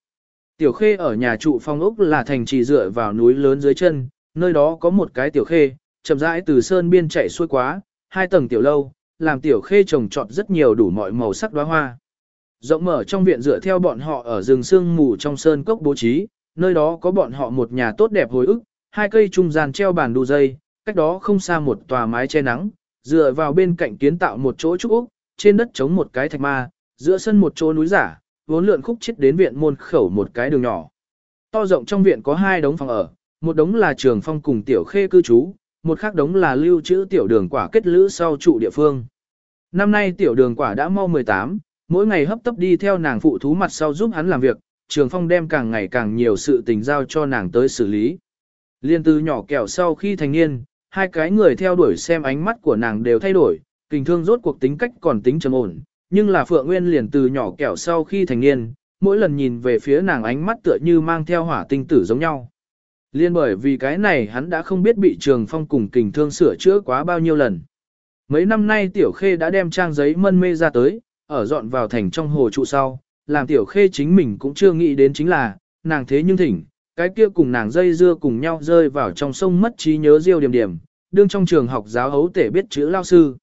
Tiểu khê ở nhà trụ phong ốc là thành trì dựa vào núi lớn dưới chân, nơi đó có một cái tiểu khê, chậm rãi từ sơn biên chạy xuôi quá, hai tầng tiểu lâu, làm tiểu khê trồng trọt rất nhiều đủ mọi màu sắc đóa hoa. Rộng mở trong viện dựa theo bọn họ ở rừng sương mù trong sơn cốc bố trí, nơi đó có bọn họ một nhà tốt đẹp hồi ức, hai cây trung gian treo bàn đu dây, cách đó không xa một tòa mái che nắng, dựa vào bên cạnh kiến tạo một chỗ trúc úc, trên đất chống một cái thạch ma, giữa sân một chỗ núi giả, vốn lượn khúc chết đến viện môn khẩu một cái đường nhỏ. To rộng trong viện có hai đống phòng ở, một đống là trường phong cùng tiểu khê cư trú, một khác đống là lưu trữ tiểu đường quả kết lữ sau trụ địa phương. Năm nay tiểu đường quả đã mau 18, mỗi ngày hấp tấp đi theo nàng phụ thú mặt sau giúp hắn làm việc, trường phong đem càng ngày càng nhiều sự tình giao cho nàng tới xử lý. Liên từ nhỏ kẹo sau khi thành niên, hai cái người theo đuổi xem ánh mắt của nàng đều thay đổi, kình thương rốt cuộc tính cách còn tính trầm ổn, nhưng là Phượng Nguyên liền từ nhỏ kẹo sau khi thành niên, mỗi lần nhìn về phía nàng ánh mắt tựa như mang theo hỏa tinh tử giống nhau. Liên bởi vì cái này hắn đã không biết bị trường phong cùng kình thương sửa chữa quá bao nhiêu lần. Mấy năm nay Tiểu Khê đã đem trang giấy mân mê ra tới, ở dọn vào thành trong hồ trụ sau, làm Tiểu Khê chính mình cũng chưa nghĩ đến chính là, nàng thế nhưng thỉnh, cái kia cùng nàng dây dưa cùng nhau rơi vào trong sông mất trí nhớ diêu điểm điểm, đương trong trường học giáo hấu tể biết chữ lao sư.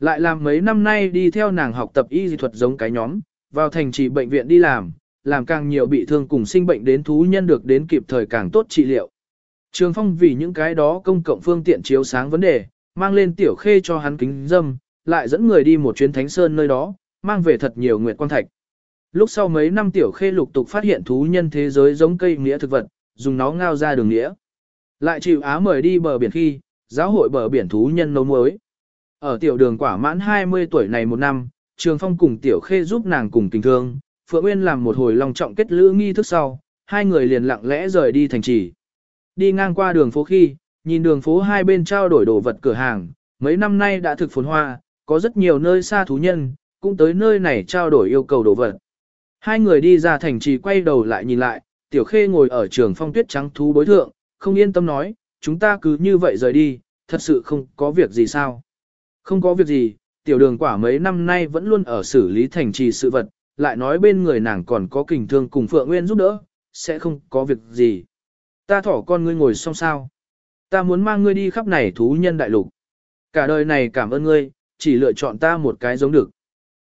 Lại làm mấy năm nay đi theo nàng học tập y dị thuật giống cái nhóm, vào thành trì bệnh viện đi làm, làm càng nhiều bị thương cùng sinh bệnh đến thú nhân được đến kịp thời càng tốt trị liệu. Trường Phong vì những cái đó công cộng phương tiện chiếu sáng vấn đề, mang lên tiểu khê cho hắn kính dâm, lại dẫn người đi một chuyến thánh sơn nơi đó, mang về thật nhiều nguyệt quan thạch. Lúc sau mấy năm tiểu khê lục tục phát hiện thú nhân thế giới giống cây nghĩa thực vật, dùng nó ngao ra đường nghĩa. Lại chịu á mời đi bờ biển khi, giáo hội bờ biển thú nhân nấu muối. Ở tiểu đường quả mãn 20 tuổi này một năm, Trường Phong cùng tiểu khê giúp nàng cùng tình thương, Phượng Uyên làm một hồi long trọng kết lữ nghi thức sau, hai người liền lặng lẽ rời đi thành trì. Đi ngang qua đường phố khi, nhìn đường phố hai bên trao đổi đồ vật cửa hàng, mấy năm nay đã thực phồn hoa, có rất nhiều nơi xa thú nhân, cũng tới nơi này trao đổi yêu cầu đồ vật. Hai người đi ra thành trì quay đầu lại nhìn lại, tiểu khê ngồi ở trường phong tuyết trắng thú đối thượng, không yên tâm nói, chúng ta cứ như vậy rời đi, thật sự không có việc gì sao. Không có việc gì, tiểu đường quả mấy năm nay vẫn luôn ở xử lý thành trì sự vật, lại nói bên người nàng còn có kình thương cùng Phượng Nguyên giúp đỡ, sẽ không có việc gì. Ta thỏ con ngươi ngồi xong sao. Ta muốn mang ngươi đi khắp này thú nhân đại lục. Cả đời này cảm ơn ngươi, chỉ lựa chọn ta một cái giống được.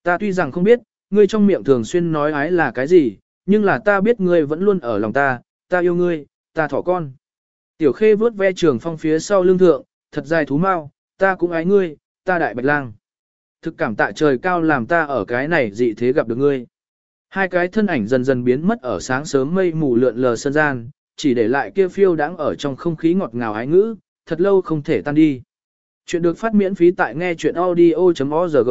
Ta tuy rằng không biết, ngươi trong miệng thường xuyên nói ái là cái gì, nhưng là ta biết ngươi vẫn luôn ở lòng ta, ta yêu ngươi, ta thỏ con. Tiểu khê vớt ve trường phong phía sau lưng thượng, thật dài thú mau, ta cũng ái ngươi, ta đại bạch lang. Thực cảm tạ trời cao làm ta ở cái này dị thế gặp được ngươi. Hai cái thân ảnh dần dần biến mất ở sáng sớm mây mù lượn lờ sân gian, chỉ để lại kia phiêu đáng ở trong không khí ngọt ngào ái ngữ, thật lâu không thể tan đi. Chuyện được phát miễn phí tại nghe chuyện audio.org